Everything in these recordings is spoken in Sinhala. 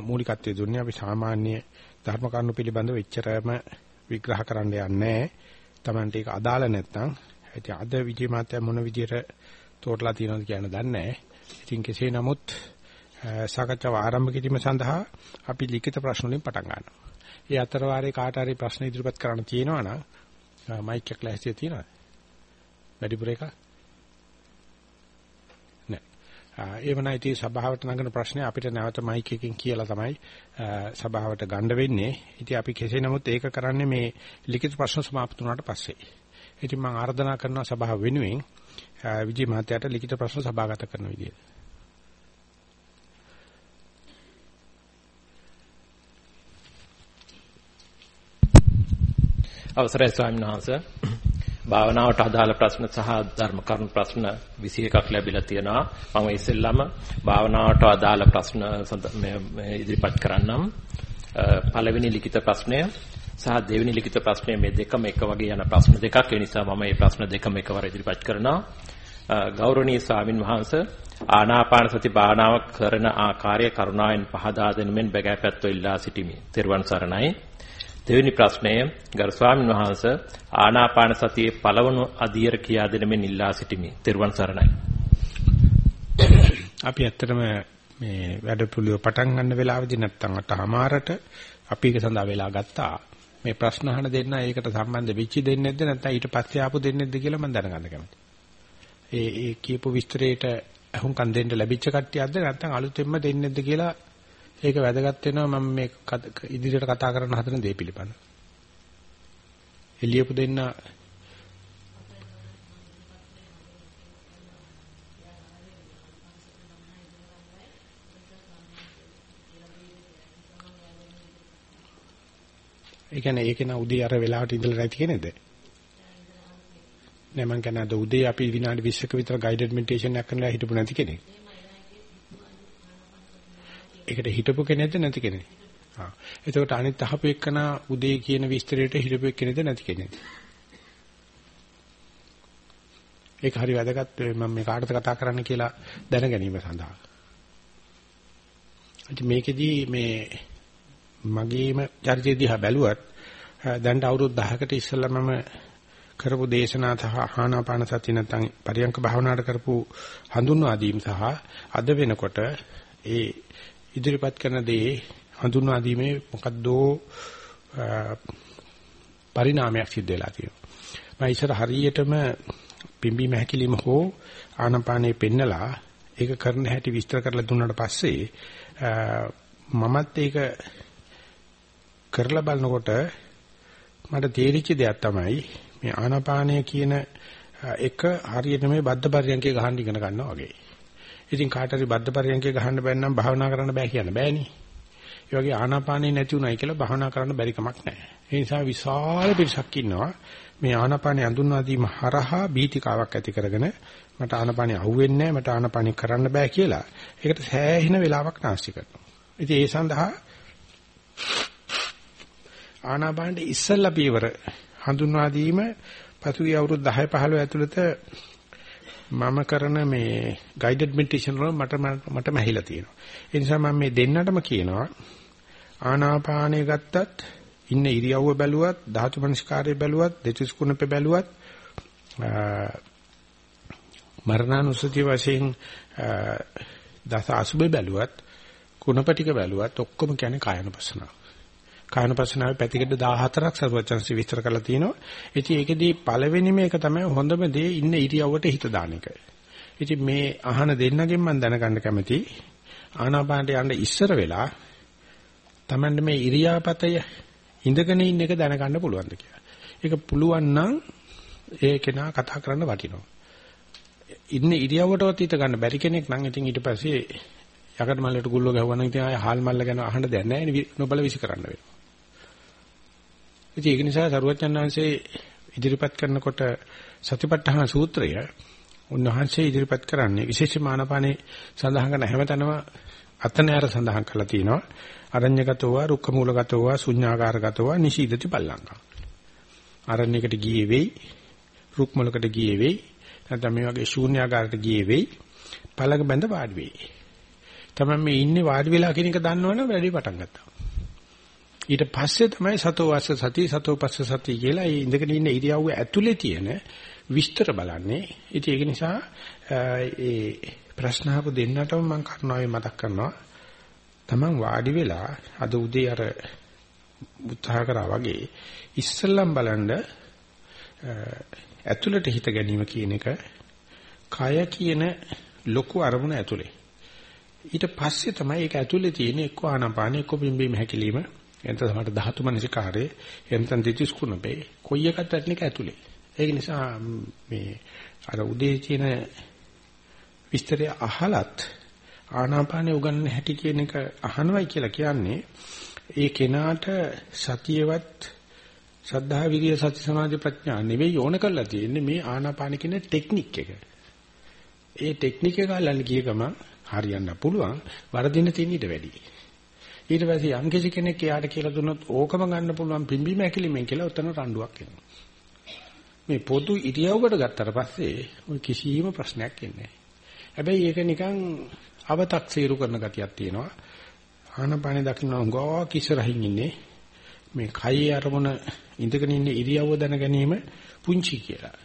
මූලිකත්වයේ දුන්නේ අපි සාමාන්‍ය ධර්ම කරුණු පිළිබඳව එච්චරම විග්‍රහ කරන්න යන්නේ තමන්ට ඒක අදාළ නැත්නම් ඉතින් අද විජේ මාත්‍ය මොන විදියට තෝරලා තියෙනවද කියන දන්නේ නැහැ. ඉතින් කෙසේ නමුත් සාකච්ඡාව ආරම්භ කිරීම සඳහා අපි ලිඛිත ප්‍රශ්න වලින් පටන් ගන්නවා. ඒ අතර වාරේ කාට හරි ප්‍රශ්න ඉදිරිපත් කරන්න තියෙනවා නම් මයික් එක ලැස්තිය තියෙනවද? වැඩිපුර එකක්? එවන ඉතින් සභාවට නගන ප්‍රශ්නේ අපිට නැවත මයික් එකකින් කියලා තමයි සභාවට ගන්න වෙන්නේ. ඉතින් අපි කෙසේ නමුත් ඒක කරන්නේ මේ ලිඛිත ප්‍රශ්න සමාප්ත වුණාට පස්සේ. ඉතින් මම ආර්දනා කරනවා සභාව වෙනුවෙන් විජේ මහත්තයාට ලිඛිත ප්‍රශ්න සභාගත කරන විදියට. අවසරයි ස්වාමීන් වහන්සේ භාවනාවට අදාළ ප්‍රශ්න සහ ධර්ම කරුණු ප්‍රශ්න 21ක් ලැබිලා තියෙනවා. මම ඉස්සෙල්ලාම භාවනාවට අදාළ ප්‍රශ්න ඉදිරිපත් කරන්නම්. පළවෙනි ලිඛිත ප්‍රශ්නය සහ දෙවෙනි ලිඛිත ප්‍රශ්නය මේ දෙකම එක වගේ යන ප්‍රශ්න දෙකක්. ඒ නිසා මම මේ ප්‍රශ්න දෙකම එකවර ඉදිරිපත් කරනවා. ගෞරවනීය ස්වාමින් වහන්සේ ආනාපාන සති භාවනාව කරන ආකාරය කරුණාවෙන් පහදා දෙනමින් බගෑපැත්තෝ ඉල්ලා සිටිමි. තෙරුවන් සරණයි. දෙවෙනි ප්‍රශ්නය ගරු ස්වාමීන් වහන්ස ආනාපාන සතියේ පළවණු අධියර කියා දෙනමින් ඉල්ලා සිටිමි. තෙරුවන් සරණයි. අපි ඇත්තටම මේ වැඩ පිළිවෙල පටන් ගන්න වෙලාවදී නැත්තම් අටමාරට අපි ඒක සඳහා වෙලා ගත්තා. මේ ප්‍රශ්න අහන දෙන්න ඒකට සම්බන්ධ වෙච්ච දෙන්නේ නැද්ද නැත්නම් ඊට පස්සේ ආපු දෙන්නේ නැද්ද කියලා මම දැනගන්න කැමතියි. ඒ ඒ කියපු විස්තරේට අහුම්කම් දෙන්න ලැබිච්ච කට්ටියක්ද නැත්නම් අලුතෙන්ම දෙන්නේ නැද්ද කියලා ඒක වැදගත් වෙනවා මම මේ ඉදිරියට කතා කරන්න හදන දේ පිළිබඳ. එළියපු දෙන්න ඒ කියන්නේ ඒක න උදේ අර වෙලාවට ඉඳලා නැති කෙනෙක්ද? නෑ මං කියන්නේ අද උදේ අපි විනාඩි 20ක විතර ගයිඩඩ් මෙඩිටේෂන් එකක් කරලා හිටපු නැති කෙනෙක්. ඒකට හිටපු කෙනෙක්ද නැති කෙනෙක්ද? ආ. එතකොට අනිත් අහපු එක්කන උදේ කියන විස්තරයට හිටපු එක්කෙනෙක්ද නැති කෙනෙක්ද? ඒක හරි වැදගත් මම මේ කාටද කතා කරන්න කියලා දැන ගැනීම සඳහා. ඉතින් මේකෙදී මේ මගේම චරිතය දිහා බැලුවත් දැන් අවුරුදු 10කට ඉස්සෙල්ලා මම කරපු දේශනා සහ ආනාපාන සති නැත්නම් පරියංක භාවනාවට කරපු හඳුන්වා දීම සහ අද වෙනකොට ඒ ඉදිරිපත් කරන දේ හඳුන්වා දීමේ මොකද්දෝ පරිණාමයක් සිද්ධ වෙලා තියෙනවා. මම ඉස්සර හරියටම පිම්බීම හැකිලිම හෝ ආනපානේ පෙන්නලා ඒක කරන හැටි විස්තර කරලා දුන්නාට පස්සේ මමත් ඒක කරලා බලනකොට මට තේරිච්ච දෙයක් තමයි මේ ආනාපානය කියන එක හරියට මේ බද්ධ පරියන්කේ ගහන්න ඉගෙන ගන්නවා වගේ. ඉතින් කාට හරි බද්ධ පරියන්කේ ගහන්න බැන්නම් භාවනා කරන්න බෑ කියන්න බෑනේ. ඒ වගේ ආනාපානෙ නැති උනායි කියලා භාවනා කරන්න බැරි කමක් නැහැ. ඒ නිසා විශාල පිරිසක් ඉන්නවා මේ ආනාපානෙ අඳුන්වා දීම හරහා බීතිකාවක් ඇති කරගෙන මට ආනාපානෙ අහුවෙන්නේ නැහැ මට ආනාපානෙ කරන්න බෑ කියලා. ඒකට සෑහෙන වෙලාවක් නාස්ති කරනවා. ඉතින් ඒ සඳහා ආනාපානෙ ඉස්සල්ලා පියවර හඳුන්වා දීම පසුගිය අවුරුදු 10 15 ඇතුළත මම කරන මේ ගයිඩඩ් මෙඩිටේෂන් වල මට මට මැහිලා තියෙනවා. ඒ නිසා මම මේ දෙන්නටම කියනවා ආනාපානය ගත්තත් ඉන්න ඉරියව්ව බැලුවත් ධාතු මනස්කාරය බැලුවත් දෙතිස් කුණපේ බැලුවත් මරණානුසතිය වශයෙන් දස අසුබේ බැලුවත් කුණපටික බැලුවත් ඔක්කොම කියන්නේ කායනපසනාව. කායනපසනාවේ පැතිකඩ 14ක් සර්වචන්සි විස්තර කරලා තිනවා. ඉතින් ඒකෙදී පළවෙනි මේක තමයි හොඳම දේ ඉන්න ඉරියව්වට හිත දාන එක. ඉතින් මේ අහන දෙන්නගෙන් මම දැනගන්න කැමති ආනාපානට යන්න ඉස්සර වෙලා Tamand මේ ඉරියාපතය ඉඳගෙන ඉන්න එක දැනගන්න පුළුවන්ද කියලා. ඒක පුළුවන් නම් ඒ කෙනා කතා කරන්න වටිනවා. ඉන්න ඉරියව්වටවත් හිත ගන්න බැරි කෙනෙක් නම් ඉතින් ඊට පස්සේ යකඩ මල්ලට ගුල්ල ගහුවා නම් ඉතින් ආය හාල් මල්ල ගැන අහන්න දෙයක් නැහැ නේ නොබල විසි කරන්න වෙනවා. ඉතින් ඒක නිසා සරුවචන් වහන්සේ ඉදිරිපත් කරනකොට සතිපට්ඨාන සූත්‍රය උන්වහන්සේ ඉදිරිපත් කරන්නේ විශේෂ මානපානේ සඳහන් කරන හැමතැනම අතනෑර සඳහන් කරලා තියෙනවා. අරඤ්‍යගතෝවා රුක්ඛමූලගතෝවා ශුඤ්ඤාකාරගතෝවා නිශීදති පල්ලංකා. අරණ්‍යයකට ගියේ වෙයි, රුක්මලකට ගියේ වෙයි, නැත්නම් මේ වගේ ශූන්‍යාකාරයට ගියේ වෙයි, පළක බඳ වාඩි වෙයි. තමයි මේ ඉන්නේ වාඩි වෙලා කියන එක දන්නවනම් වැඩි පටන් ගත්තා. ඊට පස්සේ තමයි සතෝ වාස සති සතෝ පස්ස සති කියලා ඒ ඉඳගෙන ඉන්න ඉරියව්ව ඇතුලේ තියෙන විස්තර බලන්නේ. ඉතින් ඒක නිසා ඒ ප්‍රශ්න අහපු දෙන්නටම මම කරුණාවෙන් මතක් කරනවා. Taman වාඩි වෙලා අද උදේ අර උත්සාහ කරා වගේ ඉස්සල්ලාම් බලන්න ඇතුළට හිත ගැනීම කියන එක කය කියන ලොකු අරමුණ ඇතුලේ ඊට පස්සේ තමයි ඒක ඇතුලේ තියෙන එක්ක ආනාපාන එක්ක බිම්බීම හැකිලිම එතන තමයි ධාතු මනසිකාරේ එතන දිටිස් කුණබේ කොයි එකත් ඇතුලේ එක ඇතුලේ ඒක නිසා මේ අර උදේ තියෙන විස්තරය අහලත් ආනාපානෙ උගන්න හැටි කියන එක අහනවයි කියලා කියන්නේ ඒ කෙනාට සතියවත් සද්ධා විරිය සති සමාධි ප්‍රඥා නෙවෙයි ඕන කරලා තියෙන්නේ මේ ආනාපාන කියන ටෙක්නික් එක. ඒ ටෙක්නික් එක ගන්න ගිය ගමන් හරියන්න පුළුවන් වරදින තියෙන ඊට වැඩි. ඊට පස්සේ යම් කිසි කෙනෙක් එයාට කියලා දුන්නොත් ඕකම ගන්න පුළුවන් පිම්බීම ඇකිලිමෙන් කියලා උතන රණ්ඩුවක් එනවා. මේ පොදු ඉරියව්වට ගත්තට පස්සේ ඔය කිසිම ප්‍රශ්නයක් එන්නේ හැබැයි ඒක නිකන් අව탁සීරු කරන ගතියක් තියෙනවා. ආනපානෙ දකින්න උගා කිසරහින් ඉන්නේ මේ කයේ අරමුණ ඉඳගෙන ඉන්න ඉරියව්ව දැන ගැනීම පුංචි කියලා.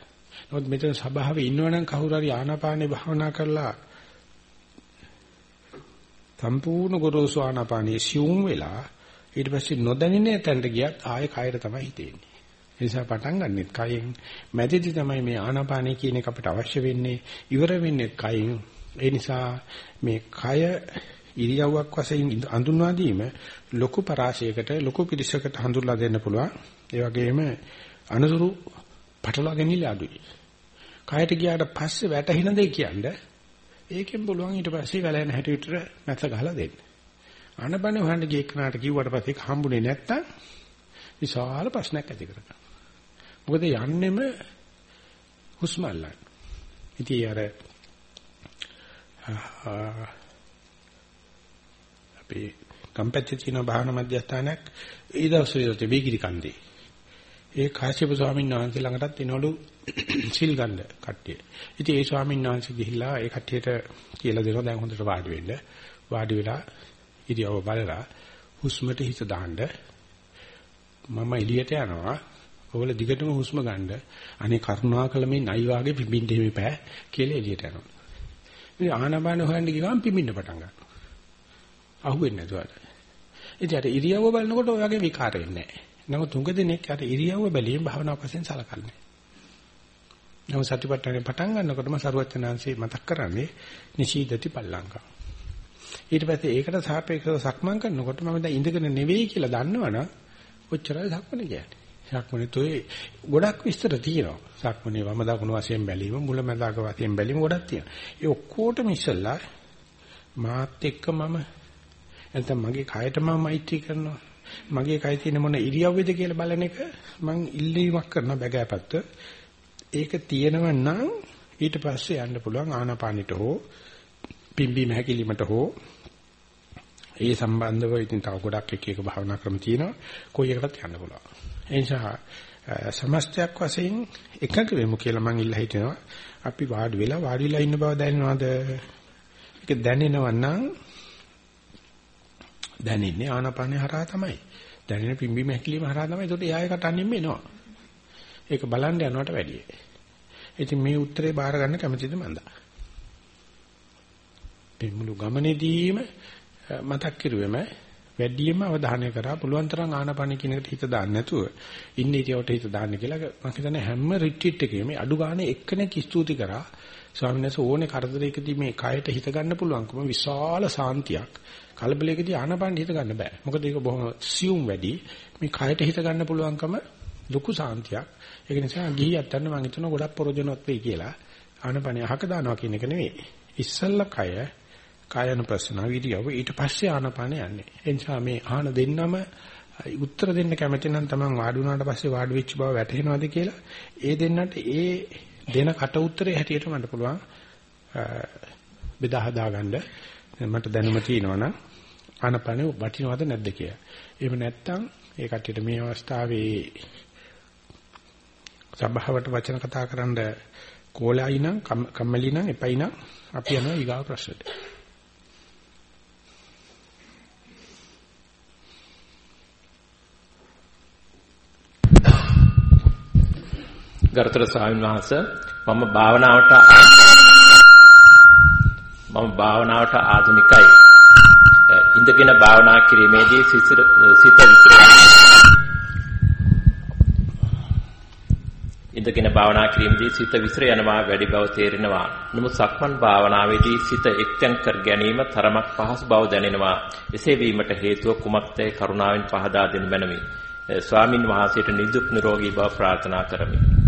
නමුත් මෙතන සබාවේ ඉන්නවනම් කවුරු හරි ආනාපානේ භාවනා කරලා සම්පූර්ණ ගොරෝසු ආනාපානිය සිවුම් වෙලා ඊට පස්සේ නොදැනෙන තැනට ගියත් ආයෙ කයර තමයි හිතෙන්නේ. ඒ නිසා පටන් ගන්නෙත් කයෙන් මැදදී තමයි මේ ආනාපානිය කියන එක අපිට අවශ්‍ය වෙන්නේ ඉවර වෙන්නේ කයෙන්. ඒ නිසා මේ කය ඉරියව්වක් වශයෙන් හඳුන්වා දීම ලොකු පරාසයකට ලොකු පිරිසකට හඳුන්ලා දෙන්න පුළුවන්. ඒ වගේම අනුසුරු පටලවා ගැනීම අඩුයි. කයට ගියාට පස්සේ වැටහින දෙය කියන්නේ ඒකෙන් පුළුවන් ඊට පස්සේ වැලෙන හැටි විතර නැස ගහලා දෙන්න. ආනබන හොයන්න ගිය කෙනාට කිව්වට පස්සේ හම්බුනේ නැත්තම් විශාල ප්‍රශ්නයක් ඇති කරගන්නවා. මොකද යන්නෙම හුස්ම අල්ලන්න. ඉතින් අර අපේ කම්පැත්තේ තියෙන භාවනා මධ්‍යස්ථානයක් ඒ දවස්වල තිබීගිරි කන්දේ. ඒ කාශ්‍යප ස්වාමීන් වහන්සේ ළඟටත් එනවලු සිල් ගන්න කට්ටිය. ඉතින් ඒ ස්වාමීන් වහන්සේ ගිහිල්ලා ඒ කට්ටියට කියලා දෙනවා දැන් හොඳට වාඩි වෙන්න. වාඩි වෙලා ඉරියව බලලා හුස්මට හිත දාන්න. මම එළියට යනවා. ඔයගොල්ලෝ දිගටම හුස්ම ගන්න. අනේ කරුණාකර මේ නයි වාගේ පිඹින්න එපා කියලා එළියට යනවා. ඉතින් ආනපාන හොයන්න ගියාම පිඹින්න පටන් ගන්නවා. අහුවෙන්නේ නැතුවට. ඉතින් අර ඉරියව බලනකොට ඔය වගේ විකාර වෙන්නේ නැහැ. නමුත් තුඟ දෙනෙක් අර ඉරියව්ව බැලීම භාවනාවක් වශයෙන් සලකන්නේ. නමුත් සතිපට්ඨානේ පටන් ගන්නකොටම සරුවචනාංශي මතක් කරන්නේ නිශීදති පල්ලංකා. ඊට පස්සේ ඒකට සාපේක්ෂව සක්මන් කරනකොට මම දැන් ඉඳගෙන නෙවෙයි කියලා දන්නවනම් ඔච්චරයි සක්මනේ කියන්නේ. සක්මනේ toye ගොඩක් විස්තර තියෙනවා. සක්මනේ වම දකුණු වශයෙන් බැලීම මුලැමැදාක වශයෙන් බැලීම ගොඩක් තියෙනවා. ඒ ඔක්කොටම ඉස්සල්ලා මාත් එක්ක මම නැත්නම් මගේ කයට මම මෛත්‍රී කරනවා. මගේ කය තියෙන මොන ඉරියව්වේද කියලා බලන එක මං ඉල්ලීමක් කරන බගෑපත්ත. ඒක තියෙනව නම් ඊට පස්සේ යන්න පුළුවන් ආනාපානිට හෝ පිම්බීම හැකිලිමට හෝ ඒ සම්බන්ධව ඉතින් තව ගොඩක් එක එක භාවනා ක්‍රම තියෙනවා. කොයි එකකටත් යන්න පුළුවන්. ඒ නිසා සමස්තයක් වශයෙන් එකඟ වෙමු කියලා මං ඉල්ලා හිටිනවා. අපි වාඩි වෙලා වාඩි වෙලා ඉන්න බව දැනෙනවද? ඒක දැනෙනවා නම් දැනෙන්නේ ආනාපානේ හරහා තමයි. දැනෙන පිම්බීම හැකිලිම හරහා තමයි. ඒකට එයායකට අනින්ම එනවා. ඒක බලන්න යනවට වැඩිය. ඉතින් මේ උත්තරේ බාර ගන්න කැමතිද මන්ද? මේ මුළු ගමනේදීම මතක් කිරුවෙම වැඩියෙන්ම අවධානය කරා පුළුවන් තරම් ආනාපාන කියන එකට හිත දාන්න නැතුව ඉන්න ඉතියට හිත දාන්න කියලා මම හිතන්නේ හැම රිට්‍රීට් එකේම අඩු ගානේ එක්කෙනෙක් ස්තුති කරා ස්වාමීන් වහන්සේ ඕනේ කරදරයකදී මේ කයට හිත ගන්න පුළුවන්කම විශාල සාන්තියක් කලබලයකදී ආනපන හිත ගන්න බෑ. මොකද ඒක බොහොම සියුම් වැඩි. මේ කයට හිත ගන්න පුළුවන්කම ලොකු සාන්තියක්. ඒක නිසා ගිහියත් අන්න මම හිතනවා ගොඩක් ප්‍රයෝජනවත් වෙයි කියලා. ආනපනිය අහක දානවා කියන එක නෙවෙයි. ඉස්සල්ලා කය කායන ප්‍රශ්න විදියව ඊට පස්සේ ආනපන යන්නේ. ඒ නිසා මේ ආන දෙන්නම උත්තර දෙන්න කැමති නම් Taman වාඩි වුණාට පස්සේ වාඩි වෙච්ච බව වැටහෙනවද කියලා ඒ දෙන්නට ඒ දෙන කට උත්තරේ හැටියට මට පුළුවන් බෙදා හදා ගන්න මට දැනුම තියෙනවනම් ආනපනෙ වටිනවද නැද්ද කියලා. එහෙම නැත්නම් ඒ කට්ටියට මේ අවස්ථාවේ සභාවට වචන කතා කරන්න කෝලයි නම් කම්මැලි නම් එපයි නම් අපි යනවා ඊගාව ප්‍රශ්නට. ගරුතර ස්වාමීන් වහන්සේ මම භාවනාවට මම භාවනාවට ආධුනිකයි. ඉඳගෙන භාවනා කිරීමේදී සිත ඉඳගෙන භාවනා කිරීමේදී සිත විසිර යනවා වැඩි බව තේරෙනවා. නමුත් සක්මන් භාවනාවේදී සිත එක්තෙන් කර ගැනීම තරමක් පහසු බව දැනෙනවා. එසේ වීමට හේතුව කුමක්දයි කරුණාවෙන් පහදා දෙනු මැනවි. ස්වාමින් වහන්සේට නිදුක් නිරෝගී බව ප්‍රාර්ථනා කරමි.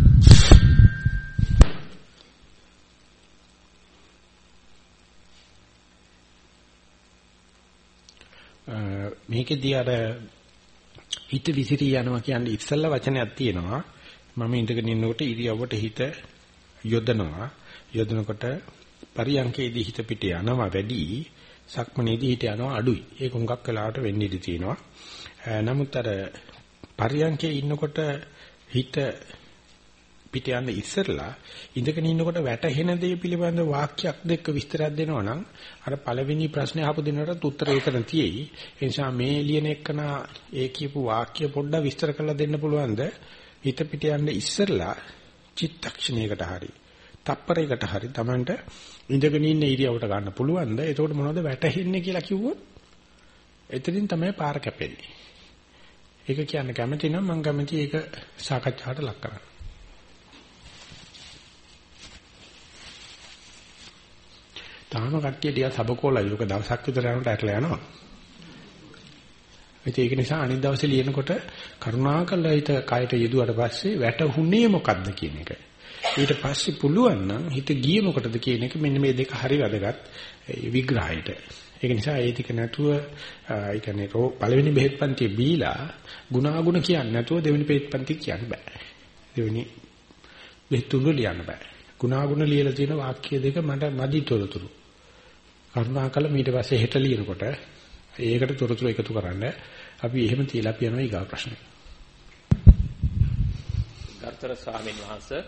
මේකෙදී අර හිත විසිරී යනවා කියන්නේ ඉස්සල්ලා වචනයක් තියෙනවා. මම ඉඳගෙන ඉන්නකොට ඉරියව්වට හිත යොදනවා. යොදනකොට පරියංකේදී හිත පිට යනවා වැඩි. සක්මනේදී හිත යනවා අඩුයි. ඒක හුඟක් වෙලාවට වෙන්න ඉඩ තියෙනවා. නමුත් අර පරියංකේ ඉන්නකොට හිත පිට යන්න ඉස්සරලා ඉඳගෙන ඉන්නකොට වැටහෙන දේ පිළිබඳ වාක්‍යයක් දෙක විස්තරයක් දෙනවා නම් අර පළවෙනි ප්‍රශ්නේ අහපු දෙනකට උත්තරය එතන තියෙයි. ඒ නිසා මේ ලියන එකන ඒ කියපු වාක්‍ය පොඩ්ඩක් විස්තර කරලා දෙන්න පුළුවන්ද? හිත පිට යන්න ඉස්සරලා චිත්තක්ෂණයකට හරි තප්පරයකට හරි Tamanට ඉඳගෙන ඉන්න ඉරියවට ගන්න පුළුවන්ද? එතකොට මොනවද වැටහෙන්නේ කියලා කිව්වොත් එතනින් තමයි පාර කැපෙන්නේ. ඒක කියන්න කැමති නම් මම කැමති ඒක සාකච්ඡාවට ලක් කරන්න. තාම කට්ටිය ටිකක් සබකෝලයි. ඔක දවසක් විතර යනකොට ඇටලා යනවා. ඒක නිසා අනිත් දවසේ ලියනකොට කරුණාකරලා හිත කයට යෙදුවට පස්සේ වැටුනේ මොකද්ද කියන එක. ඊට පස්සේ පුළුවන් නම් හිත ගියේ මොකටද කියන එක මෙන්න මේ දෙක හරි වැදගත් විග්‍රහයට. ඒක නිසා ඒ ටික නැතුව ඒ කියන්නේ පළවෙනි බෙහෙත් පන්තිය බීලා ගුණාගුණ කියන්නේ නැතුව දෙවෙනි බෙහෙත් පන්තිය කියන්න බෑ. දෙවෙනි බෙහෙත් තුන ලියන්න බෑ. ගුණාගුණ ලියලා තියෙන වාක්‍ය දෙක මට මදි තොරතුරු. කරුණාකර ඊට පස්සේ හෙට ලියනකොට ඒකට තොරතුරු එකතු කරන්න අපි එහෙම තියලා අපි යනවා ඊගා ප්‍රශ්නෙට. ගර්තර ස්වාමීන් වහන්සේ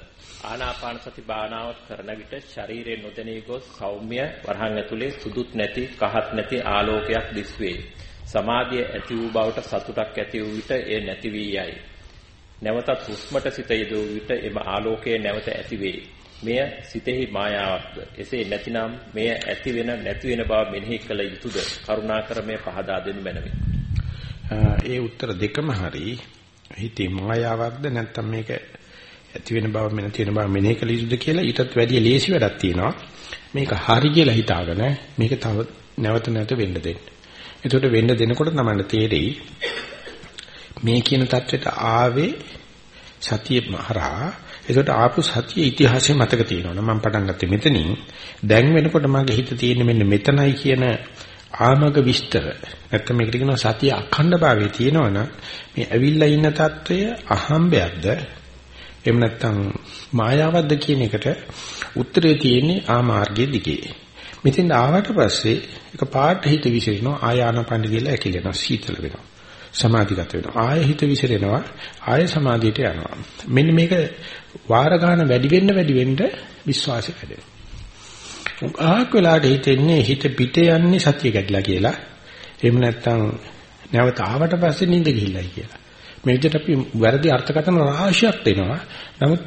ආනාපාන සති භාවනාව කරන විට ශරීරයේ නොදැනී ගොස් සෞම්‍ය වරහන් ඇතුලේ සුදුත් නැති කහත් නැති ආලෝකයක් දිස්වේ. සමාධිය ඇති වූ බවට සතුටක් ඇති වූ විට එය නැති වී යයි. නැවතත් හුස්මට සිත යෙදූ විට එම ආලෝකය නැවත ඇති වේ. මෙය සිතෙහි මායාවක්ද? එසේ නැතිනම් මෙය ඇති වෙන නැති වෙන බව මෙනෙහි කළ යුතුයද කරුණාකර මේ පහදා දෙනු මැනවි. ඒ උත්තර දෙකම හරි හිතේ මායාවක්ද නැත්නම් මේක ඇති වෙන බව මෙන්න තියෙන බව මෙනෙහි කළ යුතුද කියලා ඊටත් වැඩිය ලේසි වැඩක් තියෙනවා. මේක හරි කියලා හිතාගෙන මේක තව නැවත නැවත වෙන්න දෙන්න. එතකොට වෙන්න දෙනකොට තමයි තේරෙයි මේ කියන தත්වෙට ආවේ සතිය හරහා ඒකට ආපු සතිය ඉතිහාසයේ මතක තියෙනවා. මම පටන් ගත්තේ මෙතනින්. දැන් වෙනකොට මගේ හිත තියෙන්නේ මෙන්න මෙතනයි කියන ආමග විස්තර. නැත්නම් මේකට කියනවා සතිය අඛණ්ඩභාවයේ තියෙනවනම් මේ ඇවිල්ලා ඉන්න తত্ত্বය අහම්බයක්ද? එහෙම නැත්නම් මායාවක්ද කියන එකට උත්තරේ තියෙන්නේ ආ මාර්ගයේ දිගේ. මෙතෙන් ආවට පස්සේ එක පාට හිත විසිරෙනවා ආයාන පණ්ඩ කියලා ඇකිලෙනවා සීතල වෙනවා. සමාධිගත වෙනවා. ආය හිත විසිරෙනවා. ආය සමාධියට යනවා. මෙන්න මේක වාර ගන්න වැඩි වෙන්න වැඩි වෙන්න විශ්වාසය වැඩෙනවා. ආක් වෙලාට හිතෙන්නේ හිත පිට යන්නේ සතිය ගැටලා කියලා. එහෙම නැත්නම් නැවත ආවට පස්සේ නිින්ද ගිහිල්ලයි කියලා. මේ විදිහට අපි වැරදි අර්ථකථන රාශියක් දෙනවා. නමුත්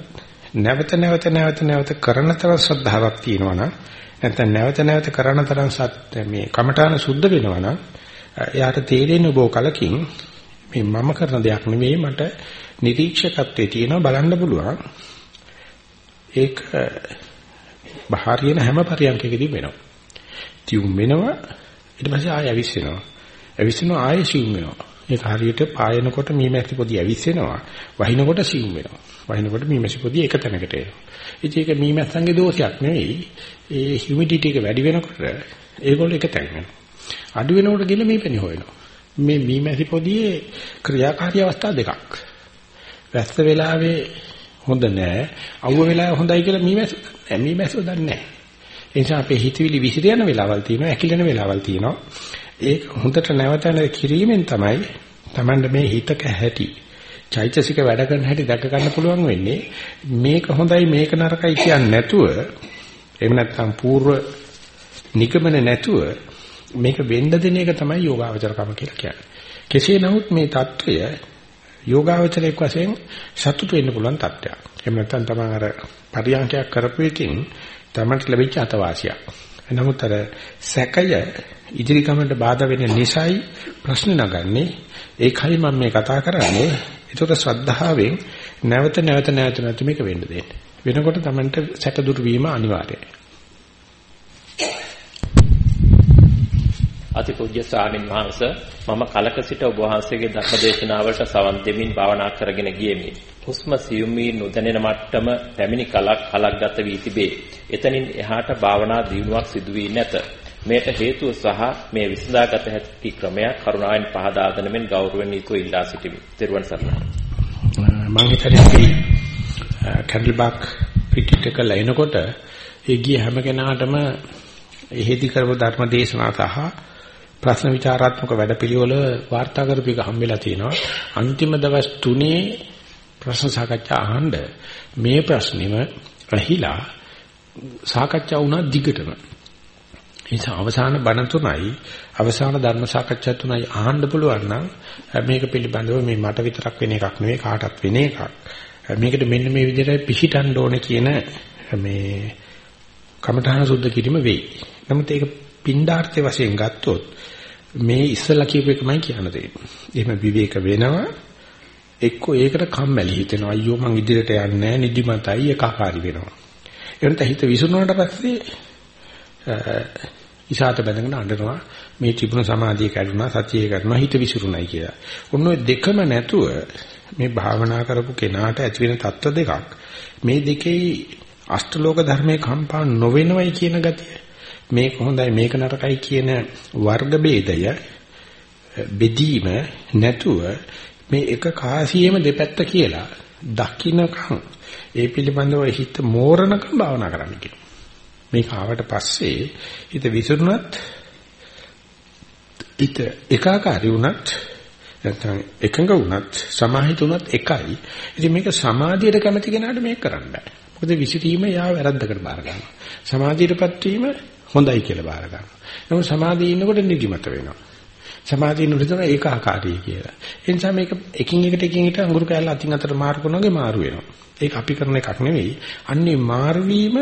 නැවත නැවත නැවත නැවත කරන තරම් ශ්‍රද්ධාවක් තියෙනවා නම් නැත්නම් නැවත නැවත කරන තරම් සත්‍ය මේ කමඨාන සුද්ධ වෙනවා නම් එයාට තේරෙන්නේ බෝ කලකින් මේ මම කරන දෙයක් නෙවෙයි මට නිරීක්ෂකත්වයේ තියෙනවා බලන්න පුළුවන්. ඒක බහාරියන හැම පරියන්කකදී වෙනවා. තියුම් වෙනවා ඊට පස්සේ ආය ඇවිස්සෙනවා. ඇවිස්සෙනවා ආය සිවුම් වෙනවා. ඒක හරියට පායනකොට මීමැසි පොඩි ඇවිස්සෙනවා. වහිනකොට සිවුම් වෙනවා. වහිනකොට මීමැසි පොඩි එක තැනකට එනවා. ඉතින් ඒක මීමැස්සන්ගේ දෝෂයක් නෙවෙයි. ඒ හියුමිඩිටි එක වැඩි වෙනකොට ඒගොල්ලෝ එක තැන වෙනවා. අඩු වෙනකොට ගිහලා මේ පැණි හොයනවා. මේ මීමැසි පොදියේ ක්‍රියාකාරී අවස්ථා දෙකක්. වැස්ස වෙලාවේ හොඳ නෑ. අවුව වෙලාවේ හොඳයි කියලා මීමැසි නෑ. මීමැසි දන්නේ නෑ. ඒ නිසා අපේ හිතවිලි විසිර යන වෙලාවල් තියෙනවා, ඇකිලෙන වෙලාවල් තියෙනවා. ඒක හොඳට නැවතන කිරීමෙන් තමයි Tamande මේ හිතක හැටි චෛතසික වැඩ කරන හැටි දැක ගන්න පුළුවන් වෙන්නේ මේක හොඳයි මේක නරකයි කියන්නේ නැතුව එහෙම නැත්නම් పూర్ව නිගමන නැතුව මේක වෙන්න දෙන එක තමයි යෝගාවචරකම කියලා කියන්නේ. කෙසේ නමුත් මේ தত্ত্বය යෝගාවචරයක් වශයෙන් සතුට වෙන්න පුළුවන් தত্ত্বයක්. එහෙම නැත්නම් තමන් අර පරියන්කයක් කරපු එකෙන් තමන්ට ලැබිච්ච අතවාසියක්. නමුත් අර සැකය ඉදිරි ගමනට බාධා වෙන නිසායි ප්‍රශ්න නගන්නේ. ඒකයි මම මේ කතා කරන්නේ. ඒතර ශ්‍රද්ධාවෙන් නැවත නැවත නැවත නැවත මේක වෙන්න දෙන්න. වෙනකොට තමන්ට සැක දුරු වීම අනිවාර්යයි. අතිපූජ්‍ය ස්වාමින් වහන්සේ මම කලක සිට ඔබ වහන්සේගේ ධර්මදේශනාවලට සවන් දෙමින් භාවනා කරගෙන ගියෙමි. හුස්ම සියුම් වී නොදැනෙන මට්ටම පැමිණි කලක් කලක් ගත වී තිබේ. එතනින් එහාට භාවනා දියුණුවක් සිදු වී නැත. මේට හේතුව සහ මේ විසඳාගත හැකි ක්‍රමයක් කරුණාවෙන් පහදා දෙන මෙන් ගෞරවයෙන් යුතුව ඉල්ලා සිටිමි. ත්වන් සරණයි. මම හිතන්නේ කැන්ඩල්බක් පිටිටක ලයිනකොට ඒ ගිය හැම කෙනාටම එහෙදි කරපු ධර්ම දේශනා සහ ප්‍රශ්න විචාරාත්මක වැඩපිළිවෙල වාර්තා කරපු එක හම්බෙලා තිනවා. අන්තිම දවස් 3 ප්‍රශ්න සාකච්ඡා අහන්න මේ ප්‍රශ්නෙම ඇහිලා සාකච්ඡා වුණා දිගටම. නිසා අවසාන බණ තුනයි අවසාන ධර්ම සාකච්ඡා තුනයි අහන්න පුළුවන් නම් මේක පිළිබඳව මේ මට විතරක් වෙන එකක් නෙවෙයි කාටත් වෙන එකක්. මේකට මෙන්න මේ විදිහට පිහිටන්න ඕනේ කියන මේ කමඨාන සුද්ධ කිරීම වෙයි. නමුත් ඒක පින්ඩාර්ථය වශයෙන් ගත්තොත් මේ ඉස්සලා කියපු එකමයි කියන්න තියෙන්නේ. එහෙම විවේක වෙනවා එක්කෝ ඒකට කම්මැලි හිතෙනවා. අයියෝ මං ඉදිරියට යන්නේ නැහැ නිදිමතයි එකකාරී වෙනවා. එනත හිත විසුණුනට පස්සේ ඉසాత බැඳගෙන අඬනවා මේ තිබුණ සමාධිය කැඩුනා සතිය කැඩුනා හිත විසිරුණයි කියලා. ඔන්න ඔය දෙකම නැතුව මේ භාවනා කරපු කෙනාට ඇති වෙන தত্ত্ব දෙකක් මේ දෙකේ අෂ්ටලෝක ධර්මයේ කම්පා නොවෙනවයි කියන ගතිය මේක හොඳයි මේක නරකයි කියන වර්ග ભેදය බෙදීම නැතුව මේ එක කාසියෙම දෙපැත්ත කියලා දකින්නකම් ඒ පිළිබඳව හිත මෝරණකම් භාවනා කරන්න කියනවා. මේක ආවට පස්සේ හිත විසිරුණත් හිත ඒකාකාරී වුණත් නැත්නම් එකඟ වුණත් සමාහිත වුණත් එකයි. ඉතින් මේක සමාධියට කැමති කෙනාට මේක කරන්න බෑ. මොකද විසිරීම යා වැරද්දකට බාර ගන්නවා. සමාධියටපත් වීම හොඳයි කියලා බාර ගන්නවා. නමුත් සමාධියේ ඉන්නකොට නිදිමත වෙනවා. සමාධියේ නුරිතන ඒකාකාරී කියලා. ඒ නිසා මේක එකින් එකට එකින් එකට අඟුරු කැල්ල අතින් අතට මාරු කරනවාගේ මාරු වෙනවා. ඒක අපි කරන එකක් නෙවෙයි. අන්නේ මාරු වීම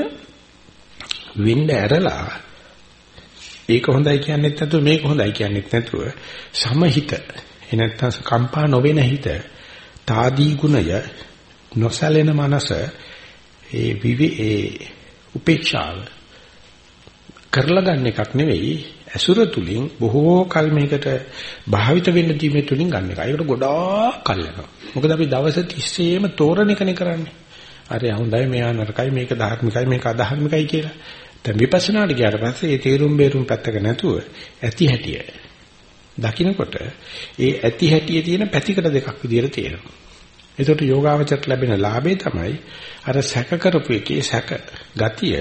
වෙන්න ඇරලා ඒක හොඳයි කියන්නෙත් නැතුව මේක හොඳයි කියන්නෙත් නැතුව සමහිත එනත්තම් කම්පා නොවෙන හිත තාදී ගුණය නොසැලෙන මනස ඒ විවි ඒ උපේක්ෂාව කරලා ගන්න එකක් නෙවෙයි ඇසුර තුලින් බොහෝ කල් මේකට භාවිත වෙන්න දීමේ තුලින් ගන්න එක. ඒකට ගොඩාක් කල් යනවා. මොකද අපි දවස් 30ෙම තෝරන එකනේ කරන්නේ. අර හොඳයි මෙයා නරකයි මේක ධාර්මිකයි මේක අධාර්මිකයි කියලා. දැන් විපස්සනාට ගියාට පස්සේ ඒ තේරුම් බේරුම් පැත්තක නැතුව ඇති හැටිය දකින්නකොට ඒ ඇති හැටියේ තියෙන පැතිකඩ දෙකක් විදියට තියෙනවා. ඒකට යෝගාවචරයට ලැබෙන ලාභේ තමයි අර සැක කරපු එකේ සැක ගතිය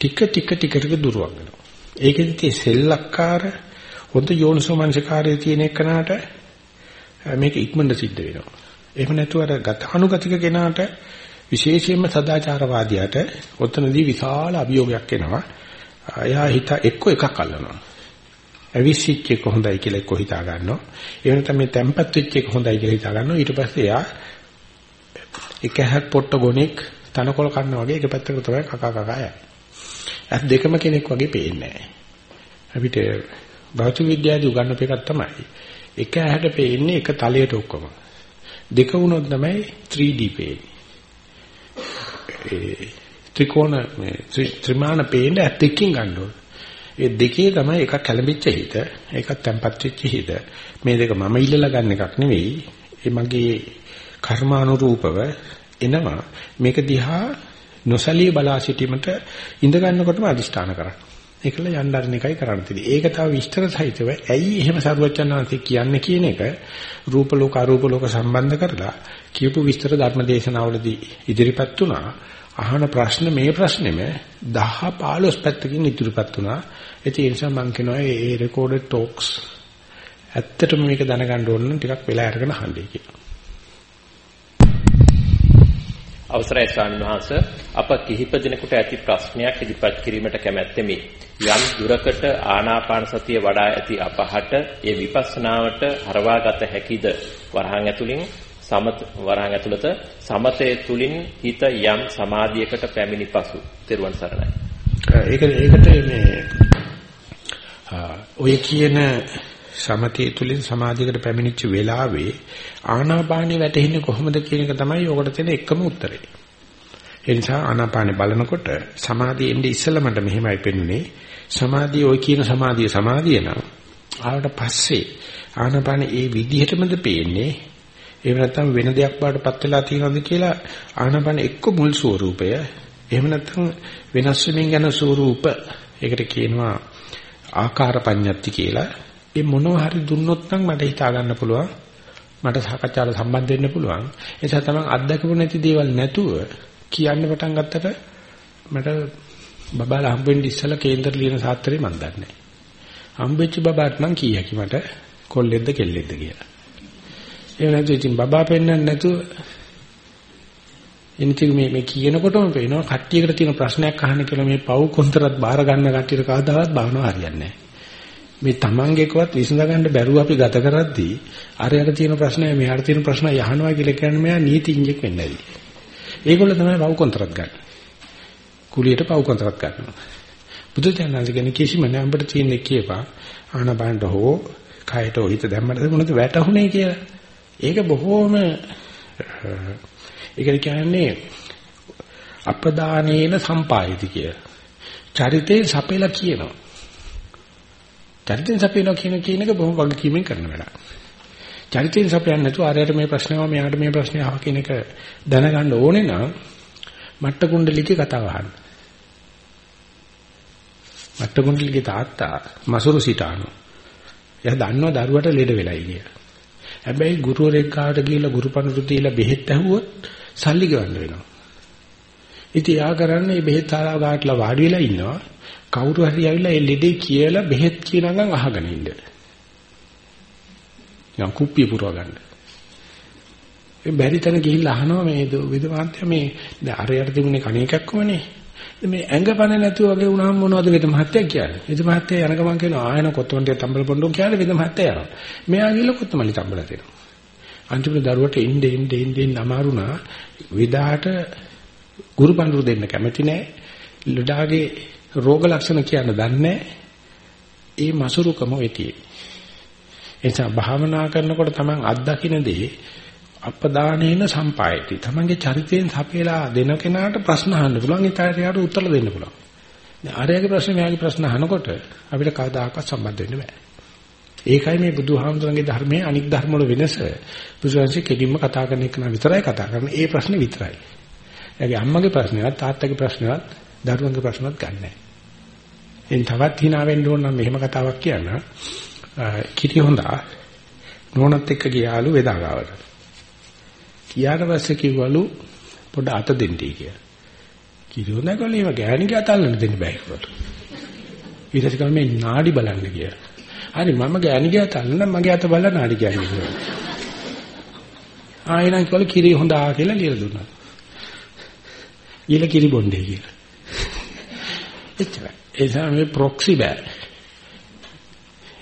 ටික ටික ටික ටික දුරවක් වෙනවා. ඒකෙදි තේ සෙල්ලක්කාර හොඳ යෝනිසෝමනසිකාරයේ තියෙන එකනට මේක ඉක්මනට සිද්ධ වෙනවා. එහෙම නැතුව අර ගතානුගතික කෙනාට විශේෂයෙන්ම සදාචාරවාදියාට ඔතනදී විශාල අභියෝගයක් එනවා. එයා හිත එක්ක එකක් අල්ලනවා. අවිසිච්ච එක හොඳයි කියලා එක්ක හිතා ගන්නවා. ඒ වෙනත මේ තැම්පත් වෙච්ච එක හොඳයි කියලා හිතා ගන්නවා. ඊට පස්සේ එයා එක හැක් පොට්ට ගොනෙක් තනකොළ කන්නා වගේ එක පැත්තකට තමයි කකා කකා යන්නේ. ඇස් දෙකම කෙනෙක් වගේ පේන්නේ නැහැ. අපිට භෞතික විද්‍යාවේ උගන්වපු එකක් තමයි. එක ඇහැට පේන්නේ එක තලයට ඔක්කොම. දෙක වුණොත් තමයි 3D පේන්නේ. ඒ ත්‍රිකෝණ මේ ත්‍රිමාන පේන්න ඇත් එක්කින් ගන්න ඕනේ. ඒ දෙකේ තමයි එකක් කැළඹිච්ච හිත, එකක් තැම්පත් වෙච්ච හිත. මේ දෙක මම ඉල්ලලා ගන්න එකක් නෙවෙයි. ඒ මගේ කර්මානුරූපව එනවා. මේක දිහා නොසලී බලා සිටීමට ඉඳ ගන්නකොටම අදිෂ්ඨාන කරන්න. ඒකල යන්න අරින එකයි කරන්න තියෙන්නේ. ඒක තව විස්තර සහිතව ඇයි එහෙම සරුවචනාන්සේ කියන්නේ කියන එක රූප ලෝක අරූප ලෝක සම්බන්ධ කරලා කියපු විස්තර ධර්ම දේශනාවලදී ඉදිරිපත් වුණා. අහන ප්‍රශ්න මේ ප්‍රශ්නෙම 10 15 පැත්තකින් ඉදිරිපත් වුණා. ඒ නිසා මම කියනවා මේ රෙකෝඩඩ් ටොක්ස් ඇත්තටම මේක දැනගන්න ඕන නම් ටිකක් වෙලා අරගෙන අහන්නයි කියලා. අවසරයි ස්වාමීන් වහන්ස අප කිහිප දිනකට ඇති ප්‍රශ්නයක් ඉදිරිපත් කිරීමට කැමැත්තෙමි. යම් දුරකට ආනාපාන සතිය වඩා ඇති අපහට ඒ විපස්සනාවට හරවාගත හැකිද? වරහන් ඇතුලින් සමත වරහන් ඇතුළත සමතේ තුලින් හිත යම් සමාධියකට පැමිණි පසු තෙරුවන් සරණයි. ඒක ඒකට මේ ඔය කියන සමතේ තුලින් සමාධියකට පැමිණිච්ච වෙලාවේ ආනාපානෙ වැටෙන්නේ කොහොමද කියන එක තමයි ඔකට තියෙන එකම උත්තරේ. ඒ නිසා ආනාපානෙ බලනකොට සමාධිය එන්නේ ඉස්සෙල්ලා මට මෙහෙමයි පෙන්ුනේ. සමාධිය ඔය කියන සමාධිය සමාධිය නම් ආවට පස්සේ ආනාපානෙ ඒ විදිහටමද පේන්නේ එහෙම නැත්නම් වෙන දෙයක් බාටපත් වෙලා තියෙනවද කියලා ආනාපාන එක්ක මුල් ස්වરૂපය එහෙම නැත්නම් වෙනස් වෙමින් යන ස්වરૂප ඒකට කියනවා ආකාර පඤ්ඤත්ති කියලා ඒ මොනවා හරි දුන්නොත් නම් මට හිතා ගන්න පුළුවන්. මට සාකච්ඡාවට සම්බන්ධ වෙන්න පුළුවන්. ඒ නිසා තමයි අත්දකපු නැති දේවල් නැතුව කියන්න පටන් ගත්තට මට බබාලා හම්බෙන්න ඉස්සලා කේන්දර ලියන සාත්‍රේ මන් දන්නේ හම්බෙච්ච බබාට නම් කීයකි මට? කොල්ලෙක්ද කෙල්ලෙක්ද කියලා. ඒ නැතු ඉතින් බබා පෙන්වන්න නැතුව එනිතින් මේ මේ කියනකොටම පේනවා කට්ටියකට තියෙන ප්‍රශ්නයක් අහන්න කියලා මේ පව් කොන්තරත් බාර ගන්න කට්ටියට කවදාවත් බානවා හරියන්නේ මේ තමන්ගේකවත් විසඳ ගන්න බැරුව අපි ගත කරද්දී අරයට තියෙන ප්‍රශ්නය මෙයාට තියෙන ප්‍රශ්න යහනවා කියලා කියන්නේ මෙයා නීතිඥෙක් වෙන්න ඇති. ඒගොල්ලෝ තමයි පව් කොන්තරත් ගන්න. කුලියට පව් කොන්තරත් ගන්නවා. බුදු දහමෙන් කියන්නේ කිසිම නෑ අපිට තියෙන්නේ කියපා ආනබණ්ඩ හෝ කයට හිත දැම්මට මොනවද වැටුනේ කියලා. ඒක බොහෝම ඒකට කියන්නේ අපදානේන සම්පායති කිය. චරිතේ සපෙලා කියනවා. චරිතෙන් සපෙනවා කියන කියන එක බොහොම වගකීමෙන් කරන වැඩක්. චරිතෙන් සපයන්නේ නැතුව ආරයට මේ ප්‍රශ්නව මෙයාට මේ ප්‍රශ්නේ අහ කියන එක දැනගන්න ඕනේ නම් මට්ට කුණ්ඩලිකේ කතාව අහන්න. මට්ට කුණ්ඩලිකේ තාත්තා මසුරු සිටානෝ. එයා දන්නවා දරුවට ලෙඩ වෙලයි කියලා. හැබැයි ගුරුවරයෙක් කාට ගිහිල්ලා ගුරුපණුරු දීලා බෙහෙත් ඇහුවොත් සල්ලි ගෙවන්න වෙනවා. ඉතින් යා කරන්නේ මේ බෙහෙත් ආලා ගාටලා වාඩි වෙලා ඉන්නවා. කවුරු හරි ඇවිල්ලා ඒ ලෙඩේ කියලා බෙහෙත් කියනනම් අහගෙන ඉන්න. යම් කුප්පිය පුරව ගන්න. ඒ බැරි තැන ගිහිල්ලා අහනවා මේ විදමාන්තය මේ දැන් අරයට තිබුණේ කණේකක්කමනේ. මේ ඇඟපන නැතුව වගේ වුණාම මොනවද වෙද මහත්තයා කියන්නේ? විද මහත්තයා යන ගමන් කියනවා ආයන කොත්තොන්ටේ තම්බල පොණ්ඩෝ කියලා විද මහත්තයා යනවා. මෙයා ගිහලා කොත්තමලි තම්බල දෙනවා. අන්තිමට දරුවට ඉන්නේ ඉන්නේ ඉන්නේ අමාරුණා. විදාට ගුරු පඬුරු දෙන්න කැමති නැහැ. ලඩාගේ රෝග ලක්ෂණ කියන්න දන්නේ ඒ මසුරුකම වෙතියි. එනිසා භාවනා කරනකොට Taman අත්දකින්න දේ අපදානේන සම්පායති. තමන්ගේ චරිතයෙන් සපේලා දෙන කෙනාට ප්‍රශ්න අහන්න පුළුවන්. ඊට උත්තර දෙන්න පුළුවන්. දැන් ආර්යගේ ප්‍රශ්න මෙයාගේ ප්‍රශ්න අහනකොට අපිට කවදාකවත් සම්බන්ධ වෙන්න බෑ. ඒකයි මේ බුදුහාමුදුරන්ගේ ධර්මයේ අනික් ධර්ම වල වෙනස. බුදුහන්සේ කෙලින්ම කතා කරන එක නම් විතරයි කතා කරන්නේ. ඒ ප්‍රශ්නේ විතරයි. එයාගේ අම්මගේ ප්‍රශ්නවත් තාත්තගේ ප්‍රශ්නවත් දරුවන්ගේ ප්‍රශ්නවත් ගන්නෑ. එන් තවත් hina වෙන්න ඕන නම් මෙහෙම කතාවක් කියන්න. කිරි හොඳා නෝනත් එක්ක ගියාලු වෙදාගාවට. කියාට පස්සේ කිව්වලු පොඩ අත දෙන්නයි කියලා. කිරියෝ නැගලේ ඒව ගෑණිගේ අතල්ලන්න දෙන්න බෑ කිව්වලු. ඊට පස්සේ මේ නාඩි බලන්න කියලා. හරි මම ගෑණිගේ අතල්ලන මගේ අත බලලා නාඩි කියන්නේ කියලා. ආයෙනම් කිව්වලු කිරි හොඳා කියලා ලියලා දුන්නා. ඊළ කිරි බොන්නේ කියලා. එච්චරයි. ඒ තමයි මේ ප්‍රොක්සි බෑ.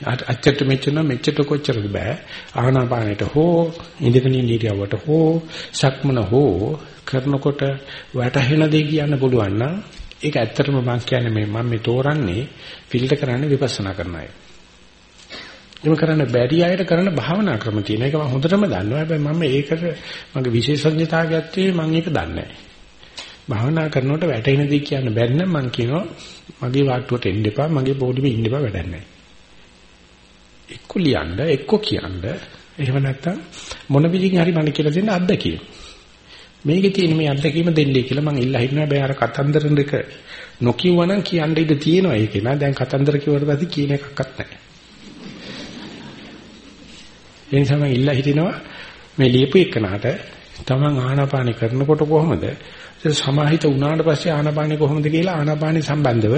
අච්චට මෙච්චර මෙච්චට කොච්චරද බෑ ආහනාපානෙට හෝ ඉඳගෙන ඉඳියවට හෝ සක්මන හෝ කරනකොට වැටහෙන දේ කියන්න පුළුවන් නම් ඒක ඇත්තටම මම කියන්නේ මේ මම මේ තෝරන්නේ ෆිල්ටර් කරන්නේ විපස්සනා කරන අය. එහෙම කරන්න බැරි අයට කරන භාවනා ක්‍රම තියෙන එක මම හොඳටම දන්නවා. හැබැයි මම ඒකට මගේ විශේෂඥතාවයක් ඇත්තේ මම ඒක දන්නේ නැහැ. භාවනා කරනකොට වැටෙන දේ කියන්න බැරි නම් මම කියනවා මගේ වාට්ටුවට එන්න එපා මගේ පොඩිමේ ඉන්න එපා වැඩක් නැහැ. එක්ක ලියන්න එක්ක කියන්න. එහෙම නැත්නම් මොන විදිහින් හරි මම කියලා දෙන්න අත්දැකීම. මේකේ තියෙන මේ අත්දැකීම දෙන්නේ කියලා මම ඉල්ලා හිටනවා. බෑ අර කතන්දර දෙක නොකියුවනම් කියන්න ඉඩ තියෙනවා ඒකේ. නෑ දැන් කතන්දර කිව්වට පස්සේ කියන එකක්වත් නැහැ ඒ නිසා මම ඉල්ලා හිටිනවා මේ ලියපු එකනට තමන් ආනාපානෙ කරනකොට කොහොමද සමාහිත වුණාට පස්සේ ආනාපානෙ කොහොමද කියලා ආනාපානෙ සම්බන්ධව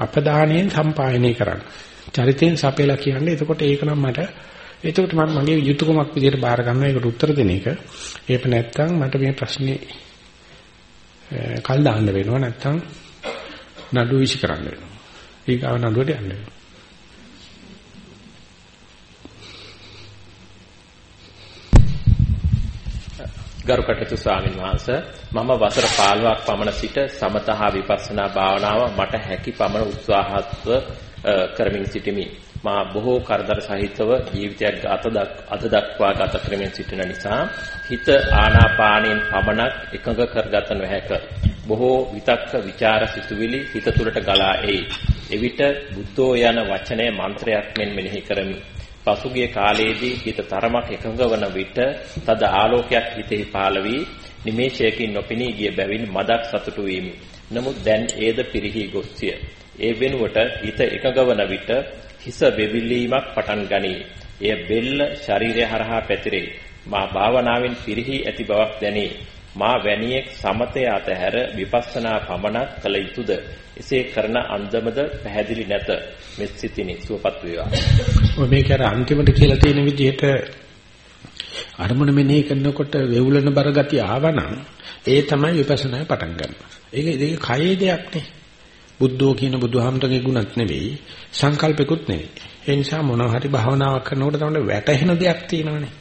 අපදානයෙන් සම්පායනය කරන්න චරිතයෙන් සපේලා කියන්නේ එතකොට ඒක නම් මට එතකොට මම මගේ යුතුයකමක් විදිහට බාර ගන්නවා ඒකට උත්තර දෙන එක. ඒක නැත්තම් මට මේ ප්‍රශ්නේ කල් දාන්න වෙනවා නැත්තම් නඩු විසි කරන්න වෙනවා. ඊගාව නඩුවට යන්න වෙනවා. ගරුකටයුතු ස්වාමින් වහන්සේ මම වසර 15ක් පමණ සිට සමතහා විපස්සනා භාවනාව මට හැකි පමණ උත්සාහත්ව කරමින් සිටිමි. මා බොහෝ කරදර සහිතව ජීවිතයක් අද දක්වා ගත කරමින් සිටින නිසා හිත ආනාපානයෙන් පමණක් එකඟ කරගත නොහැක. බොහෝ විතක්ක ਵਿਚාර සිතුවිලි හිත තුළට ගලා එයි. එවිට බුද්ධෝ යන වචනය මන්ත්‍රයක් මෙන් මෙනෙහි කරමි. පසුගිය කාලයේදී හිත තරමක් එකඟ වන විට තද ආලෝකයක් හිතෙහි පහළ වී නිමේෂයකින් නොපෙනී ගිය බැවින් මදක් සතුටු වීමි. නමුත් දැන් ඒද පිරිහි ගොස්සිය. ඒ වෙනුවට හිත එකඟ වන විට හිස වෙවිලීමක් පටන් ගනී. එය බෙල්ල ශරීරය හරහා පැතිරේ. මා භාවනාවෙන් පිරිහි ඇති බවක් දැනේ. මා වැණියෙක් සමතය අතහැර විපස්සනා පමණක් කළ යුතුයද? එසේ කරන අන්දමද පැහැදිලි නැත. මෙත් සිතිනි සුවපත් වේවා. ඔය මේක අර අන්තිමට කියලා තියෙන විදිහට අරමුණ මෙනෙහි කරනකොට වෙවුලන බර ගතිය ආවනම් ඒ තමයි විපස්සනා පටන් ගන්න. ඒක ඒක කයේ දෙයක් නේ. බුද්ධෝ කියන බුදුහාමතුගේ ගුණත් නෙවෙයි සංකල්පෙකුත් නෙවෙයි. ඒ නිසා මොනවා හරි භාවනාවක් කරනකොට තමයි වැටහෙන දෙයක් තියෙනවනේ.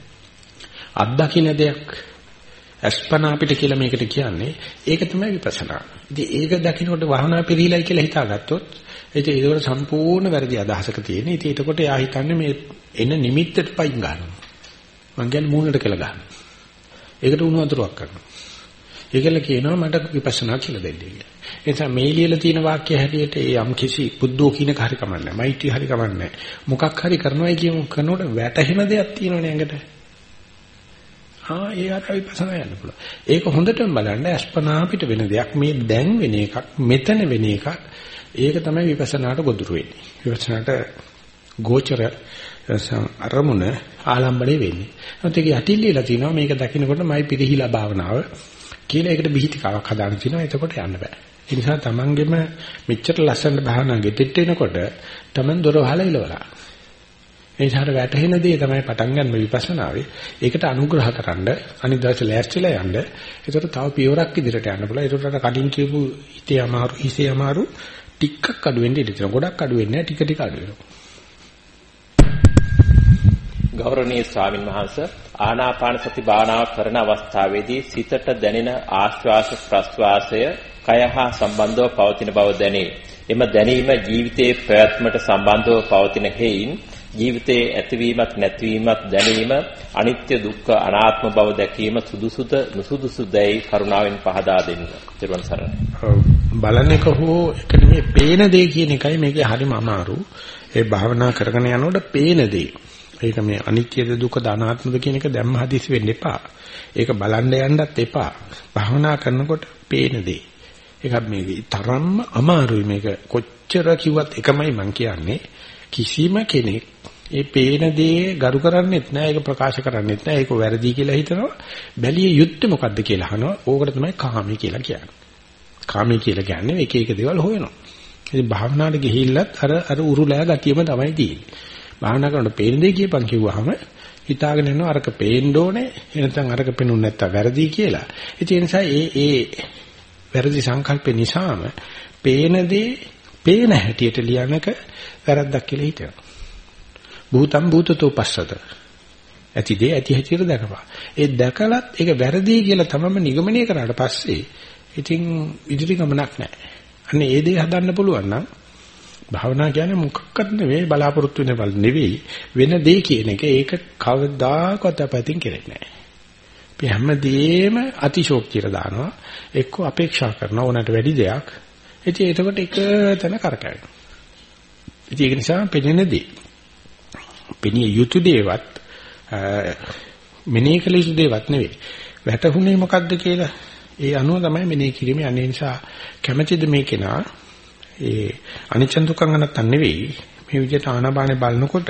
අත්දකින්න දෙයක්. අස්පනා අපිට කියලා මේකට කියන්නේ ඒක තමයි විපස්සනා. ඉතින් ඒක දකින්නකොට වහනා පිළිලයි කියලා හිතාගත්තොත් ඉතින් ඒකට සම්පූර්ණ වැරදි අදහසක තියෙන. ඉතින් එතකොට එයා හිතන්නේ මේ එන නිමිත්තට පයින් ගන්නවා. මං කියන්නේ මූණට කියලා ගන්නවා. ඒකට උණු වතුරක් කරනවා. ඒකල කියනවා මට විපස්සනා කියලා දෙන්න කියලා. ඒ නිසා මේ ලියලා තියෙන වාක්‍ය හැටියට ඒ යම් කිසි බුද්ධෝ කියන හරි කමන්නේ. මෛත්‍රී හරි කමන්නේ. මොකක් හරි කරනවායි කියමු කරනකොට වැටහෙන දෙයක් තියෙනවනේ ඇඟට. ආ ඒ අර විපස්සනා යන්න පුළුවන්. ඒක හොඳටම බලන්න අස්පනා අපිට වෙන දෙයක් මේ දැන් වෙන එකක් මෙතන වෙන එකක් ඒක තමයි විපස්සනාට ගොදුරු වෙන්නේ. විපස්සනාට ගෝචර අරමුණ ආලම්බණය වෙන්නේ. ඒත් ඒක යටිල්ලලා තිනවා මේක දකින්නකොට මයි පිරිහිලා භාවනාව කියලා ඒකට බිහිතිකාවක් හදාන්න තියෙනවා. එතකොට යන්න බෑ. ඒ නිසා තමන්ගෙම මෙච්චර ලස්සන භාවනා ගෙටෙට එනකොට තමන් දොර වහලා ඉලවලා. ඒ නිසා වැටහෙන දේ තමයි පටන් ගන්න විපස්සනාවේ. ඒකට අනුග්‍රහ කරන්න අනිත් දවසේ ලෑස්තිලා යන්න. ඒකට තව පියවරක් ඉදිරියට යන්න පුළුවන්. ඒකට කඩින් කියපු හිතේ අමාරු හිසේ අමාරු ටිකක් අඩු වෙන්න ඉඩ තියෙනවා. ගොඩක් අඩු වෙන්නේ නැහැ. ටික ටික අඩු වෙනවා. ගෞරවනීය ස්වාමින් වහන්සේ ආනාපාන සති භාවනාව කරන අවස්ථාවේදී සිතට දැනෙන ආශ්වාස ප්‍රශ්වාසය කය හා සම්බන්ධව පවතින බව දැනේ. එම දැනීම ජීවිතයේ ප්‍රයත්නට සම්බන්ධව පවතින හේයින් ජීවිතයේ ඇතිවීමක් නැතිවීමක් දැනීම අනිත්‍ය දුක්ඛ අනාත්ම බව දැකීම සුදුසුද නුසුදුසුදයි කරුණාවෙන් පහදා දෙන්න. ත්වන් සරණයි. බලන එක හෝ එක නෙමෙයි පේන දේ කියන එකයි මේකේ හරිම අමාරු. ඒ භාවනා කරගෙන යනකොට පේන දේ ඒක මේ අනිත්‍යද දුක දානාත්මද කියන එක දැම්ම හදිසි වෙන්න එපා. ඒක බලන්න යන්නත් එපා. භාවනා කරනකොට පේන දේ. ඒක මේ තරම්ම අමාරුයි මේක කොච්චර කිව්වත් එකමයි මං කියන්නේ. කිසිම කෙනෙක් ඒ පේන දේ ගරු කරන්නේත් නැහැ ඒක ප්‍රකාශ කරන්නේත් නැහැ ඒක වැරදි කියලා හිතනවා. බැලිය යුත්තේ මොකද්ද කියලා අහනවා. ඕකට තමයි කාමී කියලා කියන්නේ. කාමී කියලා කියන්නේ එක එක දේවල් හොයනවා. ඉතින් භාවනාවට ගිහිල්ලත් අර අර උරුලෑ ගතියම තමයි තියෙන්නේ. භාවනා කරනකොට පේන දේ කියපන් කිව්වහම හිතාගෙන යනවා අරක පේන්න ඕනේ එනතන් අරක පේනුනේ නැත්තම් වැරදි කියලා. ඒ නිසා ඒ ඒ වැරදි සංකල්පේ නිසාම පේන දේ පේන හැටියට ලියනක වැරද්දක් කියලා හිතනවා. භූතම් භූතතෝ පස්සත. ඇති දේ ඇති හැටියට දැකපන්. ඒ දැකලත් ඒක වැරදි කියලා තමම නිගමනය කරාට පස්සේ ඉතින් ඉදිරි ගමනක් නැහැ. අන්න ඒ දේ හදන්න පුළුවන් නම් භාවනා කියන්නේ මොකක්වත් නෙවෙයි බලාපොරොත්තු වෙන බල නෙවෙයි වෙන දේ කියන එක ඒක කවදාකවත් අපතින් කෙරෙන්නේ නැහැ. අපි හැමදේම අතිශෝක්තියට දානවා එක්ක අපේක්ෂා කරන ඕනට වැඩි දෙයක්. ඉතින් එතකොට එක තැන කරකැවෙනවා. ඉතින් ඒක නිසා පෙනෙන දේ. පෙනිය යුතු දේවත් මෙනෙහි කළ යුතු දේවත් නෙවෙයි. වැටහුනේ මොකද්ද කියලා ඒ අනුව තමයි මෙනෙහි කිරීමේ අනේ නිසා කැමැතිද මේ කෙනා ඒ අනිච්ච දුක්ඛං අනත්තන් නෙවෙයි මේ විදිහට ආනාපානේ බලනකොට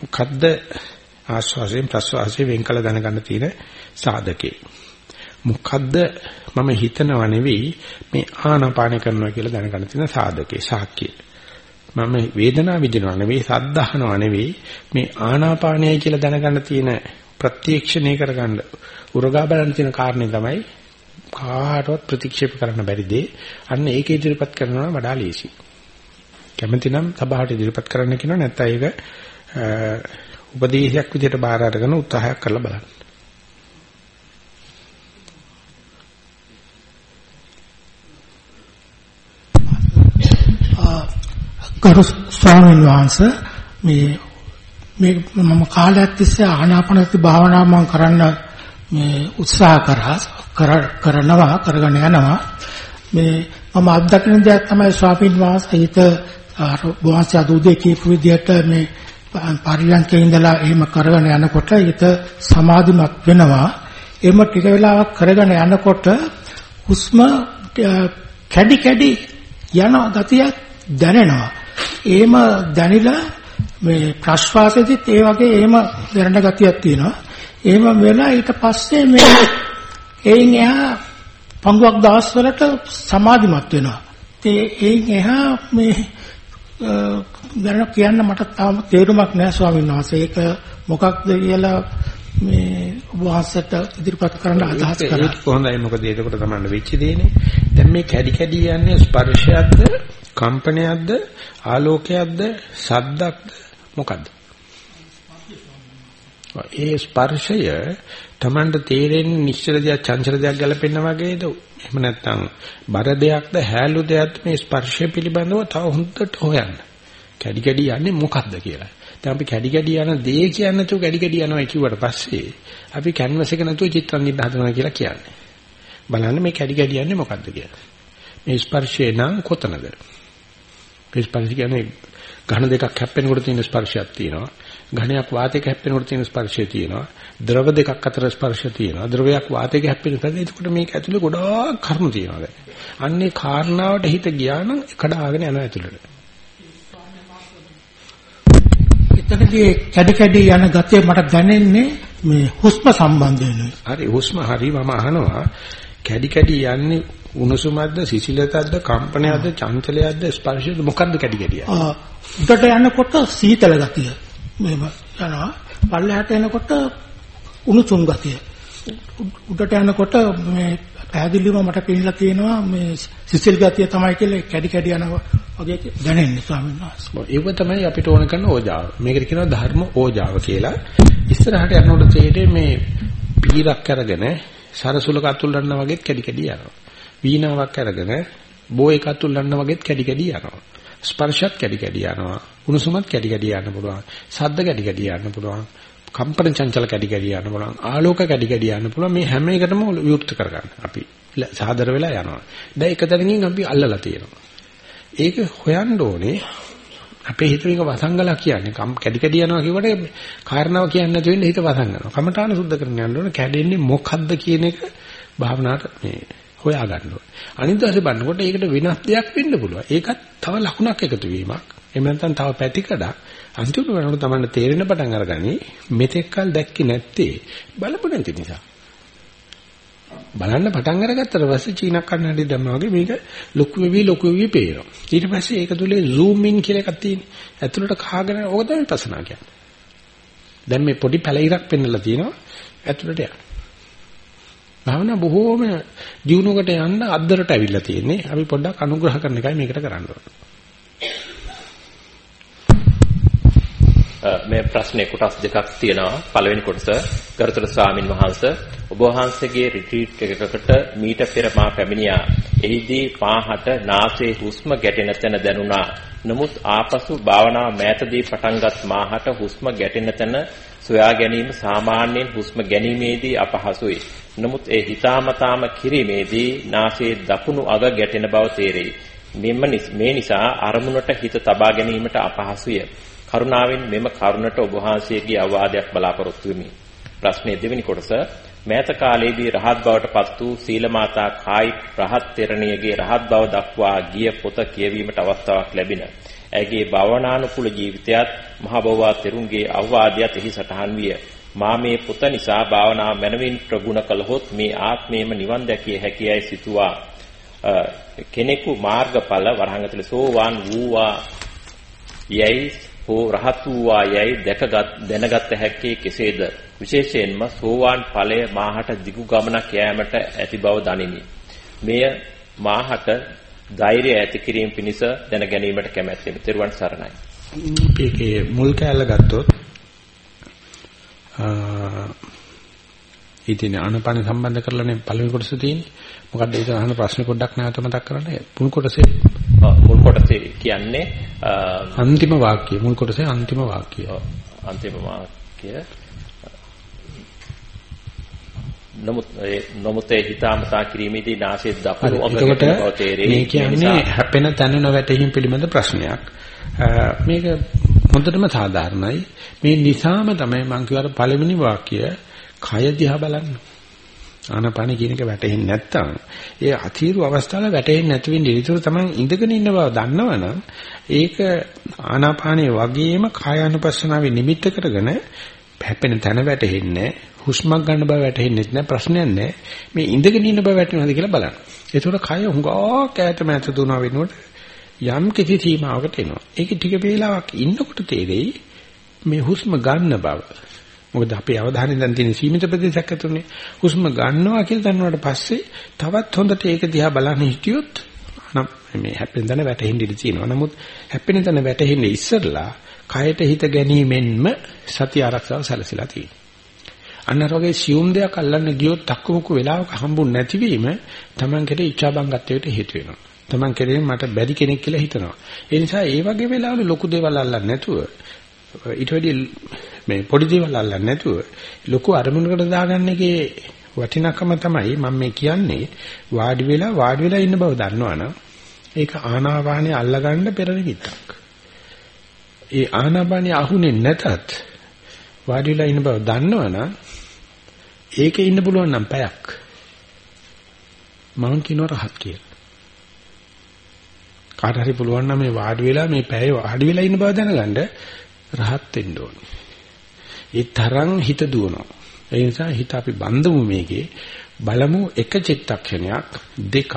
මොකද්ද ආස්වාසයෙන් ප්‍රස්වාසයෙන් වෙන් කළ දැනගන්න තියෙන සාධකේ මොකද්ද මම හිතනවා නෙවෙයි මේ ආනාපානේ කරනවා කියලා දැනගන්න තියෙන සාධකේ සාක්කිය මම වේදනාව විඳිනවා නෙවෙයි සද්දහනවා නෙවෙයි මේ ආනාපානයයි කියලා දැනගන්න තියෙන ප්‍රත්‍යක්ෂණය කරගන්න උරගා බලන්න තියෙන කාරණේ තමයි කාටවත් ප්‍රතික්ෂේප කරන්න බැරි දේ අන්න ඒක ඉදිරිපත් කරනවා වඩා ලේසි. කැමති නම් සභාවට ඉදිරිපත් කරන්න කියනවා නැත්නම් ඒක උපදේශයක් විදිහට බාර අරගෙන උත්සාහයක් කරලා බලන්න. ගරු ස්වාමීන් වහන්සේ මේ මේ මම කාලයක් තිස්සේ ආනාපානසති භාවනාව මම කරන්න මේ උත්සාහ කරා කරනවා කරගෙන යනවා. මේ මම අත්දකින දෙයක් තමයි ස්වාමීන් වහන්සේ හිත අර වහන්සේ අද උදේ කියපු විදිහට මේ පරියන්කේ ඉඳලා එහෙම කරගෙන යනකොට හිත සමාධිමත් වෙනවා. එහෙම ටික වෙලාවක් කරගෙන යනකොට හුස්ම කැඩි කැඩි යන ගතියක් දැනෙනවා. එහෙම දැනිලා මේ ප්‍රශ්වාසෙදිත් ඒ වගේ එහෙම දැනෙන ගතියක් තියෙනවා එහෙම වෙලා ඊට පස්සේ මේ එයින් එහා පංගුවක් දවස් වලට සමාධිමත් වෙනවා. ඒ එයින් එහා මේ ගැන කියන්න මට තාම තේරුමක් නැහැ ස්වාමීන් වහන්සේ. ඒක මොකක්ද කියලා මේ වහන්සේට ඉදිරිපත් කරන්න අදහස් කරා. ඒක කොහොමදයි මොකද එතකොට තමයි වෙච්ච දේනේ. දැන් මේ කැඩි කැඩි යන්නේ ස්පර්ශයක්ද, කම්පනයක්ද, ආලෝකයක්ද, ශබ්දක්ද මොකද්ද? ඒ ස්පර්ශය Tamanට තේරෙන්නේ නිශ්චල දෙයක් චංචල දෙයක් ගැලපෙන්න වගේද? එහෙම නැත්නම් බර දෙයක්ද හැලු දෙයක්ද මේ ස්පර්ශය පිළිබඳව තව හොඳට හොයන්න. කැඩි කැඩි යන්නේ මොකද්ද කියලා. දැන් අපි කැඩි කැඩි යන දේ කියන්නේ නැතුව කැඩි කැඩි යනවා කිව්වට පස්සේ අපි කැන්වස් එක නැතුව චිත්‍රම් නිබ්බ හදනවා කියලා කියන්නේ. බලන්න මේ කැඩි කැඩි යන්නේ මොකද්ද කියලා. මේ ස්පර්ශය නම් කොතනද? මේ ස්පර්ශ කියන්නේ ඝන දෙකක් හැප්පෙනකොට තියෙන ස්පර්ශයක් තියෙනවා. ඝනයක් වාතයක හැප්පෙනකොට තියෙන ස්පර්ශය තියෙනවා. ද්‍රව දෙකක් අතර ස්පර්ශය තියෙනවා. ද්‍රවයක් වාතයක හැප්පෙන ස්පර්ශය. එතකොට මේක ඇතුලේ ගොඩාක් කර්ම තියෙනවා දැන්. අන්නේ කාරණාවට හිත ගියා නම් කඩාගෙන යනවා ඇතුලට. එතනදී කැඩි කැඩි යන ගතිය මට දැනෙන්නේ මේ හුස්ම සම්බන්ධයෙන්. හරි හුස්ම හරි මම අහනවා කැඩි කැඩි යන්නේ උණුසුමක්ද සිසිලතක්ද කම්පනයක්ද චංචලයක්ද ස්පර්ශයක්ද මොකක්ද කැඩි කැඩි යන්නේ? උඩට යනකොට සීතල ගතිය. මෙහෙම යනවා. පල්ලෙහාට එනකොට උණුසුම් ගතිය. උඩට යනකොට මේ පැහැදිලිවම මට පේනලා තියෙනවා මේ සිසිල් ගතිය තමයි කියලා කැඩි කැඩි යනවා වගේ දැනෙන්නේ ස්වාමීන් වහන්සේ. ඒව තමයි අපිට ඕන කරන ඕජාව. මේකට කියනවා ධර්ම ඕජාව කියලා. ඉස්සරහට යනකොට තේරෙන්නේ මේ පීරක් අරගෙන සරසුලක අතුල්ලන්න වගේ කැඩි කැඩි යනවා. වීණාවක් අරගෙන බෝ එක අතුල්ලන්න වගේ කැඩි කැඩි යනවා. ස්පර්ශත් කැඩි කැඩි යනවා. උණුසුමත් කැඩි කැඩි යන්න පුළුවන්. සද්ද කැඩි කැඩි යන්න පුළුවන්. කම්පන චංචල කැඩි කැඩි යන්න පුළුවන්. ආලෝක කැඩි කැඩි යන්න පුළුවන්. මේ හැම එකටම විවෘත කරගන්න. අපි සාදර වෙලා යනවා. දැන් එක තැනකින් අපි අල්ලලා තියෙනවා. ඒක හොයන්න ඕනේ අපේ හිත මේක වසංගලා කියන්නේ කැඩි කැඩි යනවා කියවට කාරණාව කියන්නේ නැතු වෙන්නේ හිත වසංගනවා. කමඨාන සුද්ධ කරන්න යන්න ඕනේ කැඩෙන්නේ මොකද්ද කියන එක භාවනාවට මේ හොයා ගන්න ඕනේ. අනිත් දවසේ බලනකොට ඒකට වෙනස් දෙයක් වෙන්න පුළුවන්. ඒකත් තව ලකුණක් එකතු වීමක්. එහෙම නැත්නම් තව පැතිකඩක්. අන්තිමට වෙනකොට තමයි තේරෙන පටන් අරගනි මෙතෙක් කල් දැක්කේ නැත්තේ බලපු නැති නිසා. බලන්න පටන් අරගත්තට පස්සේ චීන කන්නඩි දැම්මා වගේ මේක ලොකු වෙවි ලොකු වෙවි පේනවා. ඊට පස්සේ ඒක තුලේ zoom in කියලා එකක් තියෙනවා. ඇතුළට කහගෙන ඕක තමයි පසනා කියන්නේ. දැන් මේ පොඩි පැලිරක් පෙන්නලා තියෙනවා ඇතුළට යන්න. භාවනා බොහෝම ජීවුණකට යන්න අද්දරට ඇවිල්ලා තියෙන්නේ. අපි පොඩ්ඩක් අනුග්‍රහ කරන එකයි මේකට කරන්න ඕනේ. මේ ප්‍රශ්නේ කොටස් දෙකක් තියෙනවා. පළවෙනි කොටස ගරුතර ස්වාමින් වහන්සේ ඔබ වහන්සේගේ රිට්‍රීට් එකකට මීට පෙර මා පැමිණියා. එහිදී පාහට නාසයේ හුස්ම ගැටෙන තැන දැනුණා. නමුත් ආපසු භාවනාව මෑතදී පටන්ගත් මාහට හුස්ම ගැටෙන තැන සොයා ගැනීම සාමාන්‍යයෙන් හුස්ම ගැනීමේදී අපහසුයි. නමුත් ඒ හිතාමතාම කිරීමේදී නාසයේ දකුණු අග ගැටෙන බව තේරෙයි. මෙම මේ නිසා අරමුණට හිත තබා ගැනීමට අපහසුය. කරුණාවෙන් මෙම කරුණට ඔබ වහන්සේගේ අවවාදයක් බලාපොරොත්තු වෙමි. ප්‍රශ්නයේ දෙවෙනි කොටස මෑත කාලයේදී රහත් බවට පත් වූ සීලමාතා කායි රහත් තෙරණියගේ රහත් බව දක්වා ගිය පොත කියවීමට අවස්ථාවක් ලැබින. ඇගේ භවනානුකූල ජීවිතයත් මහ බෝවා තෙරුන්ගේ අවවාදයත් එහි සටහන් විය. මා මේ පොත නිසා භාවනාව මනවින් ප්‍රගුණ කළහොත් මේ ආත්මයේම නිවන් දැකිය හැකියයි සිතුවා. කෙනෙකු මාර්ගඵල වරහන් ඇතුලේ සෝවාන් වූවා යයි හෝ රහත් වූවා යයි දැකගත් දැනගත හැක්කේ කෙසේද? විශේෂයෙන්ම සෝවාන් ඵලය මාහට දිගු ගමනක් යෑමට ඇති බව දනිමි. මෙය මාහට ධෛර්යය ඇති කිරීම පිණිස දැන ගැනීමට කැමැත්තෙමි. තෙරුවන් සරණයි. මේකේ මුල් කැලල ගත්තොත් ඉතින් ආනපන සම්බන්ධ කරලානේ පළවෙනි කොටස තියෙන්නේ. මොකද්ද? ඒක අහන ප්‍රශ්න පොඩ්ඩක් නැවත මතක් කරන්න. පුණු කොටසේ මුල් කොටසේ කියන්නේ අන්තිම වාක්‍යය මුල් කොටසේ අන්තිම වාක්‍යය. අන්තිම වාක්‍යය නමුත් නමුත් ඒ හිතාමතා කිරීමේදී නාසයේ දකුණු බව තේරෙයි. මේ කියන්නේ හැපෙන තැන නොවැටීම පිළිබඳ ප්‍රශ්නයක්. මේක හොඳටම සාධාරණයි. මේ නිසාම තමයි මම කියවර පළවෙනි වාක්‍ය කය දිහා බලන්න. ආනපාන කියන එක වැටෙන්නේ නැත්තම් ඒ අතීරු අවස්ථාවල වැටෙන්නේ නැති වෙන්නේ. ඒතර තමයි ඉඳගෙන ඉන්න බව දන්නවනම් ඒක ආනාපානයේ වගේම කාය අනුපස්සනාවේ නිමිත්ත කරගෙන හැපෙන තැන වැටෙන්නේ හුස්මක් ගන්න බව වැටෙන්නේ නැහැ ප්‍රශ්නයක් නැහැ. මේ ඉඳගෙන ඉන්න බව වැටෙනවද කියලා බලන්න. ඒතකොට කය හුඟා කෑතම ඇත දුනා වෙනකොට යම් කිසි සීමාවකට එනවා. ඒක ටික වේලාවක් ඉන්නකොට තේරෙයි මේ හුස්ම ගන්න බව. මොකද අපේ අවධානය දැන් තියෙන සීමිත ප්‍රදේශයක් ඇතුළේ හුස්ම ගන්නවා කියලා දන්නාට පස්සේ තවත් හොඳට ඒක දිහා බලන්න හිටියොත් නම් මේ හැපෙන තැන වැටෙන්න ඉඩ තියෙනවා. නමුත් හැපෙන තැන වැටෙන්නේ ඉස්සරලා කයට හිත ගැනීමෙන්ම සතිය ආරක්ෂාව සැලසීලා තියෙනවා. අන්නර වගේ සියුම් දෙයක් අල්ලන්න ගියොත් තක්කමුක්ක වෙලාවක හම්බුනේ නැතිවීම Taman කෙරේ ඉච්ඡාබංගත්වයට හේතු වෙනවා. Taman කෙරේ මට බැරි කෙනෙක් කියලා හිතනවා. ඒ නිසා ඒ වගේ වෙලාවල ලොකු දේවල් අල්ලන්න නැතුව ඊට වැඩි මේ පොඩි දේවල් අල්ලන්න නැතුව ලොකු අරමුණකට දාගන්න එකේ වටිනකම තමයි මම මේ කියන්නේ වාඩි වෙලා වාඩි වෙලා ඉන්න බව දන්නවනම් ඒක ආනාපානිය අල්ලගන්න පෙරවිත්තක්. ඒ ආනාපානිය අහුනේ නැතත් වාඩි වෙලා ඉන්න බව දන්නවනම් ඒකේ ඉන්න පුළුවන් නම් පැයක් මම කියනවා රහත් කියලා. කාට හරි පුළුවන් නම් මේ වාඩි වෙලා මේ පැය වාඩි වෙලා ඉන්න බව දැනගන්න රහත් වෙන්න ඕනේ. ඒ තරම් හිත දුවනවා. ඒ නිසා හිත අපි බඳමු මේකේ බලමු එක චිත්තක්ෂණයක් දෙකක්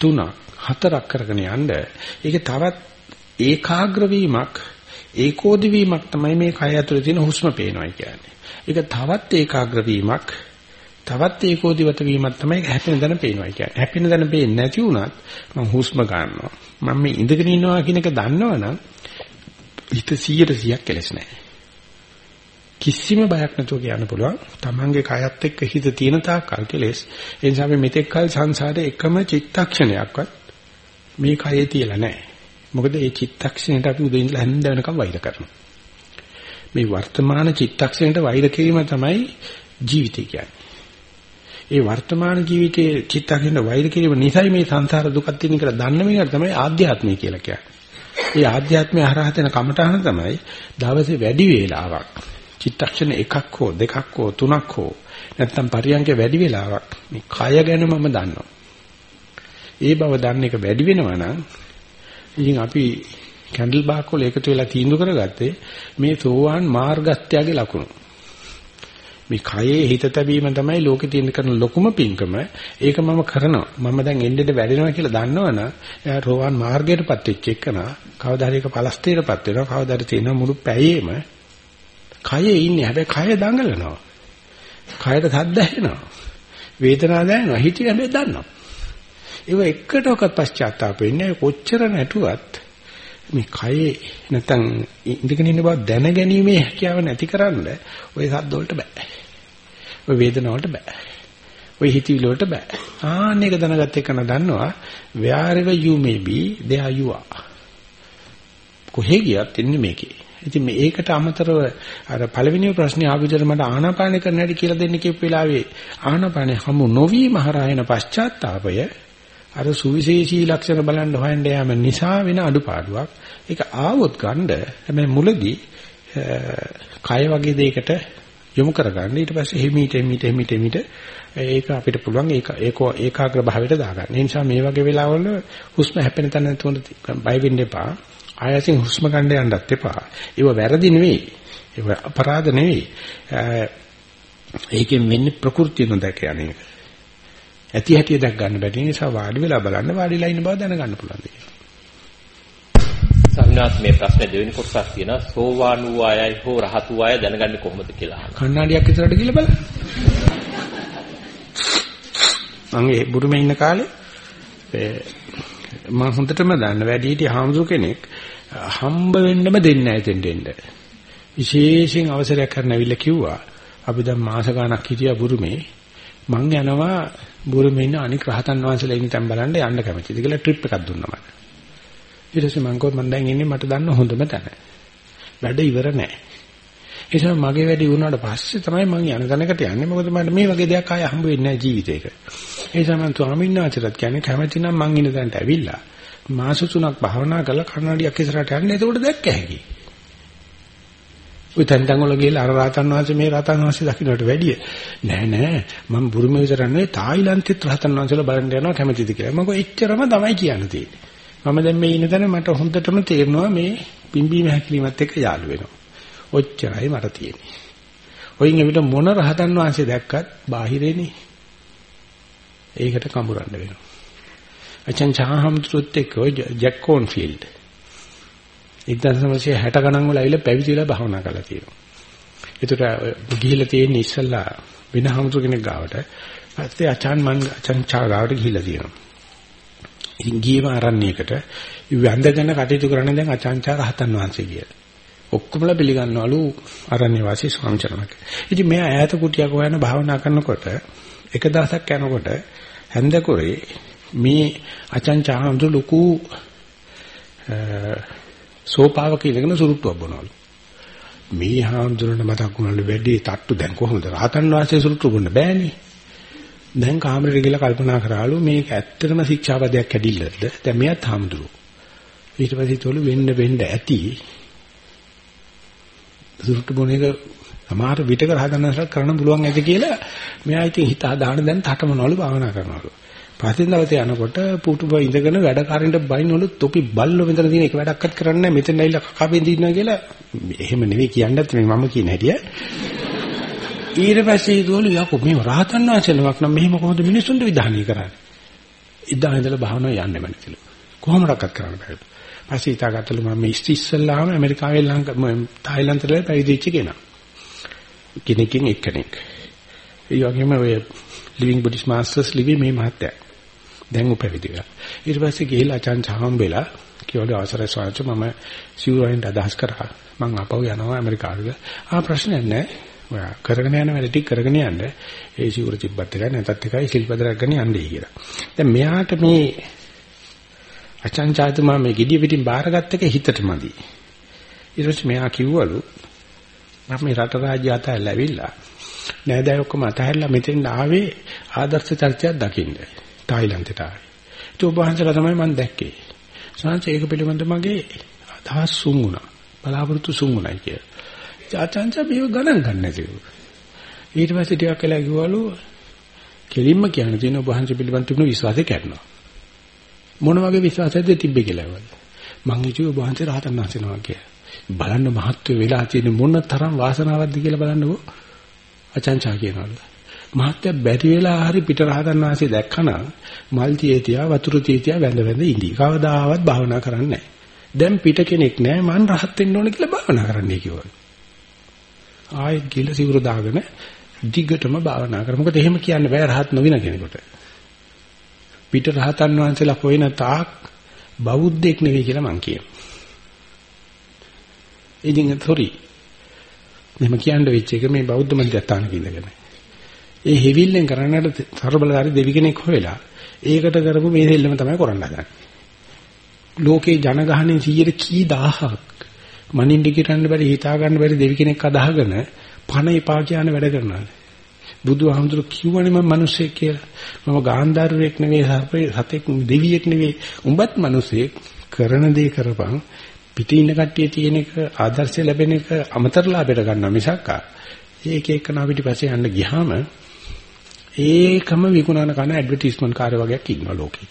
තුනක් හතරක් කරගෙන යන්න. ඒක තවත් ඒකාග්‍ර වීමක් ඒකෝදි වීමක් තමයි මේ කය ඇතුලේ තියෙන හුස්ම පේනවා කියන්නේ. ඒක තවත් ඒකාග්‍ර වීමක් තවත් ඒකෝදිවත වීමක් තමයි හැපෙන දන පේනවා කියන්නේ. හැපෙන දන පේන්නේ නැති වුණත් මම හුස්ම ගන්නවා. මම මේ ඉඳගෙන ඉන්නවා කියන එක දන්නවනම් හිත 100%ක් කෙලස් නැහැ. කිසිම බයක් නැතුව කියන්න පුළුවන්. Tamange කයත් එක්ක හිත තියෙන තාක් කල් කෙලස්. ඒ නිසා අපි මෙතෙක් කල සංසාරේ එකම චිත්තක්ෂණයක්වත් මේ කයේ තියලා නැහැ. මොකද මේ චිත්තක්ෂණයට අපි උදේ ඉඳලා හැන්ද වෙනකම් වෛර කරනවා. මේ වර්තමාන චිත්තක්ෂණයට වෛර කිරීම තමයි ජීවිතය කියන්නේ. ඒ වර්තමාන ජීවිතයේ චිත්තක්ෂණයට වෛර කිරීම නිසයි මේ සංසාර දුකක් තියෙන කියලා දන්න මේකට තමයි ආධ්‍යාත්මය කියලා කියන්නේ. ඒ ආධ්‍යාත්මය හරහා දෙන කමඨහන තමයි දවසේ වැඩි වේලාවක් චිත්තක්ෂණ එකක් හෝ දෙකක් හෝ තුනක් හෝ නැත්තම් පරියන්ක වැඩි වෙලාවක් මේ කය ගැන මම දන්නවා. ඒ බව දන්න එක වැඩි වෙනවා නම් ඉතින් අපි කැන්ඩල් බාක් වල එකතු වෙලා තීන්දුව කරගත්තේ මේ සෝවාන් මාර්ගස්ත්‍යයේ ලකුණු. මේ කයේ හිත තැබීම තමයි ලෝකේ තියෙන කරන ලොකුම පිංකම. ඒක මම කරනවා. මම දැන් එන්නෙද වැඩෙනවා කියලා දන්නවනම් එයා රෝවාන් මාර්ගයටපත් වෙච්ච එකන කවදා හරි එක පලස්තීරපත් වෙනවා. කවදා හරි තියෙන මුළු පැයේම කයේ ඉන්නේ. හැබැයි කය දඟලනවා. කයට සද්ද ඇහෙනවා. වේදනාව දැනෙනවා. හිතේ හැබැයි දන්නවා. ඒව එකටවත් පශ්චාත්තාප වෙන්නේ කොච්චර නැටුවත් මේ කයේ නැත්තම් ඉඳගෙන ඉන්න බව දැනගැනීමේ හැකියාව නැතිකරන්න ওই සද්ද වලට බෑ. ওই වේදනාව වලට බෑ. ওই හිතවිලි වලට බෑ. ආන්න එක දැනගත්ත එකන දන්නවා wherever you may be there you are. කොහෙ ගියත් ඉන්නේ මේකේ. ඉතින් මේකට අමතරව අර පළවෙනි ප්‍රශ්නේ ආවිදර මට ආනාපාන කරන්න හැටි කියලා දෙන්න කියපු වෙලාවේ ආනාපානේ හමු නොවීම හරහා එන පශ්චාත්තාපය අර සුවිශේෂී ලක්ෂණ බලන්න හොයන්න යාම නිසා වෙන අඩුපාඩුවක්. ඒක ආවොත් ගන්න හැබැයි මුලදී කය වගේ දෙයකට යොමු කරගන්න ඊට පස්සේ හිමීට හිමීට හිමීට හිමීට ඒක අපිට පුළුවන් ඒක ඒක ඒකාග්‍ර භාවයට දාගන්න. ඒ නිසා මේ වගේ වෙලාවල හුස්ම හැපෙන තැන තුන බය වෙන්න එපා. ආයසින් හුස්ම ගන්න යන්නත් එපා. ඒව වැරදි නෙවෙයි. ඒව අපරාධ නෙවෙයි. ඒකෙන් වෙන්නේ ප්‍රകൃතිය නොදැක යන්නේ. ඇති හැටි දැක් ගන්න බැරි නිසා වාඩි වෙලා බලන්න වාඩිලා ඉන්න බව දැනගන්න පුළුවන් දෙයක්. සම්නාත් මේ ප්‍රශ්නේ දෙවෙනි කොටසක් තියෙනවා සෝවාන් වූ අයයි හෝ රහත් වූ අය දැනගන්නේ කොහොමද කියලා අහනවා. කණ්ණාඩියක් ඉස්සරහට ගිහලා බලන්න. මම ඒ බුරුමේ ඉන්න කාලේ මම හොඳටම දන්න වැඩි හිටි හාමුදුර කෙනෙක් හම්බ වෙන්නම දෙන්නේ නැහැ එතෙන් දෙන්න. විශේෂයෙන් අවසරයක් කරන්න ඇවිල්ලා කිව්වා අපි දැන් මාස ගාණක් හිටියා බුරුමේ මං යනවා බුරුමේ ඉන්න අනික් රහතන් වහන්සේලා ඉන්න තැන් බලන්න යන්න කැමතිද කියලා ට්‍රිප් එකක් දුන්නා මට. ඊට පස්සේ මං කිව්වා මං දැන් ඉන්නේ මට දන්න හොඳම තැන. වැඩ ඉවර නැහැ. ඒ නිසා මගේ වැඩි වුණාට පස්සේ තමයි මං යන තැනකට යන්නේ. මොකද මට මේ වගේ දෙයක් ආය හම්බ වෙන්නේ නැහැ ජීවිතේක. ඒ නිසා මං ස්වාමීන් වහන්සේට කියන්නේ කැමැති නම් මං ඉන්න තැනට ඇවිල්ලා මාස තුනක් භාවනා කරලා කන්නඩියක් ඉස්සරහට යන්න එතකොට දැක්ක හැකියි. ඔය තැන් තැන් වල ගිහලා අර රාතන් වහන්සේ මේ රාතන් වහන්සේ දකින්නට වැඩිය නෑ නෑ මම බුරුම විතරන්නේ තායිලන්තෙත් රාතන් වහන්සේලා බලන්න යනවා කැමතිද කියලා. මම එච්චරම තමයි කියන්න තියෙන්නේ. මම දැන් මේ ඉන්න තැන මට හොඳටම තේරෙනවා මේ පිම්බීම හැකිලිමත් එක්ක යාළු වෙනවා. ඔච්චරයි මට තියෙන්නේ. ඔයින් එවිට මොන රහතන් වහන්සේ දැක්කත් බාහිරේනේ. ඒකට කඹරන්න වෙනවා. අචන් චාහම්තුත් එක්ක ජැක් කොන්ෆීල්ඩ් 1960 ගණන් වල ඇවිල්ලා පැවිදිලා භාවනා කරලා තියෙනවා. ඒතර ගිහිල්ලා තියෙන ඉස්සල්ලා වෙන හමුතු කෙනෙක් ගාවට පස්සේ අචාන් මං අචාන් චා ගාවට ගිහිල්ලා තියෙනවා. ඉතින් ගියම ආරණ්‍යයකට වැඳගෙන කටයුතු කරන්නේ දැන් අචාන්චා රහතන් වහන්සේ කියලා. ඔක්කොමලා පිළිගන්නවලු ආරණ්‍ය වාසී ස්වාමීන් ඉතින් මෙයා ඈත කුටියක හොයන භාවනා කරනකොට එක දවසක් යනකොට හැන්දකොරේ මේ අචාන්චා හඳු ලොකු සෝපාවක ඉඳගෙන සුරුට්ටුවක් බොනවලු. මේ හාමුදුරන මතක් වුණාලු වැඩි තට්ටු දැන් කොහොමද රහතන් වහන්සේ සුරුට්ටු බොන්න බෑනේ. දැන් කාමරේට ගිහලා කල්පනා කරාලු මේක ඇත්තටම ශික්ෂාපදයක් ඇදිල්ලද දැන් මෙයාත් හාමුදුරුවෝ. ඊට පස්සේ තෝලු වෙන්න වෙන්න ඇති. සුරුට්ටු බොන එක සමහර විටක රහතන් වහන්සේලා කරන්න පුළුවන් ඇති කියලා මෙයා ඉතින් හිත හදාන දැන් තටමනවලු භාවනා කරනවලු. පස්සේ දවසේ යනකොට පුටුබ ඉඳගෙන වැඩ කාරින්ට බයින්නවලු තොපි බල්ලෝ මෙතන තියෙන එක වැඩක්වත් කරන්නේ නැහැ. මෙතන ඇවිල්ලා කකා බෙන්දිනවා කියලා. එහෙම නෙවෙයි කියන්නත් මේ මම කියන හැටිය. ඊට පස්සේ ඒගොල්ලෝ යකෝ මේ රහතන් වහන්සේනමක් නම් මෙහෙම කොහොමද මිනිසුන්ට විධානය කරන්නේ? ඉදා ඉඳලා භාවනාව යන්නේ නැතිලු කොහොමඩක්වත් කරන්න බෑ පස්සේ හිතාගත්තලු මම ඉස්සෙල්ලාම ඇමරිකාවේ ලංකා තායිලන්තේ පැවිදිච්ච කෙනා කෙනකින් එක්කෙනෙක් ඒ වගේම ඔය ලිවිං බුද්දිස් මාස්ටර්ස් ලිවි මේ මහත්තයා දැන් උපැවිදි වෙලා. ඊට පස්සේ ගිහිල්ලා අචාන් හම්බෙලා කිව්වලු අවසරයි ස්වාමීන් මම සිවුරෙන් අදහස් කරා. මං අපව යනවා ඇමරිකාවට. ආ ප්‍රශ්නයක් නැහැ. ඔයා කරගෙන යන වැඩ ටික කරගෙන යන්න. ඒ සිවුර තිබ්බත් එකයි නැතත් එකයි ශිල්පද රැගෙන යන්නේ කියලා. දැන් මෙයාට මේ අචාන් චාතුමා මේ gediya පිටින් බාරගත්ත එක හිතටමදි. ඊට පස්සේ මෙයා කිව්වලු මම මේ රට රාජ්‍ය අතහැරලා ඇවිල්ලා නෑදෑය ඔක්කොම අතහැරලා මෙතෙන් ආවේ ආදර්ශ චර්චයක් දකින්න. තායිලන්තයට ආවේ. ඒක ඔබ වහන්සේලා තමයි මම දැක්කේ. සංස ඒක පිළිබඳ මගේ අදහස් සුන් වුණා. බලාපොරොත්තු සුන් වුණයි කියලා. ආචාන්ච මේව ගණන් ගන්න නැතිව. ඊට පස්සේ ටිකක් වෙලා ගිහවලු කෙලින්ම කියන්න තියෙන ඔබ වහන්සේ පිළිබඳ තිබුණු විශ්වාසය කැඩනවා. මොන වගේ විශ්වාසයක්ද තිබ්බේ කියලා වල. මං හිතුවේ ඔබ වහන්සේ රහතන් වහන්සේනවා කියලා. බලන්න මහත්ව වෙලා තියෙන මොන තරම් වාසනාවක්ද කියලා බලන්නකෝ. අචාන්චා කියනවලු. මහත්ය බැරි වෙලා හරි පිට රහතන් වහන්සේ දැක්කනම් මල් තියේතියා වතුර තියේතියා වැඳ වැඳ ඉඳි. කවදාවත් භාවනා කරන්නේ නැහැ. දැන් පිට කෙනෙක් නැහැ මං රහත් වෙන්න ඕන කියලා භාවනා කරන්නයි කිව්වා. ආයෙත් ගිල සිවුර දාගෙන දිගටම භාවනා කර. මොකද එහෙම කියන්න බෑ රහත් නොවින කෙනෙකුට. පිට රහතන් වහන්සේලා හොයන තාක් බෞද්ධෙක් නෙවෙයි කියලා මං කියනවා. ඉතින් sorry. මෙහෙම කියන්න වෙච්ච එක මේ බෞද්ධ මධ්‍යස්ථානක ඉඳගෙන. ඒ හිවිල්ලෙන් කරන්නට ਸਰබලධාරි දෙවි කෙනෙක් හොයලා ඒකට කරපු මේ දෙල්ලම තමයි කරන්න හදන්නේ. ලෝකේ ජනගහණයෙන් 100ට කී දහහක් මනින්ඩි කිරන්න බැරි හිතා ගන්න බැරි දෙවි කෙනෙක් අදහගෙන පණ එපා කියන වැඩ කරනවා. බුදුහාමුදුරු කිව්වනේ මම මිනිස්සෙක් කියලා. මම ගාන්ධාරුවෙක් නෙවෙයි සතෙක් දෙවියෙක් නෙවෙයි. උඹත් මිනිස්සෙක් කරන දේ කරපන්. පිටින් ඉන්න කට්ටිය තියෙන එක ආදර්ශය ලැබෙන එක අමතර ලාභයට ගන්නවා මිසක් ඒක එක්කන පිටිපස්සේ යන්න ගියාම ඒකම විකුණන කන ඇඩ්වර්ටයිස්මන්ට් කාර්ය වගේක් ඉන්නවා ලෝකේ.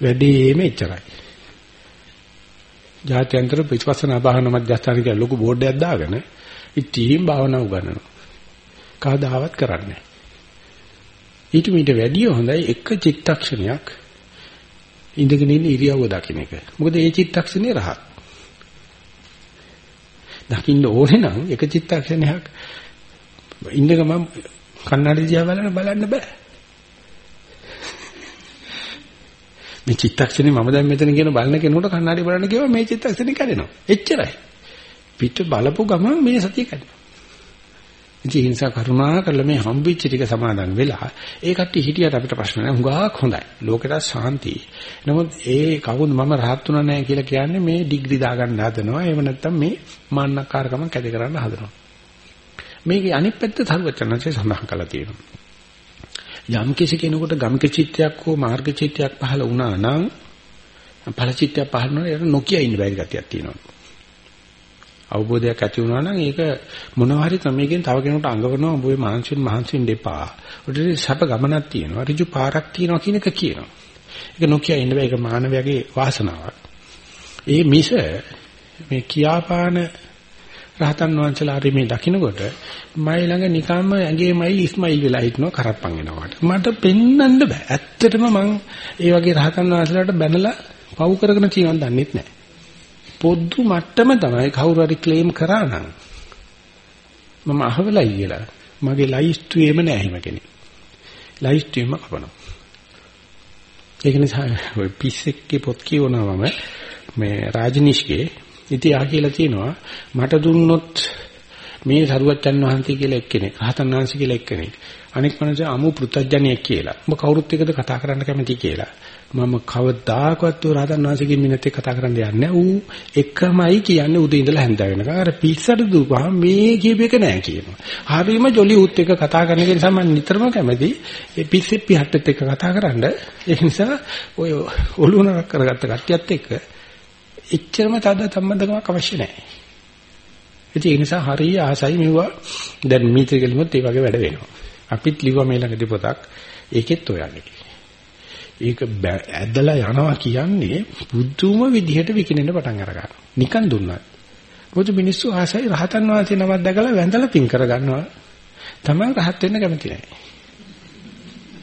වැඩිම එච්චරයි. ජාත්‍යන්තර පිටපස්සන භාවන මධ්‍යස්ථාන කියලා ලොකු බෝඩ් එකක් දාගෙන ඉතින් භාවනා උගන්වනවා. කවදාවත් කරන්නේ ඊට මීට වැඩිය හොඳයි එක චිත්තක්ෂණයක් ඉඳගෙන ඉන්න ඉරියව්ව දකින්න එක. මොකද ඒ චිත්තක්ෂණේ රහත්. දකින්න ඕනේ නම් එක චිත්තක්ෂණයක් ඉන්නකම කන්නඩි දිහා බලන්න බලන්න බෑ. මේ චිත්තක්ෂණේ මම දැන් මෙතන කියන බලන කෙනෙකුට කන්නඩි බලන්න කියව මේ චිත්තක්ෂණේ කැඩෙනවා. එච්චරයි. පිට බලපු ගමන් මේ සතිය කැඩෙනවා. ඉතින් ඒ නිසා කරුණා කරලා මේ හම්බෙච්ච ටික සමාදන් වෙලා ඒ කට්ටිය හිටියට අපිට ප්‍රශ්න නැහැ. හුඟක් හොඳයි. ලෝකෙට ශාන්තියි. නමුත් ඒ කවුද මම රහත් වුණා නැහැ කියලා කියන්නේ මේ ඩිග්‍රී දාගන්න හදනවා. එහෙම නැත්නම් මේ මාන්නකාරකම කැද කරන්න හදනවා. මේකේ අනිත් පැත්ත තරුවචනන්සේ සඳහන් කරලා තියෙනවා. යම් කිසි කෙනෙකුට ගම්ක චිත්තයක් හෝ මාර්ග චිත්තයක් පහළ වුණා නම් ඵල චිත්තයක් පහළ වුණා ඒක නොකිය ඉන්න බැරි ගතියක් තියෙනවා. අවබෝධයක් ඇති වුණා නම් ඒක මොනවා හරි ක්‍රමයකින් තව කෙනෙකුට අඟවනවා ඔබේ මානසික මහන්සියෙන් දෙපා. උඩට සැප ගමනක් තියෙනවා. ඍජු පාරක් තියෙනවා කියන එක කියනවා. ඒක නොකිය ඉන්න බෑ ඒක මානවයාගේ වාසනාවක්. ඒ මිස මේ කියාපාන රහතන් වහන්සේලා හරි මේ දකින්නකොට මයි ළඟ නිකම්ම ඇඟේ මයි ඉස්මයිල් වෙලා හිටනවා කරප්පන් එනවාට. මට පෙන්වන්න බෑ. ඇත්තටම මං ඒ වගේ රහතන් වහන්සේලාට බැනලා පව් කරගෙන කියනවා දන්නෙත් නෑ. පොදු මට්ටම තමයි කවුරු හරි ක්ලේම් කරා නම් මම අහවලයි කියලා. මගේ ලයිස්තුවේම නෑ එහෙම කෙනෙක්. ලයිස්තුවේම කපනවා. ඒක නිසා ඔය පිස්සෙක්ගේ පොත් කියවනවම මේ රාජනිෂ්ගේ ඉතින් ආ කියලා තියෙනවා මට දුන්නොත් මේ සරුවච්චන් වහන්සේ කියලා එක්කෙනෙක් රහතන් වහන්සේ කියලා එක්කෙනෙක් අනෙක් මනසේ අමු පෘතජ්ජනියෙක් කියලා මම කවුරුත් එක්කද කතා කරන්න කැමති කියලා මම කවදාකවත් රහතන් වහන්සේගෙන් මිනිත් එක්ක කතා කරන්න යන්නේ නැහැ. ඌ එකමයි කියන්නේ උදේ ඉඳලා හැන්ද වෙනකන් අර පිස්සට දුවපහම මේ කියප එක නෑ කියනවා. හරීම ජොලි උත් එක්ක කතා කරන එක නිසා මම නිතරම කැමති. ඒ පිස්සෙ පිහට්ටෙත් එක්ක කතා කරන්න. ඒ නිසා ඔය ඔළුව නරක කරගත්ත කට්ටියත් එක්ක එච්චරම තද සම්බන්ධකමක් අවශ්‍ය නැහැ. ඒ නිසා හරිය ආසයි මෙවුවා. දැන් මීටර ගලිමුත් ඒ වගේ වැඩ වෙනවා. අපිත් ලිව්වා මේ ළඟදී පොතක්. ඒකෙත් ඔයන්නේ. ඒක ඇදලා යනවා කියන්නේ බුදුම විදිහට විකිනෙන්න පටන් අරගන්නවා. නිකන් දුන්නා. මොකද මිනිස්සු ආසයි රහතන් වහන්සේ නමක් දැකලා වැඳලා පින් කරගන්නවා. තමයි රහත් වෙන්න කැමති නැහැ.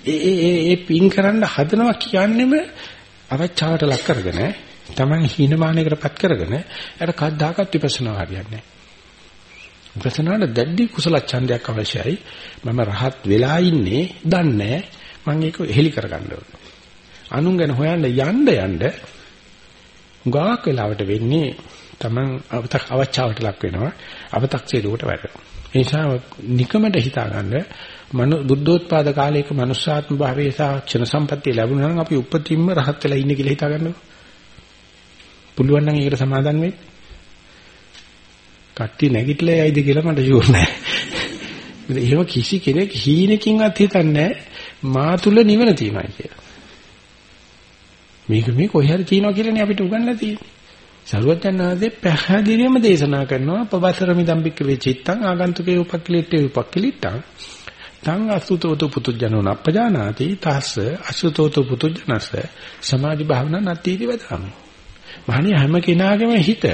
ඒ ඒ ඒ පින් කරන්න හදනවා කියන්නේම අවචාවට ලක් කරගෙන Taman හීනමානයකටපත් කරගෙන අර කද්දාකත් විපස්සනා හරියන්නේ නැහැ. විපස්සනාට දැඩි කුසල ඡන්දයක් අවශ්‍යයි. මම රහත් වෙලා ඉන්නේ දන්නේ මම ඒක හෙලි කරගන්න ඕනේ. අනුන් ගැන හොයන්න යන්න යන්න ගාක් වෙලාවට වෙන්නේ Taman අවතක් අවචාවට ලක් වෙනවා. අවතක්සේරුවට වැටෙනවා. ඒ නිසා නිකමට හිතාගන්න මනු බුද්ධෝත්පාද කාලයක මනුෂ්‍යාත්ම භාවයේ සහ ක්ෂණ සම්පත්තිය ලැබුණා නම් අපි උපතින්ම රහත් වෙලා ඉන්නේ කියලා හිතාගන්නකෝ. පුළුවන් නම් ඒකට සමාදන් වෙන්න. කට්ටිය නැගිටලා යයිද කියලා මට ෂුවර් නෑ. එහෙම කිසි කෙනෙක් හීනකින්වත් හිතන්නේ මා තුල නිවන තියෙනවා කියලා. මේක මේ කොහේ හරි තියෙනවා කියලානේ අපිට උගන්ලා තියෙන්නේ. සරුවචනාදී පැහැදිලිවම දේශනා කරනවා පබසර මිදම්බික වෙචිත්තං ආගන්තුකේ උපක්ලිට්ඨේ උපක්ලිට්ඨං තං අසුතෝතු පුතුජනෝ නප්පජානාති තස්ස අසුතෝතු පුතුජනස්ස සමාධි භාවනා නැතිති වදාමි. මහණිය හැම කෙනාගේම හිත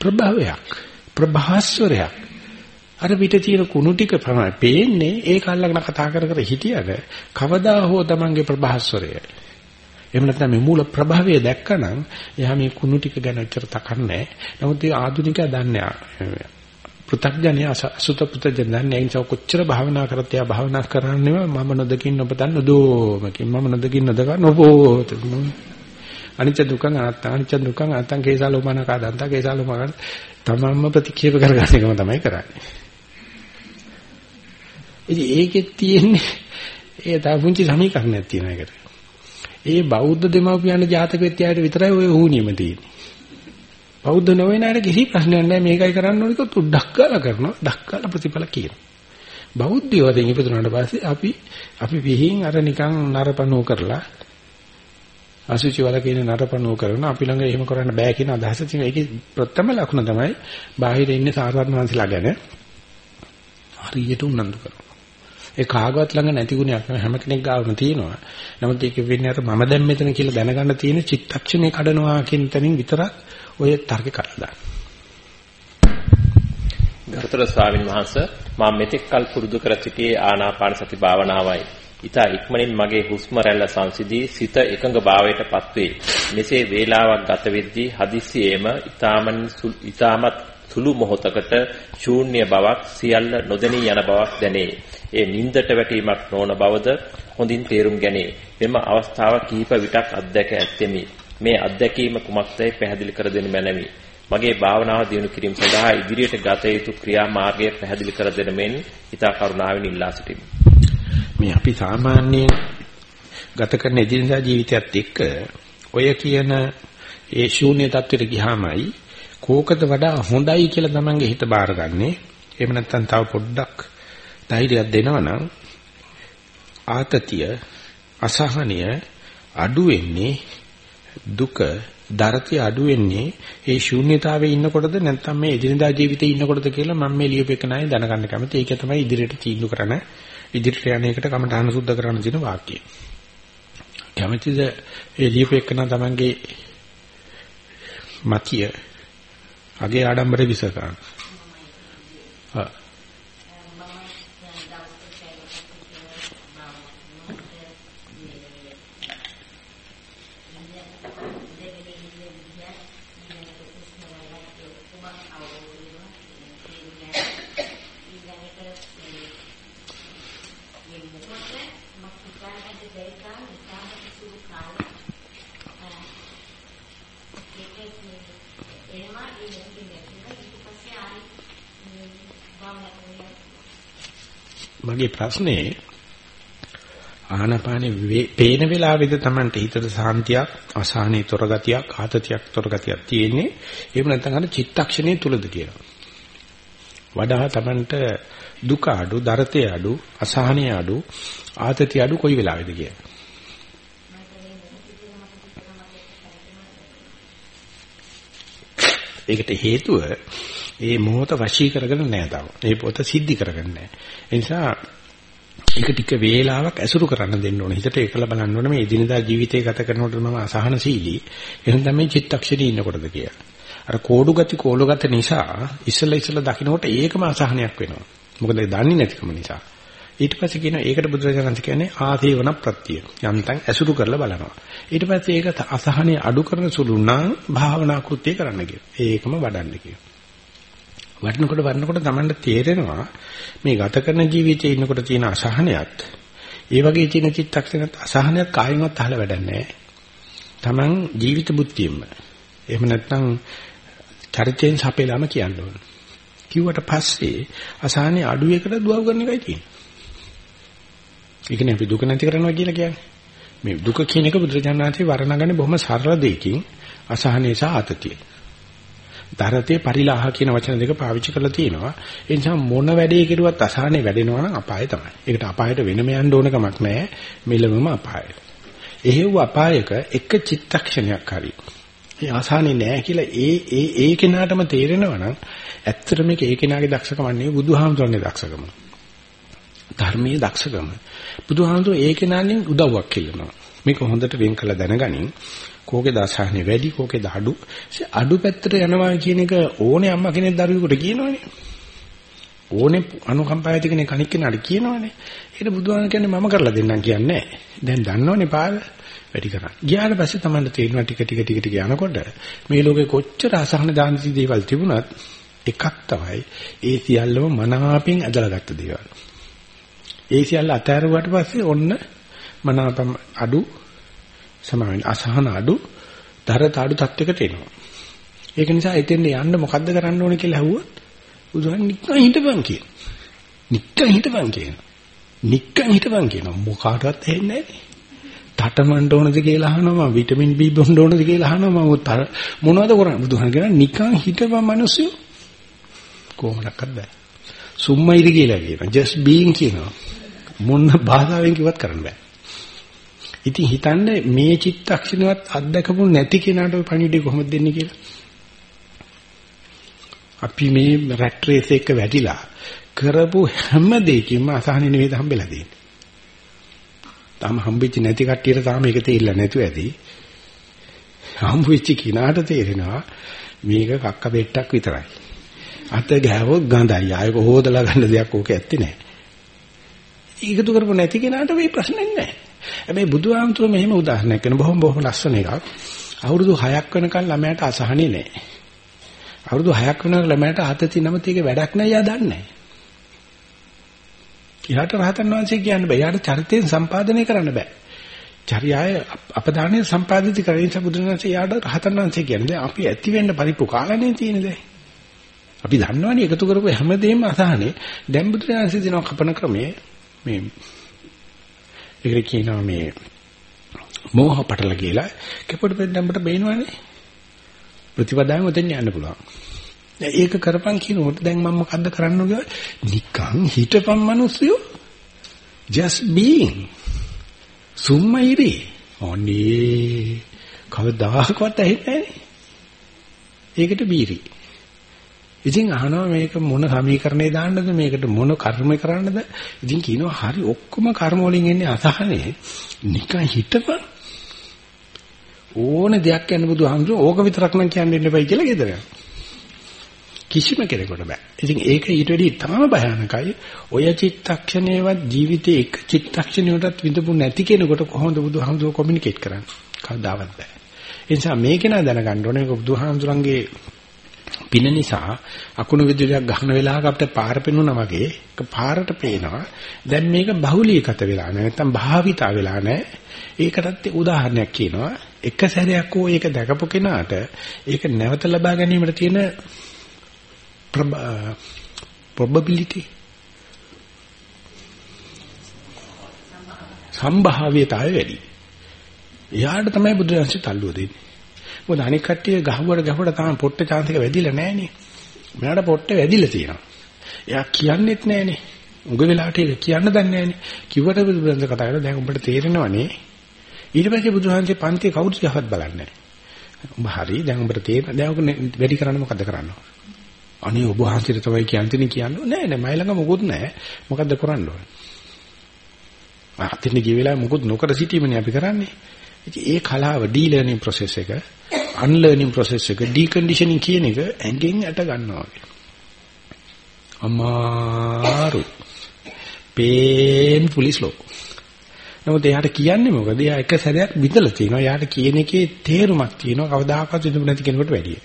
ප්‍රභවයක් ප්‍රභාස්වරයක්. අර පිට තියෙන කුණු ටික තමයි පේන්නේ. ඒක අල්ලගෙන කතා කර කර හිටියද කවදා හෝ තමන්ගේ ප්‍රභාස්වරය. එහෙම නැත්නම් මේ මූල ප්‍රභවය දැක්කනම් එයා මේ කුණු ටික ගැන උත්තර තකන්නේ නමුත් ඒ ආධුනිකයා දන්නේ පෘථග්ජනයා අසුත පෘථග්ජන දන්නේ ඒ නිසා කොච්චර භාවනා කරත් එයා භාවනා කරන්නේ මම නොදකින් ඔබ දන්න දෝමකින්. මම නොදකින් නොදක නොබෝත අනිච්ච දුක්ඛ අනාත්ම අනිච්ච දුක්ඛ අනාත්ම. කේසාලෝමන කාදන්ත කේසාලෝමන තමන්ම ප්‍රතික්ෂේප කරගන්න එකම තමයි කරන්නේ. ඉතින් ඒකෙත් තියෙන්නේ ඒ තා පුංචි සමීකරණයක් තියෙන එකට. ඒ බෞද්ධ දෙමව්පියන් ජාතක විද්‍යාවට විතරයි ওই වුණියම තියෙන්නේ. බෞද්ධ නොවන අයට කිසි ප්‍රශ්නයක් නැහැ මේකයි කරන්න ඕනික තුඩක් ගාලා කරනවා ඩක් ගාලා ප්‍රතිඵල කියනවා. බෞද්ධයෝ දැන් ඉපදුනාට පස්සේ අපි අපි විහිං අර නිකන් නරපණෝ කරලා අසුචි වල කියන නරපණුව කරන අපි ළඟ එහෙම කරන්න බෑ කියන අදහස තියෙනවා. ඒකේ ප්‍රථම ලක්ෂණ තමයි බාහිර ඉන්නේ සාරවත් මහන්සිලා ගැන හරියට උනන්දු කරනවා. ඒ කාගවත් ළඟ නැති ගුණයක් හැම කෙනෙක් ගාවම තියෙනවා. නමුත් ඒක වෙන්නේ අර මම දැන් මෙතන කියලා දැනගන්න තියෙන චිත්තක්ෂණේ කඩනවා කියන තැනින් විතරක් ඔය තර්කේ කඩලා දාන්න. ගරුතර ස්වාමීන් වහන්සේ මම මෙතෙක් කල් පුරුදු කර සිටියේ ආනාපාන සති භාවනාවයි. ඊතා ඉක්මනින් මගේ හුස්ම රැල්ල සංසිදී සිත එකඟ භාවයටපත් වේ. මෙසේ වේලාවක් ගත වෙද්දී හදිස්සියේම ඊතාමන් ඊතාමත් සුළු මොහොතකට ශූන්‍ය බවක් සියල්ල නොදෙනී යන බවක් දැනේ. ඒ නින්දට වැටීමක් නොවන බවද හොඳින් තේරුම් ගැනේ. මෙම අවස්ථාව කිහිප විටක් අත්දැක ඇත්තෙමි. මේ අත්දැකීම කුමක්දයි පැහැදිලි කර දෙනු මැනවි. මගේ භාවනාව දියුණු කිරීම සඳහා ඉදිරියට ගත යුතු ක්‍රියා මාර්ගය පැහැදිලි කර දෙන මෙන් ඊතා කරුණාවෙන් ඉල්ලා සිටිමි. මේ අපි සාමාන්‍යයෙන් ගත කරන එදිනදා ජීවිතයත් එක්ක ඔය කියන ඒ ශූන්‍ය තත්ත්වයට ගියාමයි කෝකද වඩා හොඳයි කියලා තමන්ගේ හිත බාරගන්නේ. එහෙම නැත්නම් තව පොඩ්ඩක් ධෛර්යයක් දෙනවනම් ආතතිය අසහනය අඩු වෙන්නේ දුක දරතිය අඩු වෙන්නේ ඒ ශූන්‍යතාවයේ ඉන්නකොටද නැත්නම් මේ එදිනදා ජීවිතේ ඉන්නකොටද කියලා මම මේ ලියුපෙක නැහැ දැනගන්න කැමතියි. ඒක තමයි ඉදිරියට තීන්දුව කරන ඉදිරියට යන එකට කමඨාන සුද්ධ කරන්න දෙන වාක්‍යය. කැමතිද ඒ ලියුපෙක නම් තමන්ගේ මතිය අගේ ආඩම්බර විස ගන්න. මගේ ප්‍රශ්නේ ආනපානේ පේන වෙලාවෙද Tamanට හිතට සාන්තියක් අසහනේ තොර ගතියක් ආතතියක් තොර ගතියක් තියෙන්නේ එහෙම නැත්නම් අර චිත්තක්ෂණයේ තුලද කියලා වඩා Tamanට දුක අඩු දරතේ අඩු අසහනේ අඩු ආතතිය අඩු කොයි වෙලාවෙද කියලා ඒකට හේතුව ඒ මොහොත වශී කරගෙන නැහැ තාම. මේ පොත සිද්ධි කරගන්නේ නැහැ. ඒ නිසා ඒක ටික වේලාවක් ඇසුරු කරන්න දෙන්න ඕනේ. හිතට ඒකලා බලන්න ඕනේ මේ එදිනදා ජීවිතය ගත කරනකොට මම අසහනශීලී. එහෙනම් තමයි චිත්තක්ෂණේ ඉන්නකොටද කියලා. අර කෝඩු ගති කෝලු ගති නිසා ඉස්සලා ඉස්සලා දකින්නකොට ඒකම අසහනයක් වෙනවා. මොකද ඒ දන්නේ නැතිකම නිසා. ඊට පස්සේ කියන ඒකට බුදුරජාණන් කියන්නේ ආසේවන ප්‍රත්‍ය. යන්තම් ඇසුරු කරලා බලනවා. ඊට පස්සේ ඒක අසහනේ අඩු කරන සුළු නම් භාවනා කෘත්‍ය කරන්න කියනවා. ඒකම වඩන්න කියනවා. වඩනකොට වඩනකොට Tamanට තේරෙනවා මේ ගත කරන ජීවිතයේ ඉන්නකොට තියෙන අසහනයත් ඒ වගේ තියෙන චිත්තක්ෂණත් අසහනයත් කායින්වත් අහලා වැඩන්නේ Taman ජීවිත බුද්ධියෙම එහෙම නැත්නම් චරිතයෙන් සපේලාම කියන්න ඕන. කිව්වට පස්සේ අසහනේ අඩු එකට දුවව කරන එකයි තියෙන්නේ. ඒ කියන්නේ අපි දුක නැති කරනවා කියලා කියන්නේ. මේ දුක කියන එක බුදුරජාණන් වහන්සේ වර්ණගන්නේ බොහොම සරල දෙයකින් අසහනේ සහ ආතතිය. දරතේ පරිලාහ කියන වචන දෙක පාවිච්චි කරලා තියෙනවා. ඒ නිසා මොන වැඩේ කෙරුවත් අසහනේ වැඩෙනවා නම් අපාය තමයි. ඒකට අපායට වෙනම යන්න ඕන කමක් නැහැ. මෙලමම අපාය. එහෙව් අපායක එක චිත්තක්ෂණයක් හරි. ඒ අසහනේ නැහැ කියලා ඒ ඒ ඒ කෙනාටම තේරෙනවා නම් ඇත්තට මේක ඒ කෙනාගේ දක්ෂකම නෙවෙයි බුදුහාමුදුරන්ගේ දක්ෂකම. ධර්මයේ දක්ෂකම. බුදුහාමුදුර ඒ කෙනාගෙන් උදව්වක් ඉල්ලනවා. මේක හොඳට වෙන් කළ දැනගනින් කෝකේ දාසහනේ වැඩි කෝකේ අඩු. අඩු පැත්තට යනවා කියන එක ඕනේ අම්මා කෙනෙක් දරුවෙකුට කියනවනේ. ඕනේ අනුකම්පාව ඇති කෙනෙක් අනික් කෙනාට කියනවනේ. ඒක බුදුහාම කියන්නේ මම කරලා දෙන්නම් කියන්නේ දැන් දන්නවනේ පාල වැඩි කරා ගියාට පස්සේ තමයි තේරෙනවා ටික ටික ටික ටික යනකොට මේ ලෝකේ කොච්චර අසහන දානසි දේවල් තිබුණත් එකක් තමයි ඒ සියල්ලම මනාපෙන් ඇදලා ගත්ත දේවල්. ඒ සියල්ල අතෑරුවාට පස්සේ ඔන්න මනාපම් අඩු සමාවෙන් අසහන අඩු දරත අඩු තත්වයකට එනවා. ඒක නිසා එතෙන් යන්න මොකද්ද කරන්න ඕනේ කියලා ඇහුවොත් බුදුහාම නික්කන් හිටපන් කියන. නික්කන් හිටපන් කියන. නික්කන් හිටපන් කියන මොකාටවත් ඇහෙන්නේ නැහැ. තටමඬ ඕනද කියලා අහනවා මම විටමින් B බොන්න ඕනද කියලා අහනවා මම මොනවද කරන්නේ බුදුහාම කියන නිකන් හිටපන් මිනිස්සු කොහොමදක්වත් බෑ. සුම්මයිද කියලා කියනවා. just being කියනවා. මොන භාෂාවෙන් කිව්වත් කරන්න බෑ. ඉතින් හිතන්නේ මේ චිත්තක්ෂණවත් අත්දකපු නැති කෙනාට ඔය පණිවිඩය කොහොමද දෙන්නේ කියලා. අපි මේ රැට් රේස් එක වැටිලා කරපු හැම දෙයකින්ම අසහනෙ නෙවෙයි හම්බෙලා තියෙන්නේ. තාම හම්බෙච්ච නැති කට්ටියට තාම ඒක තේරිලා නැතුව ඇති. හම්බෙච්ච කිනාට තේරෙනවා මේක කක්ක බෙට්ටක් විතරයි. අත ගෑවොත් ගඳයි. ආයක හොදලා ගන්න දෙයක් ඕක ඇත්තේ නැහැ. ඒකතු කරපො නැති කෙනාට මේ ප්‍රශ්නේ නැහැ. හැබැයි බුදුහාමුදුරුවෝ මෙහෙම උදාහරණයක් කරන බොහොම බොහොම ලස්සන එකක්. අවුරුදු 6ක් වෙනකන් ළමයාට අසහනෙ නැහැ. අවුරුදු 6ක් වෙනකන් ළමයාට ආතති නැමතික වැඩක් නැහැ යා දන්නේ නැහැ. ඊට රහතන් වහන්සේ කියන්න බෑ. යාට චරිතයෙන් සම්පාදනය කරන්න බෑ. චර්යාය අපදානය සම්පාදිත කරගෙන බුදුරජාණන්සේ යාට රහතන් වහන්සේ කියන්නේ අපි ඇති වෙන්න පරිප්පු කාලනේ තියෙන්නේ අපි දන්නවනේ එකතු කරපු හැමදේම අසහනේ දැන් බුදුරජාණන්සේ දෙනවා කපන ක්‍රමයේ මේ ඒකට කියනවා මේ මෝහ පටල කියලා. කැපොට පෙන්නඹට බේනවනේ. ප්‍රතිපදාවෙන් උදෙන් යන්න පුළුවන්. ඒක කරපන් කියනකොට දැන් මම මොකද්ද කරන්න ඕනේ නිකන් හිටපන් මිනිස්සුયો just being. සුම්මයිරි ඔනේ කවදාකවත් ඇහින්නේ ඒකට බීරි. ඉතින් අහනවා මේක මොන සමීකරණේ දාන්නද මේකට මොන කර්ම කරන්නද ඉතින් කියනවා හරි ඔක්කොම කර්ම වලින් එන්නේ අසහනේ නිකන් හිටපන් ඕන දෙයක් යන්න බුදුහාමුදුරුවෝ ඕක විතරක් නම් කියන්න ඉන්න බයි කියලා ගෙදර කිසිම කෙනෙකුට බෑ. ඉතින් ඒක ඊට වැඩි තාම භයානකයි. ඔය චිත්තක්ෂණේවත් ජීවිතේ එක චිත්තක්ෂණයකටත් විඳපු නැති කෙනෙකුට කොහොමද බුදුහාමුදුරුවෝ කොමියුනිකේට් කරන්නේ? කවදාවත් බෑ. ඒ නිසා මේක නා දැනගන්න ඕනේ බුදුහාමුදුරන්ගේ පින නිසා අකුණු විදුලියක් ගහන වෙලාවක අපිට පාර පෙනුනා වගේ එක පාරට පේනවා. දැන් මේක බහුලීගත වෙලා නැහැ. නැත්තම් භාවිතා වෙලා නැහැ. ඒකටත් උදාහරණයක් කියනවා. එක සැරයක් ඕ ඒක දැකපු කෙනාට ඒක නැවත ලබා ගැනීමට තියෙන probability සම්භාව්‍යතාවය වැඩි. එයාට තමයි බුදුරජාණන් තල්ලුව දෙන්නේ. මොකද අනික කට්ටිය ගහුවට ගහුවට තමයි පොට්ට chance එක වැඩිලා නැහනේ. මෙයාට පොට්ට වැඩිලා තියෙනවා. එයා කියන්නෙත් නැහනේ. උග වෙලාවට ඒක කියන්න දන්නේ නැහනේ. කිව්වට බුදුරජාණන් කතා කරලා දැන් උඹට තේරෙනවනේ. ඊට පස්සේ බුදුහන්සේ පන්තිය කවුරුත් යහවත් බලන්නේ නැහැ. උඹ හරි දැන් උඹට තේරෙන දැන් ඔක වැඩි කරන්න මොකද කරන්න ඕන? අනේ ඔබ වහන්සේට තමයි කියන්නේ කියන්නේ නෑ නෑ මයි ළඟ මොකුත් නෑ මොකද්ද කරන්න ඕනේ අතින් ගිය වෙලාවේ මොකුත් නොකර සිටීමනේ අපි කරන්නේ ඉතින් ඒ කලාව ඩී ලර්නින් process එක අන්ලර්නින් process එක ඩිකන්ඩිෂනින් කියන එක ඇඟෙන් ඇට ගන්නවා වගේ අමාරු painfully slow නමුත් එයාට කියන්නේ මොකද? එයා එක සැරයක් විදලා තිනවා. එයාට කියන එකේ තේරුමක් තියෙනවා. කවදාකවත් විඳපු නැති කෙනෙකුට වැඩියි.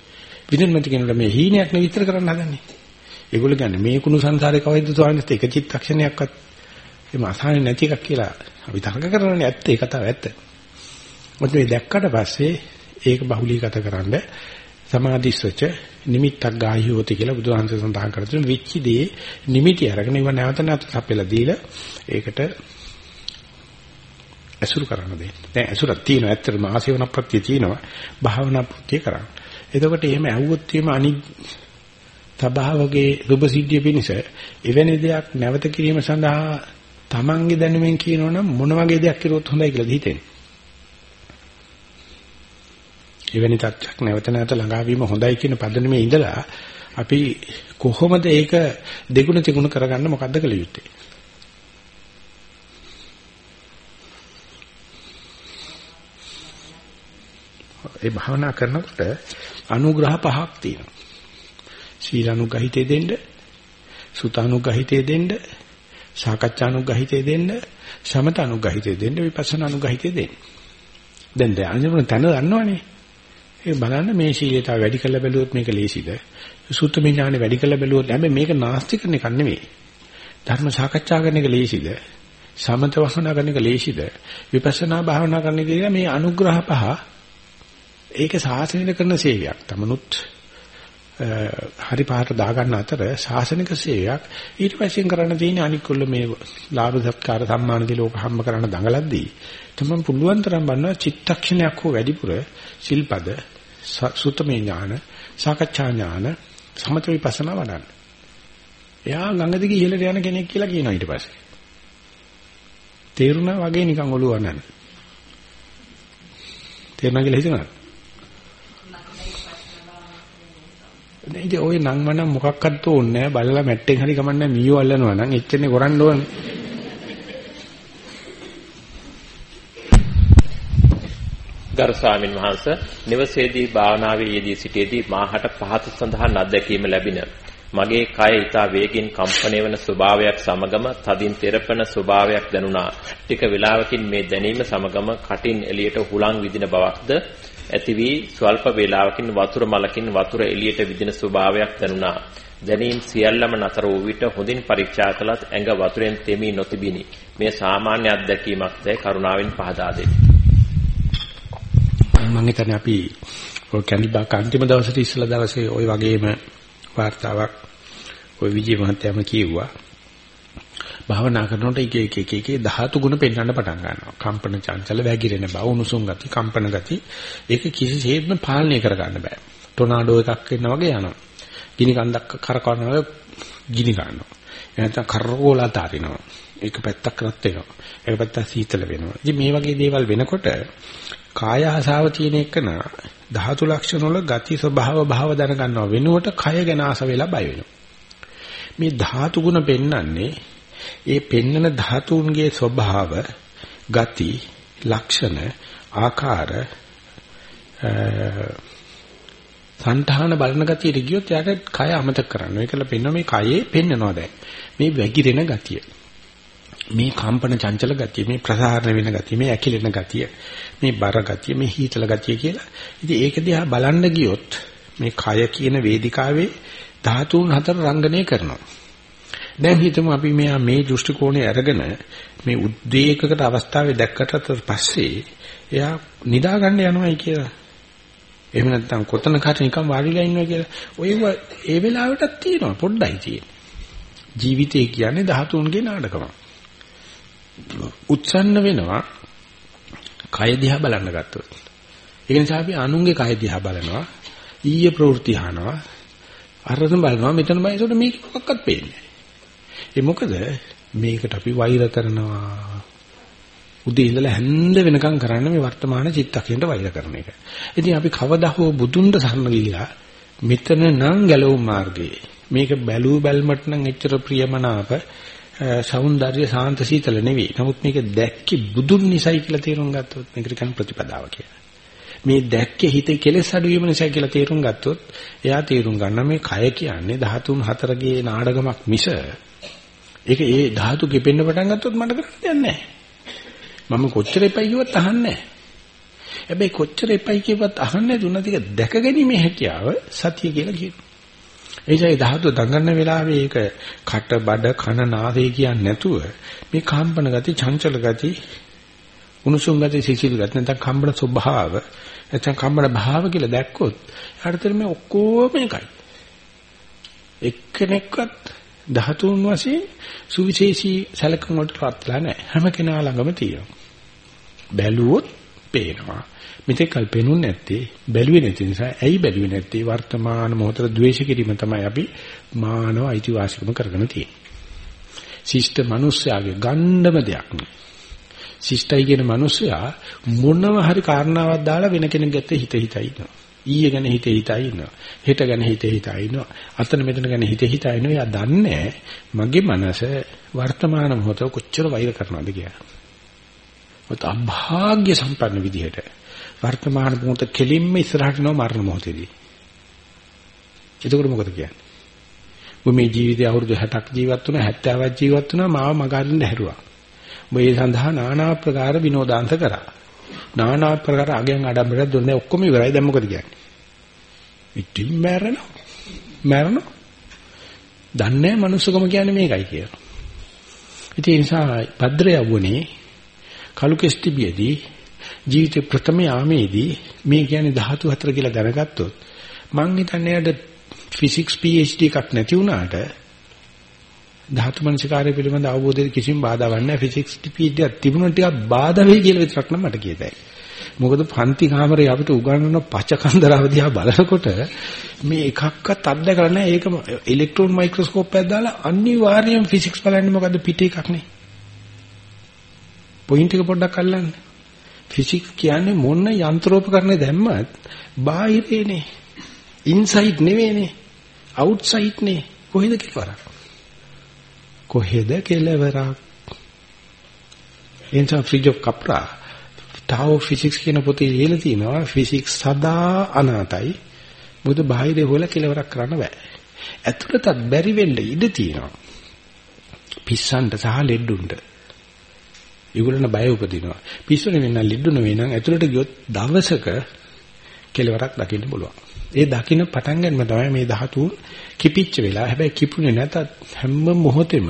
විඳින්න නැති කෙනෙකුට මේ හීනයක් නෙවෙයි විස්තර කරන්න හදන්නේ. ඒගොල්ලෝ කියන්නේ මේ කුණු සංසාරේ කවයිද ස්වාමීන් වහන්සේ එක චිත්තක්ෂණයක්වත් එම අසහනෙ නැති එකක් කියලා අපි තර්ක කරනනේ ඇත්ත ඒ කතාව ඇත්ත. මොකද මේ දැක්කට පස්සේ ඒක බහුලීගත කරන්න සමාධිස්වච නිමිත්තක් ගාහියෝති කියලා බුදුහන්සේ සඳහන් කර තියෙන විච්චිදී නිමිටි අරගෙන ඉව නැවත නැවත සපෙලා දීලා ඒකට ඇසුරු කරන්න දෙන්න. දැන් ඇසුරක් තියෙනවා ඇත්තටම ආසේවන ප්‍රත්‍ය තියෙනවා භාවනා ප්‍රත්‍ය කරන්න. එතකොට එහෙම ඇහුවොත් එහෙම අනිත් තබාවගේ සුභ සිද්ධිය පිණිස එවැනි දෙයක් නැවත කිරීම සඳහා Tamange දැනුමෙන් කියනවනම් මොන වගේ දෙයක් කරුවොත් හොඳයි කියලා හිතෙන්නේ. එවැනි තත්ත්වයක් නැවත නැවත ළඟා වීම හොඳයි කියන පදනමේ ඉඳලා අපි කොහොමද ඒක දෙගුණ තිගුණ කරගන්න මොකද්ද කළ යුත්තේ? ඒ භාවනා කරනකොට අනුග්‍රහ පහක් තියෙනවා. සීලානුගහිතේ දෙන්න, සුතානුගහිතේ දෙන්න, සාකච්ඡානුගහිතේ දෙන්න, සමතානුගහිතේ දෙන්න, විපස්සනානුගහිතේ දෙන්න. දැන් දැන් අනිත් තැන දන්නවනේ. ඒ බලන්න මේ සීලය තව වැඩි කරලා බැලුවොත් මේක ලේසිද? සුත්තමේ ඥානෙ වැඩි කරලා බැලුවොත් හැබැයි මේක නාස්ති කරන එකක් නෙමෙයි. ධර්ම සාකච්ඡා කරන එක ලේසිද? සමත වහනා කරන එක ලේසිද? විපස්සනා භාවනා කරන එක මේ අනුග්‍රහ පහ ඒක සාසනික කරන සේවයක්. තමනුත් හරි පාට දාගන්න අතර ශාසනික සේවයක් ඊට පස්සේ කරන්න තියෙන අනිකුල්ල මේ ලාභ සත්කාර සම්මාන දී ලෝක හම්බ කරන්න දඟලද්දී තමයි පුළුවන් තරම් බන්නවා චිත්තක්ෂණයක් හෝ වැඩිපුර සිල්පද සුතමේ ඥාන සාකච්ඡා ඥාන සමත විපස්සනා වඩන්න. එයා ළඟ දිගේ ඉහළට යන කෙනෙක් කියලා කියනවා ඊට පස්සේ. තේරුණා වගේ නිකන් ඔළුව අනන්නේ. තේරුණා කියලා හිතනවා. ඉතින් ওই නම් මනම් මොකක්වත් ඕනේ නැහැ බලලා මැට්ටෙන් හරි කමන්නේ මීයෝ අල්ලනවා නම් එච්චරනේ කරන්න ඕනේ. ගරු ස්වාමින් වහන්සේ නිවසේදී භාවනාවේ යෙදී සිටියේදී මාහට පහත සඳහන් අත්දැකීම ලැබින මගේ කය ඊතා වේගින් කම්පණය වන ස්වභාවයක් සමගම තදින් තෙරපන ස්වභාවයක් දැනුණා. ටික වේලාවකින් මේ දැනීම සමගම කටින් එළියට හුලං විදින බවක්ද ඇති වී ස්වල්ප වේලාවකින් වතුර මලකින් වතුර එළියට විදින ස්වභාවයක් දැනුණා. දැනීම් සියල්ලම නතර වූ විට හොඳින් පරීක්ෂා කළත් ඇඟ වතුරෙන් තෙමී නොතිබිනි. මේ සාමාන්‍ය අත්දැකීමක්ද කරුණාවෙන් පහදා දෙන්න. මම හිතන්නේ අපි ඔය කැලිබාක අන්තිම දවසේට ඉස්සලා දවසේ ওই වගේම වார்த்தාවක් ওই විජේ මහත්තයාම කිව්වා. භාවනා කරනකොට එක එක එක එක ධාතු ගුණ පෙන්වන්න පටන් ගන්නවා. කම්පන චංචල වැగిරෙන බව, උණුසුම් ගති, කම්පන ගති. ඒක කිසිසේත්ම පාලනය කරගන්න බෑ. ටොනාඩෝ එකක් එනවා වගේ යනවා. ගිනි කන්දක් කරකවනවා වගේ ගිනි ගන්නවා. එහෙනම් කරකෝලා තාරිනවා. ඒක පැත්තක් රත් වෙනවා. ඒක පැත්තක් සීතල වෙනවා. ඉතින් මේ වගේ දේවල් වෙනකොට කාය ආසාව තියෙන එකන ධාතු ලක්ෂණ වල ගති ස්වභාව භාව දැනගන්නව වෙනුවට කය ගැන ආස වෙලා බය වෙනවා. මේ ධාතු ගුණ පෙන්වන්නේ ඒ පෙන්නන ධාතුන්ගේ ස්වභාව ගති ලක්ෂණ ආකාර සංඨාන බලන ගතියට ගියොත් යාට කය අමතක කරනවා. ඒකල පෙන්න මේ කයේ පෙන්නනවා දැන්. මේ වැగిරෙන ගතිය. මේ කම්පන චංචල ගතිය, මේ ප්‍රසාරණ වෙන ගතිය, මේ ඇකිලෙන ගතිය, මේ බර ගතිය, මේ හීතල ගතිය කියලා. ඉතින් ඒක දිහා බලන්න ගියොත් මේ කය කියන වේදිකාවේ ධාතුන් හතර රංගනය කරනවා. දැන් හිතමු අපි මෙයා මේ දෘෂ්ටි කෝණය අරගෙන මේ උද්වේගකට අවස්ථාවේ දැක්කට පස්සේ එයා නිදා ගන්න යනවායි කියලා. එහෙම නැත්නම් කොතනකට නිකන් වාඩිලා ඉන්නවා කියලා. ඔය ඒ වෙලාවටත් තියෙනවා පොඩ්ඩයි තියෙන්නේ. ජීවිතය කියන්නේ ධාතුන්ගේ 나ඩකම. උත්සන්න වෙනවා කය දිහා බලන්න ගත්තොත්. ඒ නිසා අපි අනුන්ගේ කය දිහා බලනවා. ඊයේ ප්‍රවෘත්ති අහනවා. අරගෙන බලනවා මෙතන බය ඒකට මේක මොකක්වත් පේන්නේ ඒ මොකද මේකට අපි වෛර කරනවා. උදේ ඉඳලා හැන්ද වෙනකම් කරන්නේ මේ වර්තමාන චිත්තකේන්ට වෛර කරන එක. ඉතින් අපි කවදා හෝ බුදුන්ට සරණ ගිහිලා මෙතන නම් ගැලවුම් මාර්ගයේ මේක බැලූ බැල්මට නම් එච්චර ප්‍රියමනාප సౌందර්ය සාන්ත සීතල නෙවෙයි. නමුත් මේක දැක්කේ බුදුන් නිසයි කියලා තේරුම් ගත්තොත් මේකට කියන ප්‍රතිපදාව කියලා. මේ දැක්කේ හිතේ කෙලෙස් අඩු වීම නිසා කියලා තේරුම් ගත්තොත් එයා තේරුම් ගන්න මේ කය කියන්නේ 13 4ගේ නාඩගමක් මිස ඒක ඒ ධාතු ගෙපෙන්න පටන් ගත්තොත් මට කරන්න දෙයක් නැහැ. මම කොච්චර එපයි කිව්වත් අහන්නේ නැහැ. හැබැයි කොච්චර එපයි කිව්වත් අහන්නේ දුන්න ටික දැකගැනීමේ හැකියාව සතිය කියලා කියනවා. එයිසයි ධාතු දඟන්න වෙලාවේ ඒක කට බඩ කන නාසය කියන්නේ නැතුව මේ කම්පන ගති චංචල ගති උණුසුම් ගති සිසිල් ගති නැත්නම් කම්බන ස්වභාව නැත්නම් කම්බන භාව කියලා දැක්කොත් ඊට මේ ඔක්කොම එකයි. එක්කෙනෙක්වත් ධාතුන් වශයෙන් සුවිශේෂී සැලකුම් වලට පත්ලා නැහැ. හැම කෙනා ළඟම තියෙනවා. බැලුවොත් පේනවා. මෙතෙක් කල් පෙනුන්නේ නැත්තේ බැලුවේ නැති නිසා ඇයි බැලුවේ නැත්තේ වර්තමාන මොහොතේ ද්වේෂ කිරීම තමයි අපි මානව අයිතිවාසිකම කරගෙන තියෙන්නේ. ශිෂ්ට මිනිස්යාගේ ගණ්ඩම දෙයක් නෙවෙයි. ශිෂ්ටයි කියන මිනිසයා මොනව හරි කාරණාවක් දාලා වෙන කෙනෙක් ගැත්තේ හිත හිතයි ඉන්නවා. ඊයේ ගැන හිතේ හිතා ඉන්නවා. හෙට ගැන හිතේ හිතා ඉන්නවා. අතන මෙතන ගැන හිතේ හිතා ඉන්නවා. එයා දන්නේ මගේ මනස වර්තමාන මොහොත කොච්චර වෛර කරනවද කියලා. ඔත අභාග්‍ය සම්පන්න විදිහට වර්තමාන මොහොත කෙලින්ම ඉස්සරහට නෝ මරණ මොහොතේදී. එතකොට මොකද කියන්නේ? ඔබ මේ ජීවිතය අවුරුදු 60ක් ජීවත් වුණා 70ක් ජීවත් වුණා මාව මගහරින්න හැරුවා. ඔබ ඒ සඳහා নানা ආකාර විනෝදාන්ත කරා. নানা ආකාර අගයන් ආඩම්බරයක් දුන්නේ ඔක්කොම ඉවරයි දැන් මොකද කියන්නේ? ඉතින් මැරෙනවා. මැරෙනවා. දන්නේ මනුස්සකම කියන්නේ මේකයි කියලා. ඉතින් ඒ නිසා භද්‍ර යවුනේ කලු කෙස්ටිබියදී ජීවිතේ ප්‍රථම යාමේදී මේ කියන්නේ ධාතු හතර කියලා දැනගත්තොත් මං හිතන්නේ යට ෆිසික්ස් PhD එකක් නැති වුණාට ධාතු මනසිකාරය පිළිබඳ අවබෝධයේ කිසිම බාධාවක් නැහැ ෆිසික්ස් PhD එකක් තිබුණා ටිකක් බාධා වෙයි කියලා විතරක් නම් මට කියතයි. මොකද පන්ති කාමරේ අපිට උගන්වන පචකන්දරව දිහා බලනකොට මේ එකක්වත් අත්දැකලා නැහැ. ඒක ඉලෙක්ට්‍රෝන මයික්‍රොස්කෝප් එකක් දාලා අනිවාර්යයෙන් ෆිසික්ස් බලන්නේ මොකද්ද පිට එකක් නේ. පොයින්ට් එක පොඩ්ඩක් අල්ලන්න. ෆිසික්ස් කියන්නේ මොන යන්ත්‍රෝපකරණ දැම්මත් බාහිරේනේ. ඉන්සයිඩ් නෙවෙයිනේ. අවුට්සයිඩ් නේ. කොහෙද කෙලවරක්? කොහෙද කෙලවරක්? එන්ටර් ෆ්‍රිජ් ඔෆ් කප්රා ටාෝ ෆිසික්ස් කියන පොතේ ලියලා තිනවා ෆිසික්ස් සදා අනාතයි. මොකද බාහිරේ හොයලා කෙලවරක් කරන්න බෑ. ඇතුළතත් බැරි වෙන්න ඉඩ තියෙනවා. පිස්සන්ට සහ ලෙඩුන්ට. ඒගොල්ලන් බය උපදිනවා. පිස්සුනේ වෙන්න ලෙඩු නෙවෙයි නම් ඇතුළට ගියොත් දවසක කෙලවරක් දකින්න පුළුවන්. ඒ දකින්න පටන් ගන්නම තමයි මේ ධාතුන් කිපිච්ච වෙලා. හැබැයි කිපුනේ නැතත් හැම මොහොතෙම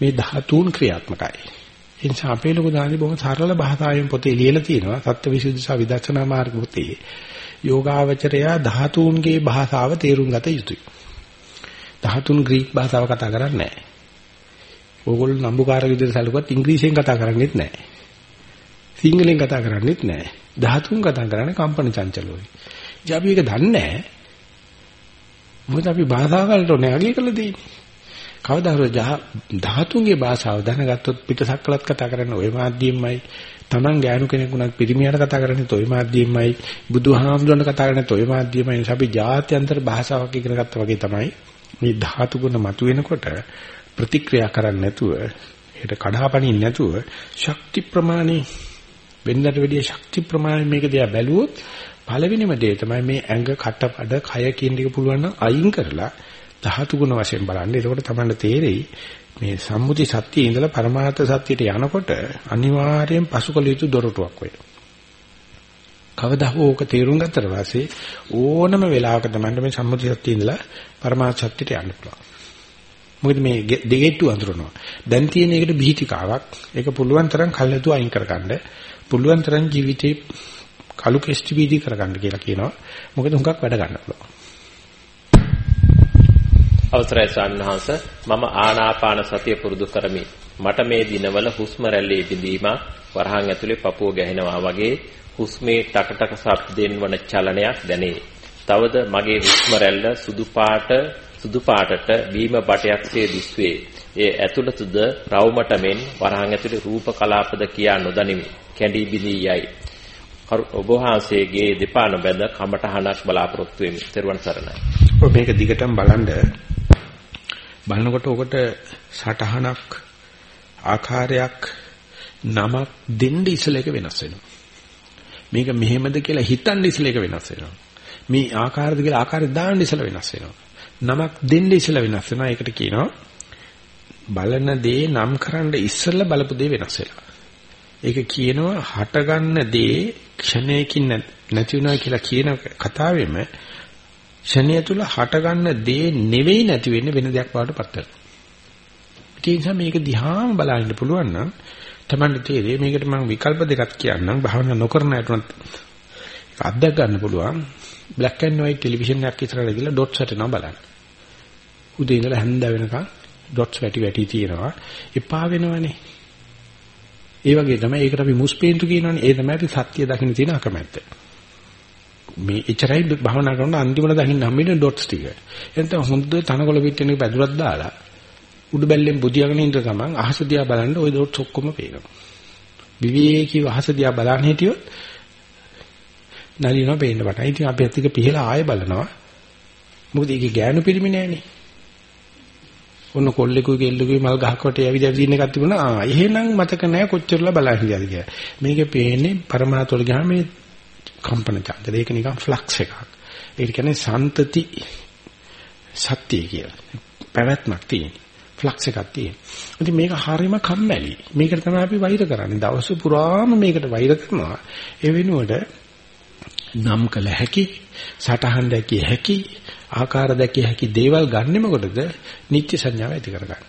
මේ ධාතුන් ක්‍රියාත්මකයි. ඒ නිසා අපේ ලොකු දානි බොහොම සරල භාෂාවෙන් පොතේ ලියලා තියෙනවා. සත්‍යවිසුද්ධි සහ විදර්ශනා මාර්ග පොතේ. යෝගාවචරයා ධාතුන්ගේ භාෂාව තේරුම් ගත යුතුයි. ධාතුන් ග්‍රීක භාෂාව කතා කරන්නේ නැහැ. ඕගොල්ලෝ නම්බුකාර විදිහට සැලකුවත් ඉංග්‍රීසියෙන් කතා කරන්නේත් නැහැ. සිංහලෙන් කතා කරන්නේත් නැහැ. ධාතුන් කතා කරන්නේ කම්පන චංචලෝයි. ඉතින් අපි ඒක දන්නේ නැහැ. මොකද අපි භාෂාවලට ඕනේ අගය කළ දෙන්නේ. කවදා හරි ධාතුන්ගේ භාෂාව දැනගත්තොත් පිටසක්කලත් කතා කරන්නේ ওই මාධ්‍යයෙන්මයි. Taman ගෑනු කෙනෙක් වුණත් පිරිමියට කතා කරන්නේ toy මාධ්‍යයෙන්මයි. බුදුහාමුදුරන්ට කතා කරන්නේ toy මාධ්‍යයෙන්මයි. නිසා අපි ජාත්‍යන්තර භාෂාවක් ඉගෙන ගත්තා වගේ තමයි මේ ධාතු ගුණ මතුවෙනකොට ප්‍රතික්‍රියා කරන්නේ නැතුව ඒකට කඩාපනින්න නැතුව ශක්ති ප්‍රමාණය වෙනදට වැඩිය ශක්ති ප්‍රමාණය මේක දිහා බැලුවොත් පළවෙනිම දේ තමයි මේ ඇඟ කටපඩ කය කියන එක පුළුවන් නම් අයින් කරලා ධාතු ගුණ වශයෙන් බලන්න. එතකොට තමයි තේරෙයි මේ සම්මුති සත්‍යයේ ඉඳලා පරමාර්ථ සත්‍යයට යනකොට අනිවාර්යෙන් පසුකල යුතු දොරටුවක් වෙයි. කවදා හෝ ඕක තේරුම් ගත්තට පස්සේ ඕනම වෙලාවක තමයි මේ සම්මුති සත්‍යයේ ඉඳලා පරමාර්ථ සත්‍යයට යන්න පුළුවන්. මොකද මේ දෙගෙට්ටු අඳුරනවා. දැන් තියෙන එකට බීතිකාවක්. ඒක පුළුවන් තරම් කල්ලාතු අයින් කරගන්න. පුළුවන් තරම් ජීවිතේ කලු කෙස්ටි බීති කරගන්න කියලා කියනවා. මොකද හුඟක් වැඩ ගන්න පුළුවන්. අවසරයි සන්නහස මම ආනාපාන සතිය පුරුදු කරමි. මට මේ දිනවල හුස්ම රැල්ලේ බිඳීමක් වරහන් ඇතුලේ පපුව ගැහෙනවා වගේ හුස්මේ ටකටක ශබ්දෙන් වන චලනයක් දැනේ. තවද මගේ හුස්ම රැල්ල සුදු පාට සුදු පාටට බීම බටයක්සේ දිස්වේ. ඒ ඇතුළතද රවුමට මෙන් වරහන් ඇතුලේ රූප කලාපද කියා නොදනිමි. කැඳී බිඳී යයි. ඔබ වහන්සේගේ දෙපා නොබැඳ කමටහනක් බලාපොරොත්තු වෙමි. ත්වන් සරණයි. ඔබ මේක දිගටම බලන්න බලනකොට ඔකට සටහනක් ආකාරයක් නමක් දෙන්න ඉසල එක වෙනස් වෙනවා. මේක මෙහෙමද කියලා හිතන්න ඉසල එක වෙනස් වෙනවා. මේ ආකාරද කියලා ආකාරය දාන්න ඉසල වෙනස් වෙනවා. නමක් දෙන්න ඉසල වෙනස් වෙනවා. ඒකට කියනවා බලන දේ නම් කරන්න ඉස්සෙල්ලා බලපු දේ වෙනස් වෙනවා. ඒක කියනවා හටගන්න දේ ක්ෂණයකින් නැති වෙනවා කියලා කියන කතාවෙම ෂණය තුල හටගන්න දේ නෙවෙයි නැති වෙන්නේ වෙන දෙයක් වඩටපත් වෙනවා. ඒ නිසා මේක දිහාම බලන්න පුළුවන් නම් Tamanne තේරෙයි මේකට මම විකල්ප දෙකක් කියන්නම් භාවනා නොකරන අයටත් අත්දැක ගන්න පුළුවන් black and white ටෙලිවිෂන් එකක් ඉස්සරහට ගිහලා ඩොට්ස් හටනවා බලන්න. උදේ ඉඳලා හැන්ද වෙනකන් ඩොට්ස් වැටි වැටි තියෙනවා. එපා වෙනවනේ. ඒ වගේ තමයි ඒකට අපි මුස්පේන්තු කියනවනේ. ඒ තමයි අපි සත්‍ය දකින්න තියෙන අකමැත්ත. මේ එච්චරයි භවනා කරන අන්තිමට දකින්න හම්බෙන්නේ ඩොට්ස් ටික. එතන හොඳ තනකොළ පිටිනේ පැදුරක් දාලා උඩු බැල්ලෙන් බුදියාගෙන ඉඳ ගමන් අහස දිහා බලන්න ওই ඩොට්ස් ඔක්කොම පේනවා. විවේකීව අහස දිහා බලන්න හිටියොත් නලියනවා පේන්න පටන්. ඉතින් අපි ඇත්තට පිහලා ආයෙ බලනවා. මොකද ඒකේ ගෑනු පිළිමි නෑනේ. ඔන්න කොල්ලෙකුයි කෙල්ලෙකුයි මල් ගහක් වටේ ඇවිද ඇවිදින එකක් තිබුණා. ආ එහෙනම් මතක නෑ කොච්චරලා බලන් හිටියද කියලා. මේකේ පේන්නේ පරමාර්ථ වල ගියාම මේ කම්පන චන්දර. ඒක නිකන් ෆ්ලක්ස් එකක්. ඒක කියන්නේ සන්තති සත්‍ය කියලා. පැවැත්මක් තියෙන. ෆ්ලක්ස් එකක් තියෙන. ඉතින් මේක හරීම කම්මැලි. මේකට තමයි අපි වෛර කරන්නේ. දවස පුරාම මේකට වෛර කරනවා. ඒ වෙනුවට නම් කළ හැකි, සටහන් දැකිය හැකි, ආකාර දැකිය හැකි දේවල් ගන්නෙ මොකටද? නිත්‍ය සංඥාව ඇති කරගන්න.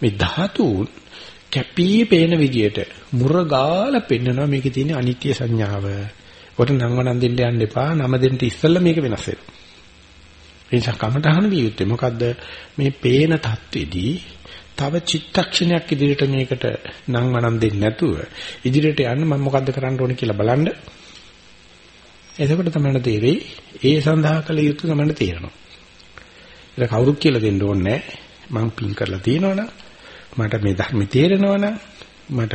මේ ධාතුන් කැපී පේන විදියට මුරගාල පෙන්නනවා මේකේ තියෙන අනිත්‍ය සංඥාව. කොට නම් වණන් දෙන්න යන්න එපා. නම දෙන්න ඉස්සෙල්ලා මේක වෙනස් වෙනවා. ඒ නිසා කමඨහන විය යුත්තේ මොකද්ද? මේ පේන தത്വෙදී තව චිත්තක්ෂණයක් ඉදිරියට මේකට නම් වණන් දෙන්නේ නැතුව ඉදිරියට යන්න මම මොකද්ද කරන්න ඕනේ කියලා බලන්න එතකොට තමයි තේරෙයි ඒ සඳහා කළ යුතු තමයි තේරෙනවා. ඒක කවුරුත් කියලා දෙන්න ඕනේ නැහැ. මං පින් කරලා තියෙනවනම් මට මේ ධර්ම තේරෙනවනම් මට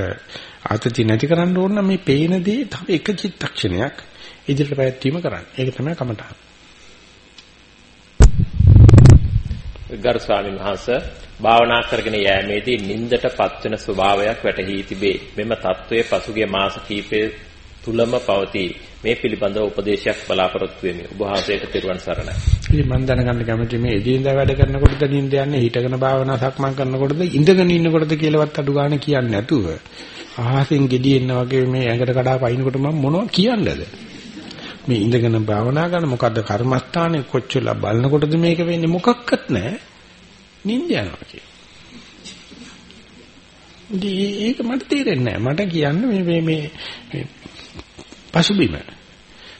ආතති නැති කරන්න ඕන නම් මේ පේන දේ තව එක චිත්තක්ෂණයක් ඉදිරියට පැවැත්වීම කරන්න. ඒක තමයි කමඨහන්. ගරු ස්වාමීන් වහන්සේ භාවනා කරගෙන යෑමේදී නින්දටපත් වෙන ස්වභාවයක් වැටහි තිබේ. මෙම తත්වයේ පසුගිය මාස කිහිපය තුලම පවතී. මේ පිළිබඳව උපදේශයක් බලාපොරොත්තු වෙමි. ඔබ වහන්සේට පිරුවන් සරණයි. ඉතින් මම දැනගන්න කැමති මේ එදිනදා වැඩ කරනකොටද නිින්ද යන්නේ හිටගෙන භාවනා සක්මන් කරනකොටද ඉඳගෙන ඉන්නකොටද කියලාවත් අඩු ගන්න කියන්නේ නැතුව අහසෙන් gediy එන්න වගේ මේ ඇඟට කඩා පයින්නකොට මම මොනවද කියන්නද? මේ ඉඳගෙන භාවනා කරන මොකද්ද කර්මස්ථානේ කොච්චර බලනකොටද මේක වෙන්නේ මොකක්වත් නැහැ. නිින්ද යනවා කිය. ඒක මට තේරෙන්නේ නැහැ. මට කියන්න මේ මේ මේ පසුබිම.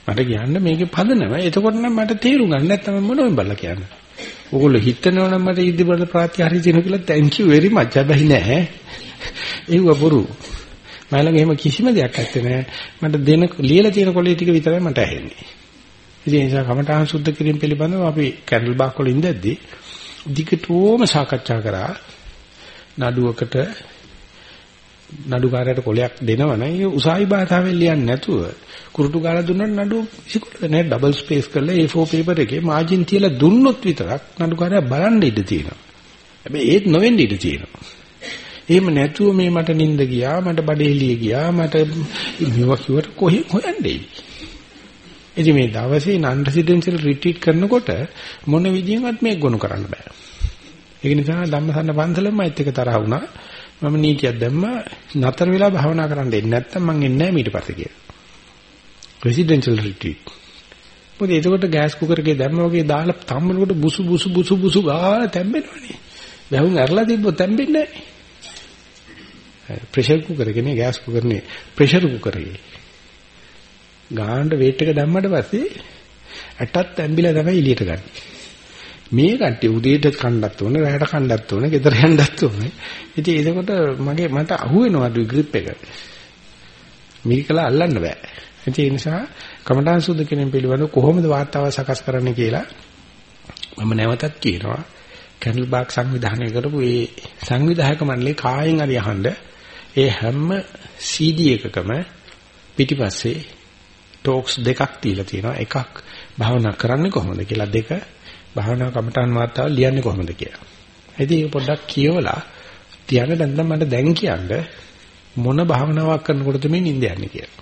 මට කියන්න මේකේ පදනම. එතකොට නම් මට තේරුම් ගන්න නැත්නම් මොනවෙන් බලලා කියන්නේ. ඕගොල්ලෝ හිතනවා නම් මට ඉදි බල ප්‍රාත්‍යහාරය තියෙනවා කියලා thank you very much. හැබැයි නෑ. ඒව බොරු. මම ළඟ එහෙම කිසිම දෙයක් නැත්තේ නෑ. මට දෙන ලියලා තියෙන කොලේ ටික විතරයි මට ඇහෙන්නේ. ඉතින් ඒ නිසා කමඨාන් සුද්ධ කිරීම පිළිබඳව අපි කැන්ඩල් බාක් වල ඉඳද්දී දිගටම සාකච්ඡා කරා නඩුවකට නඩුකාරයට කොලයක් දෙනවනම් ඒ උසාවි භාෂාවෙන් ලියන්නේ නැතුව කුරුටු ගාලා දුන්නොත් නඩුව විසිකොල නෑ ඩබල් ස්පේස් කරලා A4 පේපර් එකේ මාජින් තියලා දුන්නොත් විතරක් නඩුකාරයා බලන්න ඉඩ තියෙනවා. හැබැයි ඒත් නොවෙන්න ඉඩ තියෙනවා. එහෙම නැතුව මේ මට නිින්ද ගියා මට බඩේලිය ගියා මට මෙව කිව්වට කොහෙන් හොයන්නේ ඉතින් මේ දවසේ නන් රෙසිඩෙන්ෂල් රිට්‍රීට් කරනකොට මොන විදියෙන්වත් මේක ගොනු කරන්න බෑ. ඒක නිසා ධම්මසන්න පන්සලෙම මයිත් එක තරහ වුණා. මම නීතියක් දැම්ම නතර වෙලා භාවනා කරන්න එන්නේ නැත්තම් මං එන්නේ නැහැ ඊට පස්සේ කියලා. Residential retreat. මොකද එතකොට ගෑස් කුකර් එකේ දැම්ම වගේ දාලා තම්මනකොට බුසු බුසු බුසු බුසු ගාලා තැම්බෙනවනේ. වැහුම් අරලා තිබ්බොත් තැම්බෙන්නේ නැහැ. ප්‍රෙෂර් කුකර් එකේ නේ ගෑස් කුකර් නේ ප්‍රෙෂර් කුකර් එකේ. ගානට වේට් එක දැම්මට පස්සේ ඇටත් තැම්බිලා තමයි එළියට ගන්නේ. මේ කට්ටිය උදේට කණ්ඩත් ඕනේ, රැයට කණ්ඩත් ඕනේ, ගෙදර යන්නත් ඕනේ. ඉතින් ඒකකොට මගේ මට අහුවෙනවා ග්‍රිප් එක. මේකලා අල්ලන්න බෑ. ඒ නිසා කමඨාන් සුද්ධ කෙනෙක් පිළිබඳව කොහොමද වාතාව සකස් කරන්න කියලා මම නැවතත් කියනවා. කැන්ඩල් බාක් සංවිධානය කරපු ඒ සංවිධායක මණ්ඩලේ කායෙන් හරි අහන්න ඒ හැම CD එකකම පිටිපස්සේ ටෝක්ස් දෙකක් තියලා තියෙනවා. එකක් භාවනා කරන්නේ කොහොමද කියලා දෙක භාවනා කමඨාන් වාර්තාව ලියන්නේ කොහොමද කියලා. ඉතින් ඒක පොඩ්ඩක් කියවලා තියන්න නැත්නම් මට දැන් කියන්න මොන භාවනාවක් කරනකොටද මේ නිින්ද යන්නේ කියලා.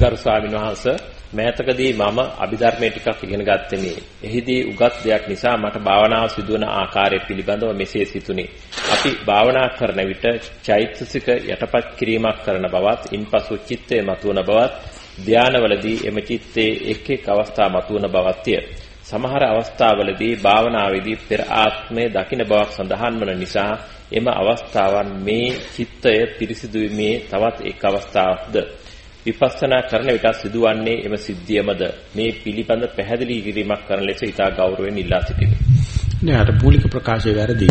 ගරු ස්වාමීන් වහන්සේ මෑතකදී මම අභිධර්මයේ ටිකක් ඉගෙන ගත්තෙමි. එහිදී උගත් දෙයක් නිසා මට භාවනාව සිදුවන ආකාරය පිළිබඳව මෙසේ සිතුනි. අපි භාවනා කරන විට චෛතසික යටපත් කිරීමක් කරන බවත්, ඉන්පසු චිත්තය මතුවන බවත්, ධානවලදී එම චිත්තේ එක් එක් අවස්ථා මතුවන බවත්ය. සමහර අවස්ථාවලදී භාවනාවේදී පෙර ආත්මයේ දකින්න බවක් සඳහන් වන නිසා එම අවස්ථාවන් මේ චිත්තය පිරිසිදු වීමේ තවත් එක් අවස්ථාවක්ද විපස්සනා කරන විට සිදුවන්නේ එම සිද්ධියමද මේ පිළිබඳ පැහැදිලි කිරීමක් කරන ලෙස ඉතා ගෞරවයෙන් ඉල්ලා සිටිමි. නෑ අර මූලික ප්‍රකාශය වැරදි.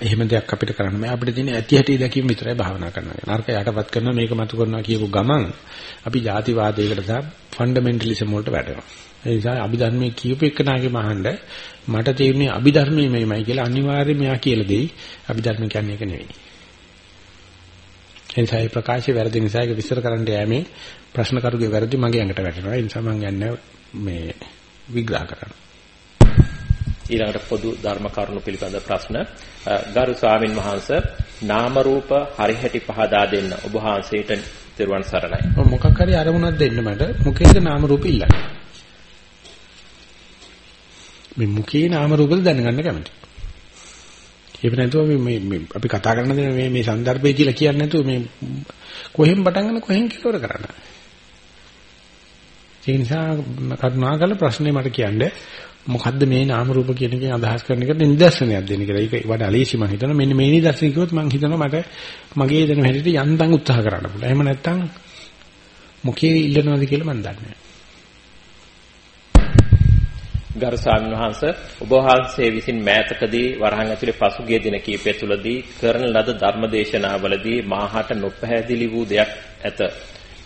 එහෙම දෙයක් අපිට කරන්න බෑ. අපිට තියෙන ඇති හැටි දැකීම විතරයි භාවනා කරනවා. නරක යටපත් කරනවා මේක මතු කරනවා කියපු ගමන් අපි ಜಾතිවාදයකට සහ ෆන්ඩමෙන්ටලිසම් වලට වැටෙනවා. ඒ නිසා අභිධර්මයේ කියූප එකනාගේ මහඬ මට තේරුනේ අභිධර්මයේ මේමයි කියලා අනිවාර්යයෙන් මෙයා කියලා දෙයි. අභිධර්ම කියන්නේ ඒක නෙවෙයි. එනිසා මේ ප්‍රකාශය වැරදි නිසා ඒක විස්තර කරන්න යෑමේ ප්‍රශ්න කරුගේ වැරදි මගේ ඇඟට වැටෙනවා. ඒ නිසා මම යන්නේ මේ විග්‍රහ කරන්න. ඊළඟට පොදු ධර්ම කරුණු පිළිබඳ ප්‍රශ්න ගරු ස්වාමින් වහන්සේ නාම රූප හරිහැටි පහදා දෙන්න ඔබ වහන්සේට දරුවන් සරණයි. මොකක් හරි අරමුණක් දෙන්න මට මොකේද නාම රූප ඉල්ලන්නේ? මේ මුඛේ නාම රූපද දැනගන්න කැමතියි. ඒක නැතුව මේ මේ අපි කතා කරන දේ මේ මේ સંદર્ભය කියලා කියන්නේ නැතුව මේ කොහෙන් පටන් ගන්න කොහෙන් කෙලවර කරන්න. ඒ නිසා කරුණාකර ප්‍රශ්නේ මට කියන්නේ මොකද්ද මේ නාම රූප කියන එකෙන් අදහස් කරන එකට නිදර්ශනයක් දෙන්න කියලා. ඒක වඩා ලේසි මම හිතනවා. මෙන්න මේ නිදර්ශන කිව්වොත් මම හිතනවා මට මගේ දෙන හැටියට යන්තම් උත්සාහ කරන්න පුළුවන්. එහෙම නැත්නම් මොකේ ඉල්ලනවද කියලා මම දන්නේ නැහැ. ගරු ස්වාමීන් වහන්ස ඔබ වහන්සේ විසින් මෑතකදී වරහන් ඇතුලේ පසුගිය දින කිහිපය තුළදී කරන ලද ධර්මදේශනාවලදී මාහට නොපැහැදිලි වූ දෙයක් ඇත.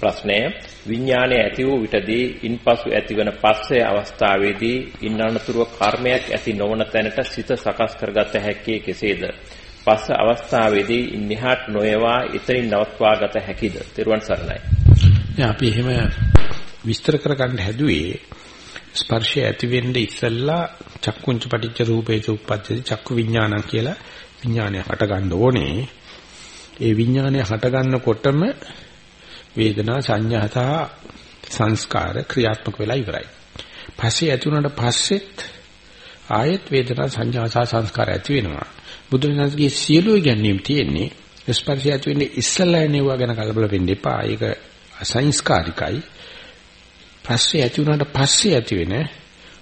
ප්‍රශ්නය විඥානය ඇති වූ විටදී ඉන්පසු ඇතිවන පස්සේ අවස්ථාවේදී ඉන්නනතුරුව කර්මයක් ඇති නොවන තැනට සිත සකස් කරගත හැක්කේ කෙසේද? පස්ස අවස්ථාවේදී ඉන්නහට නොයවා ඉතින් නවත්වා ගත හැකිද? තෙරුවන් සරණයි. අපි එහෙම විස්තර කරගන්න හැදුවේ ස්පර්ශය ඇති වෙන්නේ ඉස්සෙල්ලා චක්කුංච පටිච්ච රූපේච උප්පත්තේ චක්කු විඥානං කියලා විඥානය හට ගන්න ඕනේ. ඒ විඥානය හට ගන්නකොටම වේදනා සංඥා සහ සංස්කාර ක්‍රියාත්මක වෙලා ඉවරයි. පස්සේ ඇති වුණාට පස්සෙත් ආයෙත් වේදනා සංඥා සහ සංස්කාර ඇති වෙනවා. බුදුරජාණන්ගේ සියලු ඉගැන්වීම් තියෙන්නේ ස්පර්ශය ඇති වෙන්නේ ඉස්සෙල්ලා එනවා ගැන කලබල වෙන්න එපා. ඒක අසංස්කාරිකයි. පස්සේ ඇති වුණාට පස්සේ ඇති වෙන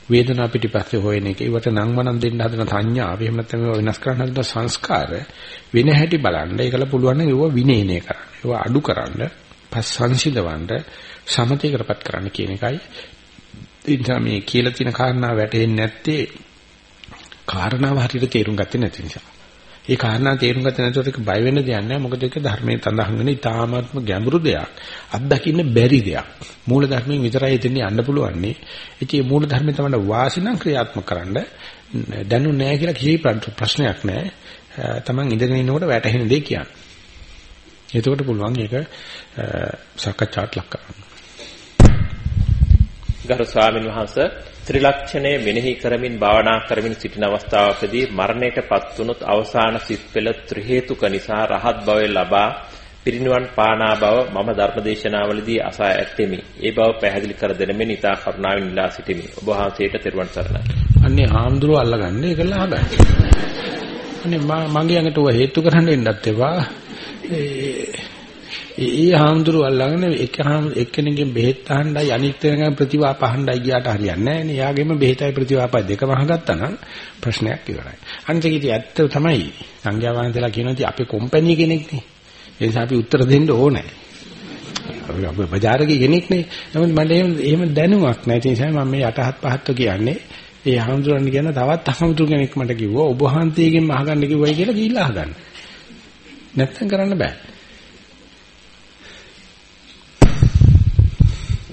වේදනාව පිටිපස්සේ හොයන එක. ඒවට නම් වනම් දෙන්න හදන සංඥාව එහෙම නැත්නම් වෙනස් කරන්න හදන සංස්කාර වෙන හැටි බලන්න. ඒකල පුළුවන් නම් ඒව විනේනය කරන්න. ඒව අඩු කරන්න, පස් සංසිඳවන්න, සමතේකටපත් කරන්න කියන එකයි. ඉතින් මේ කියලා තියෙන කාරණා වැටෙන්නේ නැත්තේ කාරණාව හරියට තේරුම් ගත්තේ නැති නිසා. ඒ කාරණා තේරුම් ගත්තේ නැතුවට ඒක බය වෙන්න දෙයක් නැහැ. මොකද ඒක ධර්මයේ තඳහන් වෙන ඉතාමත්ම ගැඹුරු දෙයක්. අත්දකින්න බැරි දෙයක්. මූල ධර්මයෙන් විතරයි එතන යන්න පුළුවන්නේ. ඉතින් මේ මූල ධර්මය තමයි වාසිනම් ක්‍රියාත්මක කරන්න දැනු නැහැ කියලා කිසි ප්‍රශ්නයක් නැහැ. Taman ඉඳගෙන ඉන්නකොට වැටහෙන දේ කියන්නේ. එතකොට පුළුවන් ඒක සාකච්ඡාට ලක් කරන්න. ගරු ස්වාමීන් වහන්සේ ත්‍රිලක්ෂණය මෙනෙහි කරමින් භාවනා කරමින් සිටින අවස්ථාවකදී මරණයටපත් වුනොත් අවසාන සිත් පෙළ ත්‍රි හේතුක නිසා රහත් භවය ලබා පිරිනිවන් පානා බව මම ධර්මදේශනාවලදී අසා ඇත්තෙමි. ඒ බව පැහැදිලි කර දෙනෙමින් ඊතා කරුණාවෙන් ඉල්ලා සිටිමි. ඔබ වහන්සේට තෙරුවන් සරණයි. අන්නේ හාමුදුරුවෝ අල්ලගන්න ඒකලා අහගන්න. අනේ මගේ අඟට ඔය හේතු කරන්න එන්නත් එපා. ඒ හාමුදුරුවෝ අල්ලගෙන එක එක්කෙනෙක්ගෙන් බෙහෙත් අහන්නයි අනිත් වෙනකන් ප්‍රතිවාප අහන්නයි ගියාට හරියන්නේ නැහැ නේ. යාගෙම බෙහෙතයි ප්‍රතිවාපයි දෙකම අහගත්තා නම් ප්‍රශ්නයක් ඉවරයි. අනිත් එක ඉතින් ඇත්ත තමයි සංඝයා වහන්සේලා කියනවා ඉතින් අපේ කම්පැනි කෙනෙක් නේ. ඒ නිසා අපි උත්තර දෙන්න ඕනේ. අපි බજારගේ කෙනෙක් නේ. නමුත් මට එහෙම දැනුමක් නැහැ. ඒ නිසා මම මේ යටහත් පහත්ව කියන්නේ ඒ හාමුදුරන් කියන තවත් හාමුදුරු කෙනෙක් මට කිව්වා ඔබ වහන්සේගෙන් අහගන්න කිව්වයි කියලා ගිහිල්ලා අහගන්න. නැත්තම් කරන්න බෑ.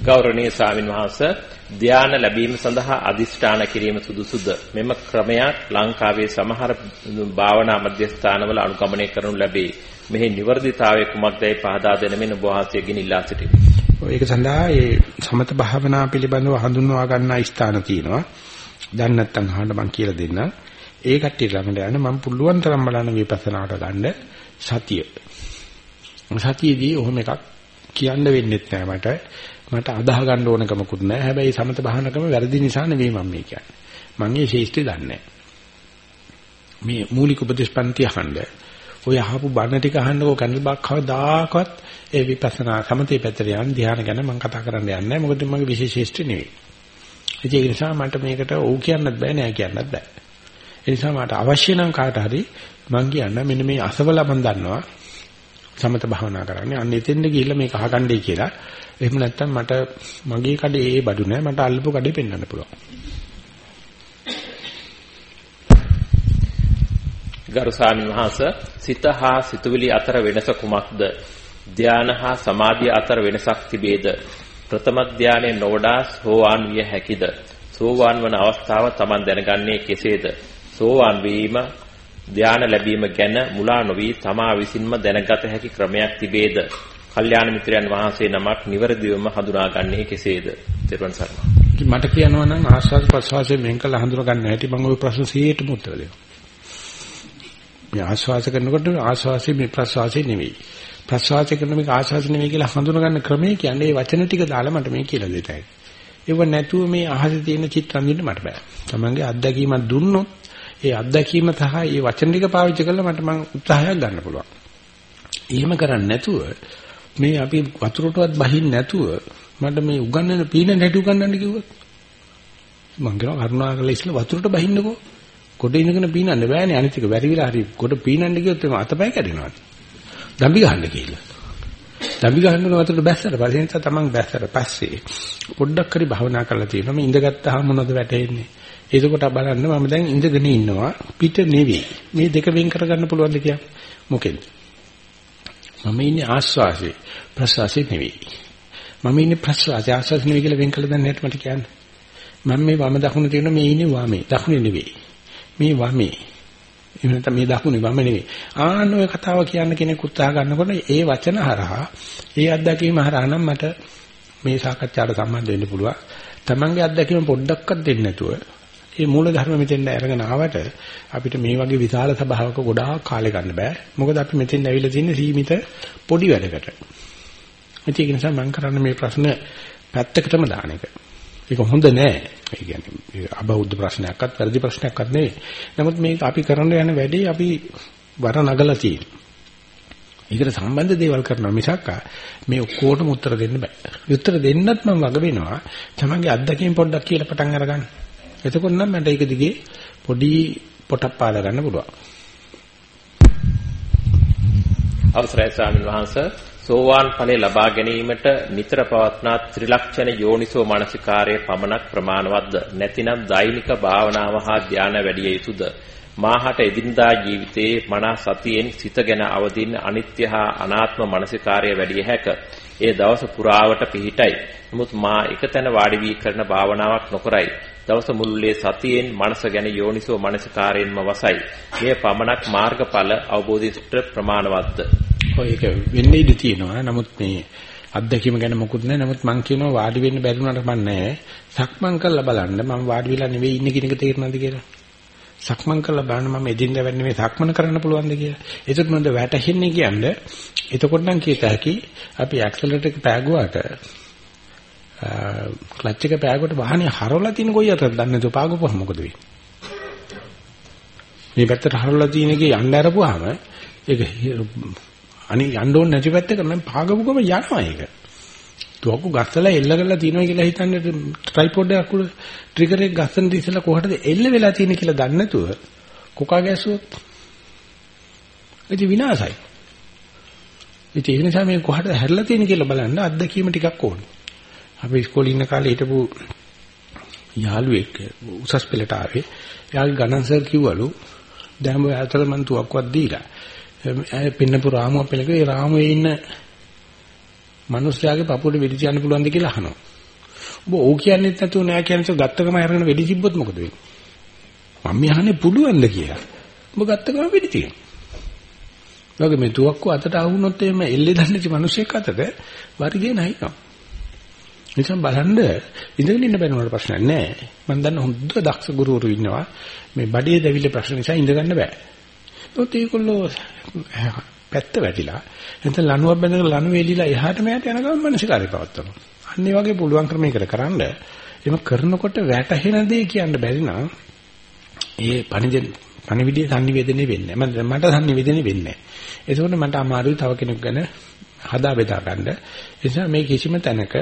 ගෞරවනීය ස්වාමින් වහන්සේ ධාන ලැබීම සඳහා අදිෂ්ඨාන කිරීම සුදුසුද මෙම ක්‍රමයක් ලංකාවේ සමහර භාවනා මධ්‍යස්ථානවල අනුගමනය කරනු ලැබේ මෙහි නිවර්දිතාවයේ කුමක්දයි පහදා දෙන මෙන්න බොහෝසියකින් ඉල්ලා සිටිමි. ඒක සඳහා ඒ සමත භාවනා පිළිබඳව හඳුන්වා ගන්නා ස්ථාන තියෙනවා. දැන් නැත්තම් අහන්න මම කියලා දෙන්න. ඒ කට්ටිය ළඟට යන්න මම පුළුවන් තරම් බලන්න විපස්සනාට ගන්න සතිය. සතියේදී ඔහොම එකක් කියන්න වෙන්නේ නැහැ මට. මට අදාහ ගන්න ඕනකමකුත් නැහැ. හැබැයි සමත භාවනකම වැරදි නිසා නෙවෙයි මම මේ කියන්නේ. මම මේ ශේෂ්ත්‍රය දන්නේ මේ මූලික උපදේශපන්ති අහන්න ඔය අහපු බණ ටික අහන්නකෝ කන්දල් බක් කවදාකවත් ඒ විපස්සනා සමතේ පැත්තට යන ධ්‍යාන ගැන මම කතා කරන්න යන්නේ නැහැ. මොකද මගේ විශේෂීෂ්ඨ නෙවෙයි. ඒ නිසා මට මේකට ඔව් කියන්නත් බෑ නෑ කියන්නත් බෑ. ඒ නිසා මට අවශ්‍ය නම් කාට හරි මං කියන්න මෙන්න මේ අසවල මන් දන්නවා සමත භාවනා කරන්නේ. අන්න එතෙන්ද ගිහිල්ලා මේක අහගන්නයි කියලා. එහෙම නැත්නම් මට මගේ කඩේ ඒ බඩු නෑ මට අල්ලපු කඩේ පෙන්වන්න පුළුවන්. ගරු ස්වාමීන් වහන්සේ සිත හා සිතුවිලි අතර වෙනස කුමක්ද? ධාන හා සමාධිය අතර වෙනසක් තිබේද? ප්‍රථම ධානයේ නොවඩා සෝවාන් විය හැකිද? සෝවාන් වන අවස්ථාව Taman දැනගන්නේ කෙසේද? සෝවාන් වීම ධාන ලැබීම ගැන මුලා නොවි තමා විසින්ම දැනගත හැකි ක්‍රමයක් තිබේද? කල්යාණ මිත්‍රයන් වහන්සේ නමක් නිවැරදිවම හඳුනාගන්නේ කෙසේද? තෙරුවන් සරණයි. මට කියනවා නම් ආස්වාද ප්‍රසවාසයෙන් වෙන් කළ හඳුනා ගන්න හැටි මම ওই ප්‍රශ්න 100ටම උත්තර දෙනවා. මේ ආස්වාස කරනකොට ආස්වාසි මේ ප්‍රසවාසි නෙවෙයි. ප්‍රසවාස කරන මේක ආස්වාස නෙවෙයි කියලා හඳුනා ගන්න ක්‍රමය කියන්නේ මේ වචන ටික දාලා මට මේ කියලා දෙතයි. ඒව නැතුව මේ අහසේ තියෙන චිත්‍ර අඳින්න මට බෑ. තමන්ගේ අත්දැකීමක් දුන්නොත් ඒ අත්දැකීම සහ ඒ වචන ටික පාවිච්චි කරලා මට මම උත්සාහයක් ගන්න පුළුවන්. එහෙම කරන්නේ නැතුව මේ අපි වතුරටවත් බහින්න නැතුව මට මේ උගන්නන පීන නැටි උගන්නන්න කිව්වොත් මං කියනවා කරුණාකරලා ඉස්සලා වතුරට බහින්නකෝ කොට ඉඳගෙන පීනන්න බෑනේ අනිත් එක බැරි විලා හරි කොට පීනන්න ගියොත් එම අතපය කැඩෙනවා. දම්බි ගහන්න කියලා. දම්බි ගහන්න වතුරට බැස්සට පස්සේ නිසා තමන් බැස්සට පස්සේ පොඩ්ඩක් හරි භාවනා කරලා තියෙනවා. මේ ඉඳගත්තාම මොනවද වැටෙන්නේ? එතකොට බලන්න මම දැන් ඉඳගෙන ඉන්නවා පිට නෙවෙයි. මේ දෙක වෙන් කරගන්න පුළුවන්ද කියන්නේ? මොකෙන්ද? මම ඉන්නේ ආස්වාසේ ප්‍රසවාසේ නෙවෙයි. මම ඉන්නේ ප්‍රසවාසේ ආස්වාසේ නෙවෙයි කියලා වෙන් කළ දැන් නැට මට කියන්න. මම මේ වම දකුණ තියෙන මේ ඉන්නේ වමේ දකුණේ නෙවෙයි. මේ වමේ එහෙම නැත්නම් මේ දකුණේ වම නෙවෙයි. ආන්න ඔය කතාව කියන්න කෙනෙක් උත්සාහ ගන්නකොට ඒ වචන හරහා ඒ අත්දැකීම හරහා නම් මට මේ සාකච්ඡාවට සම්බන්ධ වෙන්න පුළුවන්. Tamange අත්දැකීම පොඩ්ඩක්වත් දෙන්නේ නැතුව මේ මූල ධර්ම මෙතෙන් අරගෙන ආවට අපිට මේ වගේ විශාල සභාවක ගොඩාක් කාලය ගන්න බෑ. මොකද අපි මෙතෙන් ඇවිල්ලා තියෙන්නේ සීමිත පොඩි වැඩකට. ඒක නිසා මම කරන්නේ මේ ප්‍රශ්න පැත්තකටම දාන එක. ඒක හොඳ නෑ. ඒ කියන්නේ අබෞද්ධ ප්‍රශ්නයක්වත් වැරදි ප්‍රශ්නයක්වත් නෙවෙයි. නමුත් මේක අපි කරන්න යන වැඩේ අපි වර නගලා තියෙනවා. ඒකට සම්බන්ධ දේවල් කරනවා මිසක් මේ ඔක්කොටම උත්තර දෙන්න බෑ. උත්තර දෙන්නත් මම වග වෙනවා. තමන්ගේ අත්දැකීම් පොඩ්ඩක් කියලා පටන් අරගන්න. එතකොට නම් මට ඒක දිගේ පොඩි පොටක් පාලා ගන්න පුළුවන්. අවසරයි ස්වාමීන් වහන්සේ. සෝවාන් ඵලය ලබා ගැනීමට නිතර පවත්නා ත්‍රිලක්ෂණ යෝනිසෝ මානසිකාර්යය පමණක් ප්‍රමාණවත්ද නැතිනම් දෛනික භාවනාව හා ධානය වැඩි යුතුද? මාහට එදිනදා ජීවිතයේ මනස සතියෙන් සිත ගැන අවදින්න අනිත්‍ය හා අනාත්ම මානසිකාර්යය වැඩි හැක. ඒ දවස පුරාවට පිහිටයි. නමුත් මා එකතැන වාඩි වී කරන භාවනාවක් නොකරයි. දවස මුළුල්ලේ සතියෙන් මනස ගැන යෝනිසෝ මානසිකාරයෙන්ම වසයි මේ පමණක් මාර්ගඵල අවබෝධයට ප්‍රමාණවත්ද ඔය ඒක වෙන්නේ ඉඳී තියෙනවා. නමුත් මේ අත්දැකීම ගැන මොකුත් නැහැ. නමුත් මම කියනවා වාඩි වෙන්න බැරි වුණාට මන්නේ සක්මන් කරලා බලන්න මම වාඩි වෙලා නෙවෙයි ඉන්නේ කියන එක තේරෙනවද කියලා. සක්මන් කරලා බලන්න මම එදින්ද වෙන්නේ මේ සක්මන කරන්න පුළුවන්ද කියලා. ඒකත් මොකද වැටහෙන්නේ කියන්නේ එතකොට නම් කීත හැකි අපි ඇක්සලරේටර් එක පෑගුවාට ක්ලච් එක පෑගුවට වාහනේ හරවලා තියෙන කොයි අතද දන්නේ නැතුව පාගපුවම මොකද වෙන්නේ? මේ පැත්තට හරවලා තියෙන එකේ යන්න අරපුවාම ඒක අනික යන්න ඕනේ නැති පැත්තක නම් පාගපු ගම යනවා ඒක. තුවක්කු ගස්සලා එල්ල කරලා තියෙනවා කියලා හිතන්නේ ට්‍රයිපෝඩ් එකක් උඩ ට්‍රිගර් එක ගස්සන දිසලා කොහටද එල්ල වෙලා තියෙන්නේ කියලා දන්නේ නැතුව කොකා ගැස්සුවොත් ඒක විනාසයි. ඒ නිසා මේ කොහටද හැරලා තියෙන්නේ කියලා බලන්න අත්දැකීම ටිකක් ඕනේ. අපි ඉස්කෝලේ ඉන්න කාලේ හිටපු යාළුවෙක් උසස් පෙළට ආවේ. එයාගේ ගණන් සර් කිව්වලු දැන් ඔය අතල මන් තුවක්කුවක් දීලා ඇය පින්නපු රාමුව පෙළකේ ඒ රාමුවේ ඉන්න මිනිස්යාගේ පපුවට වෙඩි තියන්න පුළුවන්ද කියලා අහනවා. ඔබ ඕ කියන්නේත් නැතුව නෑ කියන්නේ ගත්තකම අරගෙන වෙඩි තිබ්බොත් මොකද වෙන්නේ? මම යහනේ පුළුවන්ද කියලා. ඔබ ගත්තකම වෙඩි තියෙනවා. ලෝකෙ මේ තුවක්කුව අතට ආවුනොත් එහෙම එල්ලේ දන්නේ නැති මිනිස්සෙක් අතට වර්ගය නැහිනවා. නිසා බලන්න ඉඳගෙන ඉන්න බැරි වුණාට ප්‍රශ්නයක් නැහැ. මම දන්න හොඳ දක්ෂ ගුරුවරු ඉන්නවා. මේ බඩේ දැවිලි ප්‍රශ්න නිසා ඉඳ ගන්න බෑ. ඒත් ඒගොල්ලෝ පැත්ත වැටිලා එතන ලණුවක් බැඳගෙන ලණුව එලිලා එහාට මෙහාට යන ගමන් මනසිකාරය පවත්වනවා. අන්න ඒ වගේ පුළුවන් ක්‍රමයකට කරන්න එහෙම කරනකොට වැටහෙන දේ කියන්න බැරි නම් ඒ පණිදෙන් පණිවිඩය sannivedane වෙන්නේ නැහැ. මට sannivedane වෙන්නේ නැහැ. ඒකෝට මට අමාරුයි තව කෙනෙක් ගැන හදා බෙදා ගන්න. ඒ නිසා මේ කිසිම තැනක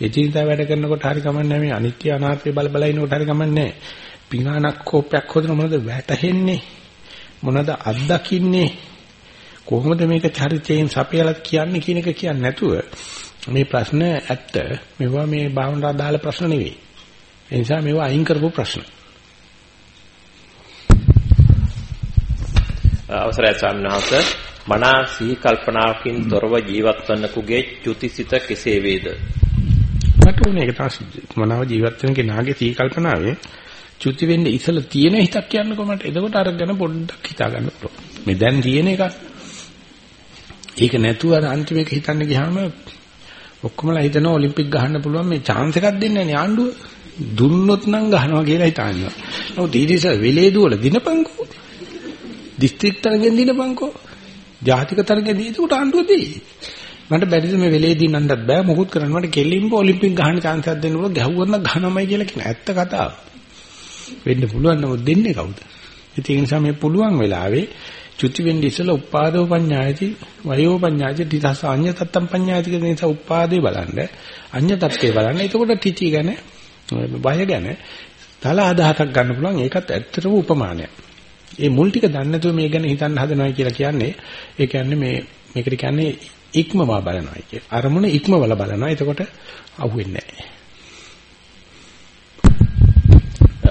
එදිනදා වැඩ කරනකොට හරි කමන්නේ මේ අනිත්‍ය අනාත්මය බල බල ඉනකොට හරි කමන්නේ පිඟානක් කෝපයක් හොදන මොනවද වැටහෙන්නේ? මොනවද අත්දකින්නේ? කොහොමද මේක චරිතයෙන් සපයලා කියන්නේ කියන එක කියන්නේ නැතුව මේ ප්‍රශ්න ඇත්ත මේවා මේ භාවනාවට අදාළ ප්‍රශ්න නෙවෙයි. ඒ නිසා මේවා අයින් කරපු ප්‍රශ්න. අවසරයි ස්වාමීනාස මනා සිහි කල්පනාවකින් තොරව ජීවත් වන්නකුගේ චුතිසිත කෙසේ වේද? මට උනේ ඒක තමයි මනාව ජීවත් වෙන කෙනාගේ සිහි කල්පනාවේ චුති වෙන්න ඉසල තියෙන හිතක් කියන්නකො මට. එතකොට අරගෙන පොඩ්ඩක් හිතා ගන්න පුළුවන්. මේ දැන් තියෙන එක. ඒක නැතුව අර අන්තිම එක හිතන්න ගියාම ඔක්කොමලා හිතනවා ඔලිම්පික් ගහන්න පුළුවන් මේ chance එකක් දෙන්නේ නැහැ ආණ්ඩුව. දුන්නොත් නම් ගහනවා කියලා හිතනවා. නමුත් ඊටීස වෙලේ දුවල දිනපංකෝ. දිස්ත්‍රික් තරගෙන් දිනපංකෝ. ජාතික තරගෙන් දී උට ආණ්ඩුව දෙයි. මට බැරිද මේ වෙලේ දිනන්නත් බෑ මොකුත් කරන්න මට කෙලින්ම ඔලිම්පික් ගහන්න chance එකක් දෙන්න පුළුවන් ගැහුවොත් නම් ගහනමයි කියලා කියන ඇත්ත කතාව. වෙන්න පුළුවන් නමුත් දෙන්නේ කවුද? ඒ නිසා මේ පුළුවන් වෙලාවේ චුති වෙන්නේ ඉස්සලා උපාදෝ පඤ්ඤායති වයෝ පඤ්ඤායති තිතස අඤ්ඤ තත්තම් පඤ්ඤායති කියන නිසා උපාදේ බලන්න අඤ්ඤ තත්ත්වේ බලන්න එතකොට තිති ගැන බය ගැන තල අදහසක් ගන්න පුළුවන් ඒකත් ඇත්තටම උපමානයක්. ඒ මුල් ටික දන්නේ නැතුව මේ ගැන හිතන්න හදනවා කියලා කියන්නේ ඒ කියන්නේ මේ මේකට කියන්නේ ඉක්මවා බලනවා කිය. අරමුණ ඉක්මවල බලනවා. එතකොට අහුවෙන්නේ නැහැ.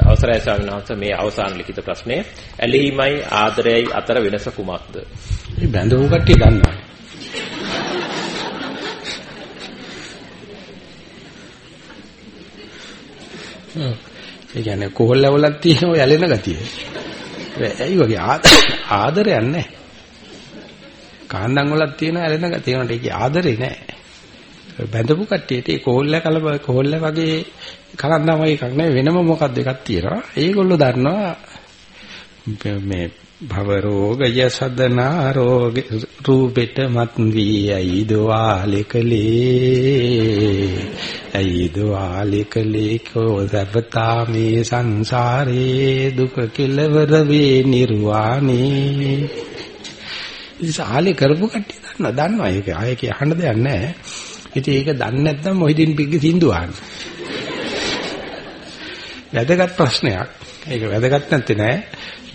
අවසරයි ස්වාමීන් වහන්සේ මේ අවසාන ලිඛිත ප්‍රශ්නය ඇලීමයි ආදරයයි අතර වෙනස කුමක්ද? මේ බැඳවු කට්ටිය දන්නවා. ඒ කියන්නේ කොහොල්ලවලක් තියෙන ඔය ඇලෙන ගතිය. ඇයි වගේ ආදරයක් නැහැ. කාන්දන් වලක් තියෙන ඇලෙන ගතිය. ඒකට ඒකේ ආදරේ නැහැ. බැඳපු කට්ටියට ඒ කොහොල්ල කලබ කොහොල්ල වගේ කලන්දම එකක් නෑ වෙනම මොකක්ද එකක් තියෙනවා. ඒගොල්ලෝ දන්නවා මේ භව රෝගය සදනා රෝග රූපෙට මත් වී අයිද වාලකලේ අයිද වාලකලේ කෝ සබතා මේ සංසාරේ දුක කෙලවර වේ නිර්වාණේ ඉතින් ආලේ කරපු කට්ටිය දන්නවා දන්නවා ඒක ආයේ කියන්න දෙයක් නැහැ. ඉතින් ඒක දන්නේ නැත්නම් මොහිදින් පිග්ගේ සින්දු අහන්න. වැදගත් ප්‍රශ්නයක්. ඒක වැදගත් නැත්තේ නෑ.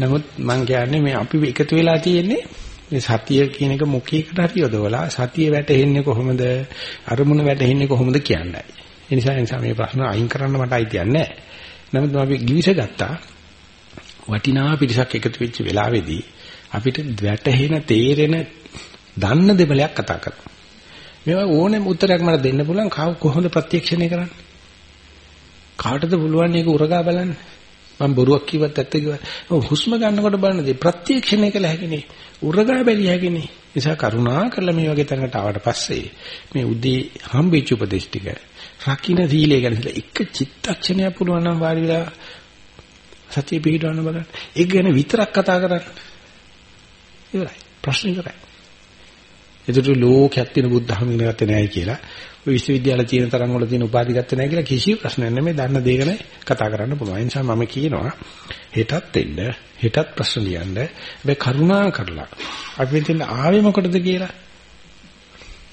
නමුත් මම කියන්නේ මේ අපි එකතු වෙලා තියෙන්නේ මේ සතිය කියන එක මොකීකට හරි යොදවලා සතිය වැටෙන්නේ කොහොමද අරමුණ වැටෙන්නේ කොහොමද කියන්නයි. ඒ නිසා ඒ නිසා මේ ප්‍රශ්න අයින් කරන්න මට අයිතියක් නැහැ. නමුත් අපි ගිවිස ගත්තා වටිනා පිරිසක් එකතු වෙච්ච වෙලාවේදී අපිට වැටහෙන තේරෙන දන්න දෙබලයක් කතා කරනවා. මේවා ඕනෙම උත්තරයක් මට දෙන්න පුළුවන් කොහොමද ප්‍රත්‍යක්ෂණය කරන්නේ? කාටද පුළුවන් මේක උරගා බලන්න? මම බොරුවක් කිව්වත් ඇත්ත කිව්වත් හුස්ම ගන්නකොට බලනදී ප්‍රත්‍යක්ෂණය කළ හැකිනේ. උරගා බැලිය හැකිනේ. නිසා කරුණා කරලා මේ වගේ තැනකට ආවට පස්සේ මේ උදේ හම්බෙච්ච උපදේශ ටික රකින්න සීලය ගැන එක චිත්තක්ෂණයක් පුළුවන් නම් වාඩි වෙලා සතිය පිළිගන්න බලන්න. ඒක ගැන විතරක් කතා කරන්න. ඉවරයි. ප්‍රශ්න ඉවරයි. ඒකට ලෝකයක් තියෙන බුද්ධ ධර්ම ඉගෙන ගත්තේ නැහැ කියලා ඔය විශ්වවිද්‍යාල තියෙන තරම් වල තියෙන උපාධි ගත්තේ නැහැ කියලා කිසි ප්‍රශ්නයක් නැහැ. දන්න දේ ගැන කතා කරන්න පුළුවන්. ඒ නිසා මම කියනවා හෙටත් එන්න, හෙටත් ප්‍රශ්න ලියන්න. හැබැයි කරුණා කරලා අපි මෙතන ආවේ මොකටද කියලා.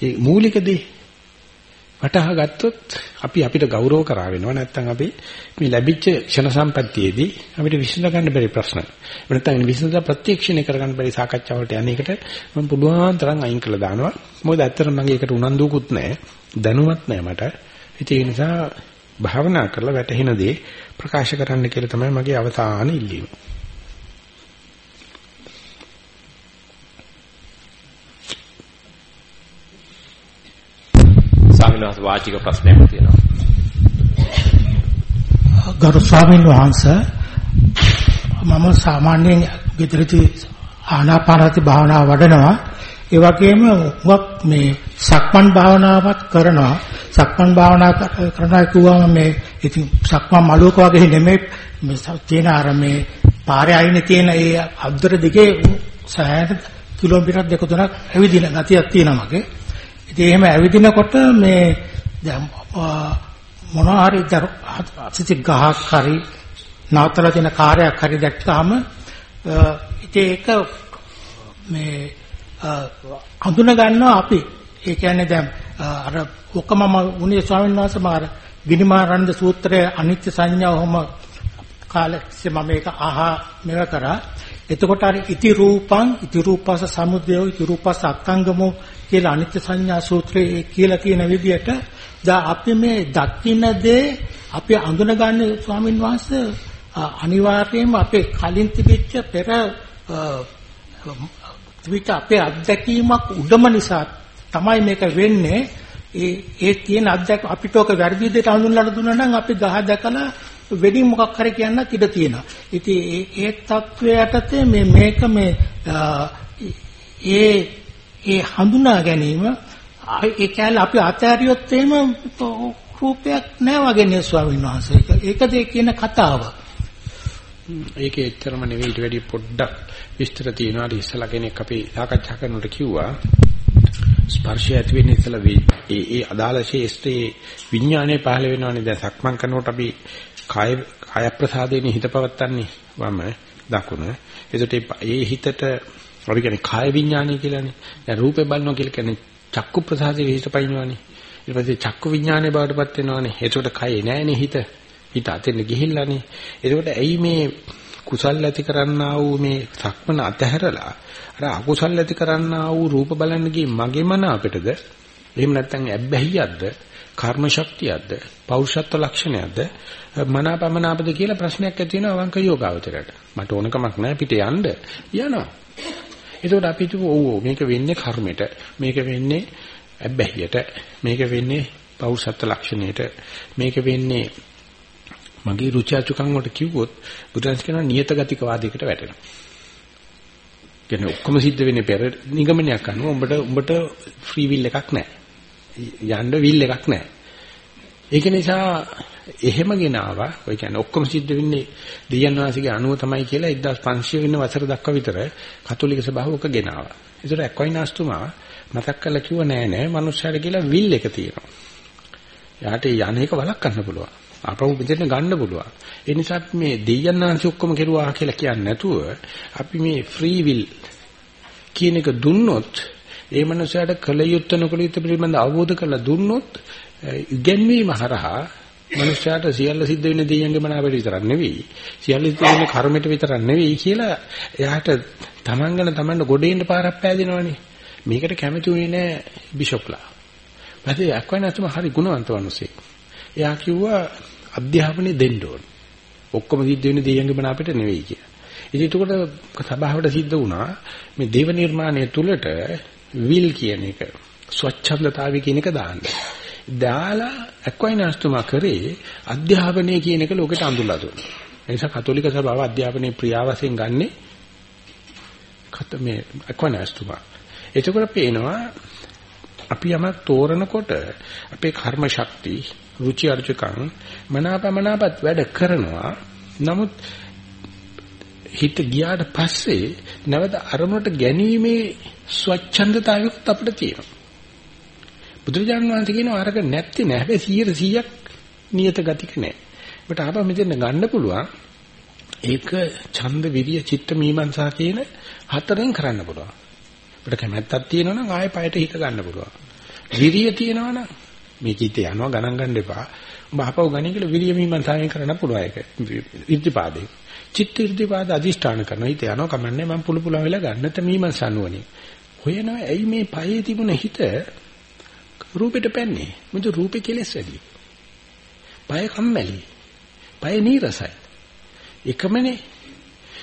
ඒ මූලික දේ වටහා ගත්තොත් අපි අපිට ගෞරව කරා වෙනවා නැත්නම් අපි මේ ලැබිච්ච ක්ෂණ සම්පත්තියේදී අපිට විසඳ ගන්න බැරි ප්‍රශ්න. නැත්නම් විසඳ ප්‍රත්‍යක්ෂණය කරගන්න බැරි සාකච්ඡාවලට යන එකට මම පුළුවන් තරම් අයින් කළා දානවා. මොකද ඇත්තටම මගේ ඒකට උනන්දුවකුත් නැහැ. දැනුවත් නැහැ මට. ඒ නිසා භාවනා කරලා වැටහෙන දේ ප්‍රකාශ කරන්න කියලා තමයි මගේ අවසාන ඉල්ලීම. ස්වාමීන් වහන්සේ වාචික ප්‍රශ්නයක් තියෙනවා. ගරු ස්වාමීන් වහන්සේ මම සාමාන්‍යයෙන් ගෙදරදී ආනාපානසති භාවනාව වඩනවා. ඒ වගේම හුඟක් මේ සක්මන් භාවනාවක් කරනවා. සක්මන් භාවනා කරනවා කිව්වම මේ ඉතින් සක්මන් මළුවක වගේ නෙමෙයි මේ තියෙන අර මේ පාරේ අයිනේ තියෙන ඒ අද්දර දිගේ සෑහෙන කිලෝමීටර් දෙක තුනක් ඇවිදින ගතියක් තියෙනවා මගේ. ඉතින් එහෙම ඇවිදිනකොට මේ දැන් මොනවා හරි අසිත ගහක් හරි නවතලා තියෙන කාර්යයක් හරි දැක්කම ඉතින් ඒක මේ හඳුන ගන්නවා අපි. ඒ කියන්නේ දැන් අර ඔකමම උනේ ස්වාමීන් වහන්සේ මාර ගිනිමාරන්ද සූත්‍රයේ අනිත්‍ය සංඥාවම කාලෙසේ මම මේක අහා මෙව කරා. එතකොට අර ඉති රූපං ඉති රූපස සමුදයෝ ඉති රූපස අත්ංගමෝ කියලා අනිත්‍ය සංඥා සූත්‍රයේ කියලා තියෙන විදිහට දැන් අපි මේ දකින්න දේ අපි අඳුනගන්නේ ස්වාමින් වහන්සේ අනිවාර්යයෙන්ම අපේ කලින් තිබිච්ච පෙර තිබිච්ච අපේ අත්දැකීමක් උඩම නිසා තමයි මේක වෙන්නේ. ඒ ඒ තියෙන අත්දැක අපිට ඔක වැරදි විදිහට හඳුන්වලා දුන්නා නම් අපි ගහ දැකලා වෙඩි මොකක් හරි කියන්නත් ඉඩ තියෙනවා. ඉතින් ඒ තත්වය යටතේ මේ මේක මේ ඒ ඒ හඳුනා ගැනීම ඒ කැල අපි අතහැරියොත් එහෙම රූපයක් නැහැ වගේ නේ ස්වාමීන් වහන්සේ. ඒකද කියන කතාව. ඒකේ එච්චරම නෙවෙයි ඊට වැඩි පොඩ්ඩක් විස්තර තියෙනවා. ඉස්සලා කෙනෙක් අපි සාකච්ඡා කරනකොට කිව්වා ස්පර්ශය ඇති වෙන්නේ ඉතල ඒ ඒ අදාළ ශේෂ්ත්‍රයේ විඥානය පහළ වෙනවනේ දැන් සක්මන් කරනකොට අපි කාය කාය ප්‍රසාදේනේ හිත පවත්තන්නේ වම දකුණ. එතකොට ඒ හිතට අපි කියන්නේ කාය විඥානය කියලානේ. දැන් රූපේ බලනවා කියලා කියන්නේ චක්කු ප්‍රසාදේ හිත පයින්නවානේ ඊට පස්සේ චක්කු විඥානයේ බවටපත් වෙනවානේ. එතකොට කයේ නෑනේ හිත. හිත අතෙන් ගිහිල්ලානේ. එතකොට ඇයි මේ කුසල් ඇති කරන්නා වූ මේ සක්මන අතහැරලා අර අකුසල් ඇති කරන්නා වූ රූප බලන්න ගියේ මගේ මන අපිටද? එහෙම නැත්නම් ඇබ්බැහියක්ද? කර්ම ශක්තියක්ද? පෞරුෂත්ව ලක්ෂණයක්ද? මනාපමනාපද කියලා ප්‍රශ්නයක් ඇති වෙනවා අවංක යෝගාවචරයට. මට ඕනකමක් නැහැ පිට යන්න. යනවා. එතකොට අපි හිතුව ඔව් මේක වෙන්නේ කර්මෙට. මේක වෙන්නේ ඇබ්බැහියට. මේක වෙන්නේ පෞරුෂත්ව ලක්ෂණයට. මේක වෙන්නේ මගේ රුචි අචුකම් වලට කිව්වොත් බුදුන්ස් කියනවා නියත ගතික වාදයකට වැටෙනවා. කියන්නේ ඔක්කොම සිද්ධ වෙන්නේ පෙර නිගමනයක් අනුව. උඹට උඹට ෆ්‍රී විල් එකක් නැහැ. යන්න විල් එකක් නැහැ. ඒක නිසා එහෙම ගෙනාවා. ඔය කියන්නේ ඔක්කොම සිද්ධ වෙන්නේ දෙයයන් වාසිකේ අනුව තමයි කියලා 1500 වෙනි වසර දක්වා විතර කතෝලික සභාව ඔක ගෙනාවා. ඒතර එක්වයිනාස්තුමා මතක් කරලා කිව්ව නෑ නෑ මනුස්සයර කියලා විල් එක තියෙනවා. යාට යන එක වළක්වන්න පුළුවන්. අපව මෙතන ගන්න පුළුවන්. ඒ නිසා මේ දෙයයන්ාංශ ඔක්කොම කෙරුවා කියලා කියන්නේ නැතුව අපි මේ ෆ්‍රී විල් කියන එක දුන්නොත් ඒ මනුස්සයාට කල යුත්තේ නොකල යුත්තේ පිළිබඳ අවබෝධ කරලා දුන්නොත් ඉගැන්වීම හරහා මනුෂ්‍යයාට සියල්ල සිද්ධ වෙන දෙයියන්ගේ මනාවට විතරක් නෙවෙයි සියල්ල සිද්ධ වෙන කර්මයට විතරක් නෙවෙයි කියලා එයාට තමන් ගැන තමන්ට ගොඩේන්න පාරක් පෑදෙනවනේ. මේකට කැමති වෙන්නේ නැහැ බිෂොප්ලා. වැඩි අක්වයිනතුම හරි ගුණවන්ත මිනිසෙක්. එයා කිව්වා අධ්‍යාපනය දෙන්න ඕන. ඔක්කොම සිද්ධ වෙන දෙයියන්ගේ මනාවට නෙවෙයි කියලා. ඉතින් ඒකට සභාවට සිද්ධ වුණා මේ දේව නිර්මාණය තුලට විල් කියන එක ස්වච්ඡන්දතාවය කියන එක දාන්න දාලා ඇක්වයිනාස්තුමා කරේ අධ්‍යාපනය කියන එක ලෝකෙට අඳුල්ලා දුන්නා. ඒ නිසා කතෝලික සභාව අධ්‍යාපනයේ ප්‍රියාවසෙන් ගන්නෙ කත මේ ඇක්වයිනාස්තුමා. එතකොට පේනවා අපි යමක් තෝරනකොට අපේ කර්ම ශක්ති, රුචි අරුචිකම් මනාපමනාපත් වැඩ කරනවා. නමුත් හිත ගියාට පස්සේ නැවත අරමුණට ගැනීමේ ස්වච්ඡන්දතාවයත් අපිට තියෙනවා. බුදුරජාණන් වහන්සේ කියනවා අරක නැත්තේ නෑ. හැබැයි 100%ක් නියත ගතික නෑ. ඔබට ආපහු මෙතන ගන්න පුළුවන්. ඒක ඡන්ද විරිය චිත්ත මීමන්සා කියන හතරෙන් කරන්න පුළුවන්. අපිට කැමැත්තක් තියෙනවනම් ආයෙ පයට හිත ගන්න පුළුවන්. විරිය තියෙනවනම් මේ චිත්තය යනවා ගණන් ගන්න එපා. ඔබ ආපහු ගණන් කියලා විරිය මීමන්සාවෙන් කරන්න පුළුවන් ඒක. ඉර්ධිපාදේ. චිත්ත ඉර්ධිපාද අදිෂ්ඨාන කරනවා. හිත යනවා කමන්නේ මම පුළු පුළුවන් වෙලා ගන්න නැත්නම් මීමන්සා නුවණින්. හොයනවා ඇයි මේ පයේ තිබුණ හිත රූපෙට පැන්නේ. මොකද රූපේ කෙලස් වැඩි. පය කම්මැලි. පය නීරසයි. එකමනේ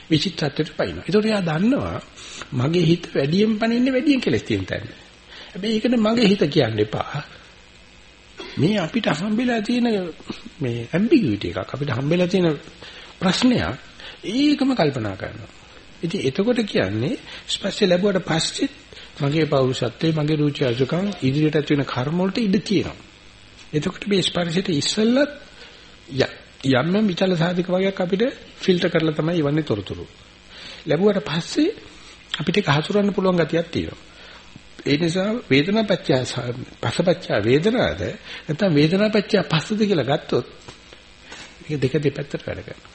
විචිත්තත්වයට පයින්න. ඒතකොට එයා දන්නවා මගේ හිත වැඩියෙන් පනින්නේ වැඩියෙන් කෙලස් තියෙන තැන. හැබැයි ඒකට මගේ හිත කියන්න එපා. මේ අපිට හම්බෙලා තියෙන මේ ඇම්බිගියුටි එකක් අපිට හම්බෙලා තියෙන ප්‍රශ්නයක් ඒකම කල්පනා කරනවා. ඉතින් එතකොට කියන්නේ ස්පර්ශය ලැබුවට පස්සේ මගේ පෞරුෂත්වයේ මගේ රුචි අරුචිකම් ඉදිරියට ඇති වෙන කර්ම වලට ඉඩ තියෙනවා. එතකොට මේ ස්පර්ශයට ඉස්සෙල්ලත් යම් විචල සාධක වගේක් අපිට ෆිල්ටර් කරලා තමයි ඉවන්නේ තොරතුරු. ලැබුවට පස්සේ අපිට ඒක හසුරවන්න පුළුවන් ගතියක් තියෙනවා. ඒ නිසා වේදනාපච්චය පසපච්චය වේදනාද නැත්නම් වේදනාපච්චය පස්සද කියලා ගත්තොත් මේක දෙක දෙපැත්තට වැඩ කරනවා.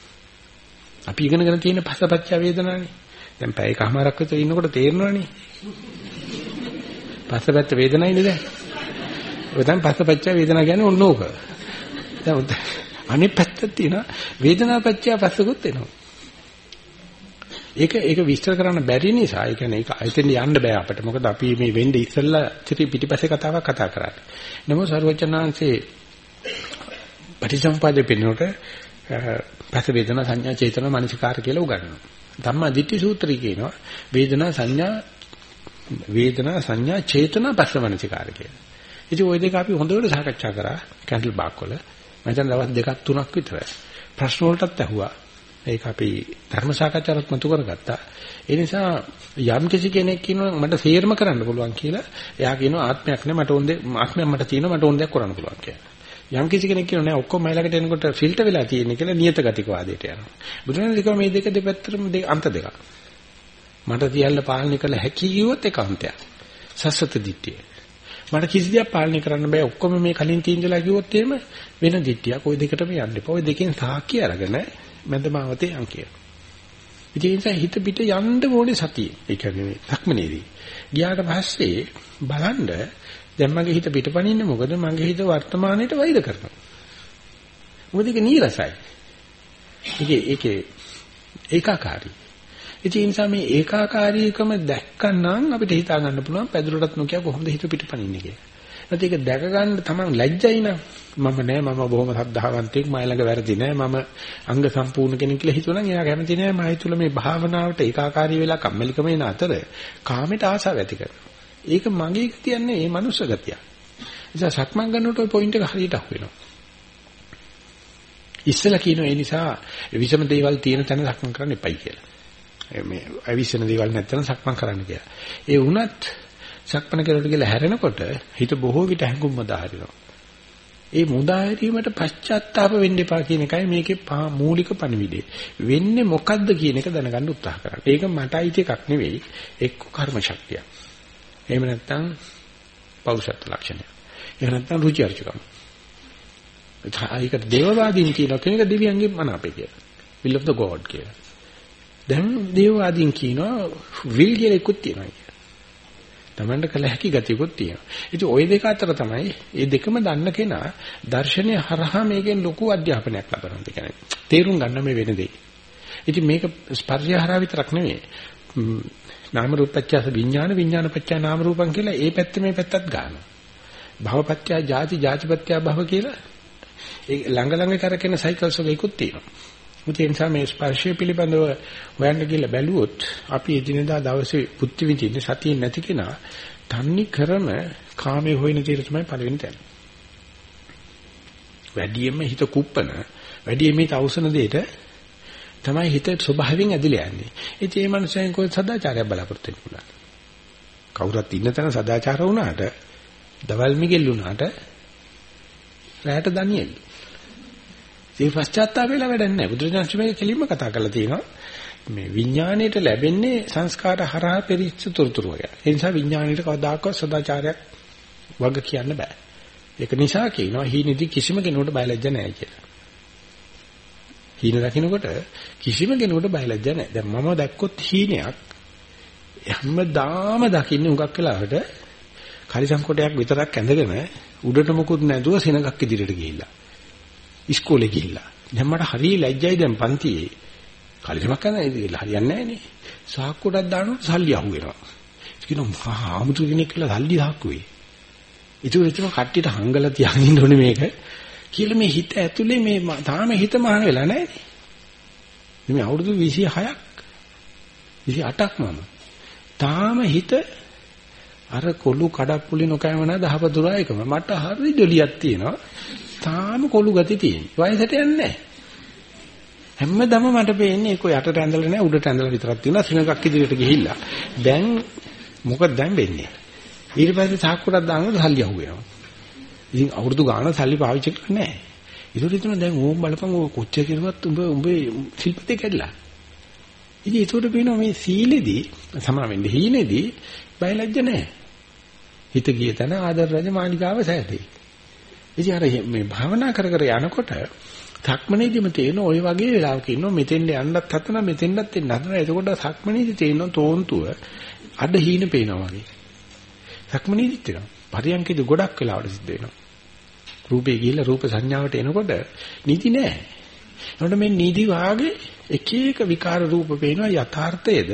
අපි ඉගෙනගෙන තියෙන පසපච්චය වේදනානේ. දැන් පැය කමාරක් විතර ඉන්නකොට තේරෙනවනේ. පස්සපැත්ත වේදනයිනේ දැන්. ඔය තමයි පස්සපච්චය වේදනා කියන්නේ ඔන්න ඕක. දැන් අනිත් පැත්තක් තියෙනවා වේදනාපච්චය පස්සකුත් එනවා. ඒක ඒක විස්තර කරන්න බැරි නිසා ඒ කියන්නේ ඒක අයිතෙන් යන්න බෑ අපිට. මොකද අපි මේ වෙන්නේ ඉස්සෙල්ලා ඉතින් පිටිපස්සේ කතාවක් කතා කරන්නේ. නමුත් සර්වචනාංශේ පටිච්චසමුප්පාදේ පෙන්නකොට පස වේදනා සංඥා චේතන මනසිකාර කියලා උගන්වනවා. ධම්මා දිට්ඨි සූත්‍රය කියනවා වේදනා සංඥා වේදනා සංඥා චේතනා පස්සමනසිකාර කියලා. ඉතින් ওই දෙක අපි හොඳට සාකච්ඡා කරා කැන්ඩල් බාක් වල. මම හිතන දවස් දෙකක් තුනක් විතර. ප්‍රශ්න වලටත් ඇහුවා. ඒක අපි ධර්ම සාකච්ඡාවක් මතු කරගත්තා. ඒ නිසා යම් කිසි කෙනෙක් කියනවා මට සේරම කරන්න පුළුවන් කියලා. එයා කියනවා ආත්මයක් නෑ මට ඕනේ ආත්මයක් මට තියෙනවා මට ඕන දෙයක් කරන්න පුළුවන් කියලා. යම් කිසි කෙනෙක් කියනවා නෑ ඔක්කොම මයිලකට එනකොට ෆිල්ටර් වෙලා තියෙන්නේ කියලා නියත ගතික වාදයට යනවා. බුදුරජාණන් කිව්වා මේ දෙක දෙපැත්තටම අන්ත දෙකක්. මට සියල්ල පාලනය කළ හැකි කිව්වොත් ඒකාන්තයක්. සස්සත දිට්ඨිය. මට කිසි දෙයක් පාලනය කරන්න බෑ ඔක්කොම මේ කලින් තීන්දුවලා කිව්වොත් එහෙම වෙන දිට්ඨියක්. ওই දෙකටම යන්න එපා. ওই දෙකෙන් සාක්කිය අරගෙන මැදමාවතේ යන් කියලා. ඉතින් හිත පිට යන්න ඕනේ සතිය. ඒ කියන්නේ ධක්මනේදී. ගියාට පස්සේ බලන්න දැන් මගේ හිත පිටපණින්නේ මොකද මගේ හිත වර්තමානයේට වෛර කරනවා. මොකද ඒක නීරසයි. ඒකේ ඒකේ ඒකාකාරී. ඉතින් ඒ නිසා මේ ඒකාකාරීකම දැක්කනම් අපිට හිතා ගන්න පුළුවන් පැදුරටත් නොකිය කොහොමද හිත පිටපණින්නේ කියලා. නැත්නම් ඒක දැක ගන්න තමන් ලැජ්ජයි නම් මම නෑ මම බොහොම සද්ධාවන්තයෙක් මයි ළඟ වැරදි නෑ මම අංග සම්පූර්ණ කෙනෙක් කියලා හිතුවනම් එයා කැමති නෑ මයි තුල මේ භාවනාවට ඒකාකාරී වෙලා කම්මැලිකම එන අතර කාමයට ආසාව ඇති කරනවා. ඒක මගේ කියන්නේ මේ මනුස්ස ගතිය. නිසා සක්මන් ගන්නකොට ওই පොයින්ට් එක හරියට අහු වෙනවා. ඉස්සලා කියනවා ඒ නිසා විසම දේවල් තියෙන තැන සක්මන් කරන්න එපයි කියලා. මේ අවිස්සන දේවල් නැත්තම් සක්මන් කරන්න කියලා. ඒ වුණත් සක්මන කරලා කියලා හැරෙනකොට හිත බොහෝ විට හැඟුම් මදාහරිනවා. ඒ මුදාහැරීමට පශ්චාත්තාප වෙන්න එපා කියන එකයි මේකේ මූලික පණිවිඩය. වෙන්නේ මොකද්ද කියන එක දැනගන්න උත්සාහ කරන්න. ඒක මට අයිති එකක් නෙවෙයි. එක්ක කර්ම ශක්තිය. එහෙම නැත්නම් පෞරුෂත්ව ලක්ෂණය. එහෙම නැත්නම් රුචි අරුචිකම. ඒකට දේවවාදීන් කියන කෙනෙක් දෙවියන්ගේ මනාපේ කියලා. will of the god කියලා. දැන් දේවවාදීන් කියනවා will කියලා එකක් තියෙනවා කියලා. Tamanට කළ හැකි ගතියකුත් තියෙනවා. ඉතින් ওই දෙක අතර තමයි මේ දෙකම දන්න කෙනා දර්ශනය හරහා මේකෙන් ලොකු අධ්‍යාපනයක් ලබනවා. ඒ කියන්නේ තේරුම් ගන්න මේ වෙන දෙයි. ඉතින් මේක ස්පර්ශය හරහා විතරක් නෙවෙයි. නාම රූපච්ඡ විඥාන විඥානපච්ඡ නාම රූපං කියලා ඒ පැත්ත මේ පැත්තත් ගන්නවා. භවපත්‍ය ජාති ජාතිපත්‍ය භව කියලා ඒ ළඟ ළඟ කරගෙන සයිකල්ස් වලකුත් තියෙනවා. ඒ නිසා මේ ස්පර්ශය පිළිබඳව හොයන්න ගිහලා බැලුවොත් අපි එදිනෙදා දවසේ බුද්ධි විඳින්නේ සතිය නැති කෙනා තන්නේ කරම කාමයේ හොයන తీර තමයි පළවෙනි තැන. වැඩියෙන්ම හිත කුප්පන වැඩියෙන්ම හිත අවසන දෙයට තමයි හිත ස්වභාවයෙන් ඇදිලා යන්නේ. ඉතින් මේ මනුස්සයන් કોઈ සදාචාරයක් බලාපොරොත්තු වෙන්න පුළුවන්. කවුරුත් ඉන්න තැන සදාචාර වුණාට, දවල් මිගෙල් වුණාට රැයට දනියෙල්. ඒ පශ්චාත්තාප වෙලා වැඩක් නැහැ. බුදුරජාණන් මේක කෙලින්ම කතා කරලා තියෙනවා. මේ විඥාණයට ලැබෙන්නේ සංස්කාර හරහා පෙරිච්ච තොරතුරු වගේ. ඒ නිසා විඥාණයට කවදාකවත් සදාචාරයක් වග කියන්න බෑ. ඒක නිසා කියනවා හීනෙදි කිසිම කෙනෙකුට බයලජ්ජ නැහැ කියලා. හීන දකින්නකොට කිසිම කෙනෙකුට බයලජ්ජ නැහැ. දැන් මම දැක්කොත් හීනයක් හැමදාම දකින්නේ උගක් වෙලාවට කලිසම් කොටයක් විතරක් ඇඳගෙන උඩට මොකුත් නැතුව සෙනගක් ඉදිරියට ගිහිල්ලා. ඉස්කෝලේ ගිහිල්ලා. දැන් මට හරිය ලැජ්ජයි දැන් පන්තියේ. කලිසමක් කරන්න ඉතින් හරියන්නේ නැහැ නේ. සාක්කුවටක් දානකොට සල්ලි අහු වෙනවා. කියනවා මහා ආමුතු කෙනෙක් කියලා සල්ලි සාක්කුවේ. ඒක එතන කට්ටියට හංගලා තියාගෙන ඉන්න ඕනේ මේක. කියලා මේ හිත ඇතුලේ මේ තාම හිත මහාන වෙලා නැහැ. මේ අවුරුදු 26ක් 28ක් මම. තාම හිත අර කොළු කඩප්පුලි නොකෑමන දහපදුරා එකම මට හරි ජොලියක් තියෙනවා. තාම කොළු ගති තියෙන. වයසට යන්නේ නැහැ. හැමදම මට පේන්නේ ඒක යටට ඇඳලා නැහැ උඩට ඇඳලා විතරක් තියෙනවා සිනගක් ඉදිරියට ගිහිල්ලා. දැන් මොකද දැන් වෙන්නේ? ඊට පස්සේ සාක්කුරක් දානකොට සල්ලි අහුවෙනවා. ඉතින් අවුරුදු ගාණක් සල්ලි පාවිච්චි කරන්නේ නැහැ. ඒකට හිතන දැන් ඕම් බලපන් ඔය කොච්චර කෙරුවත් උඹ උඹේ ශිල්පිතේ කැඩලා. ඉතින් ඒකට පේනවා මේ සීලෙදී සමා වෙන්නේ හීනේදී බයලජ්ජ නැහැ. හිත ගිය තැන ආදර රජ මාලිගාව සෑදී. ඉතින් අර මේ භාවනා කර කර යනකොට සක්මනේදීම තේන ওই වගේ වෙලාවක ඉන්නවා මෙතෙන්ට යන්නත් හතන මෙතෙන්ටත් එන්න හතන එතකොට සක්මනේදී තේන තෝන්තුව අඩ හීන පේනවා වගේ. සක්මනේදීත් වෙනවා. පරියන්කේදී ගොඩක් වෙලාවට සිද්ධ වෙනවා. රූපේ ගිහිල්ලා රූප සංඥාවට එනකොට නිදි නෑ. එතකොට මේ නිදි වාගේ එක එක විකාර රූප පේනවා යථාර්ථයේද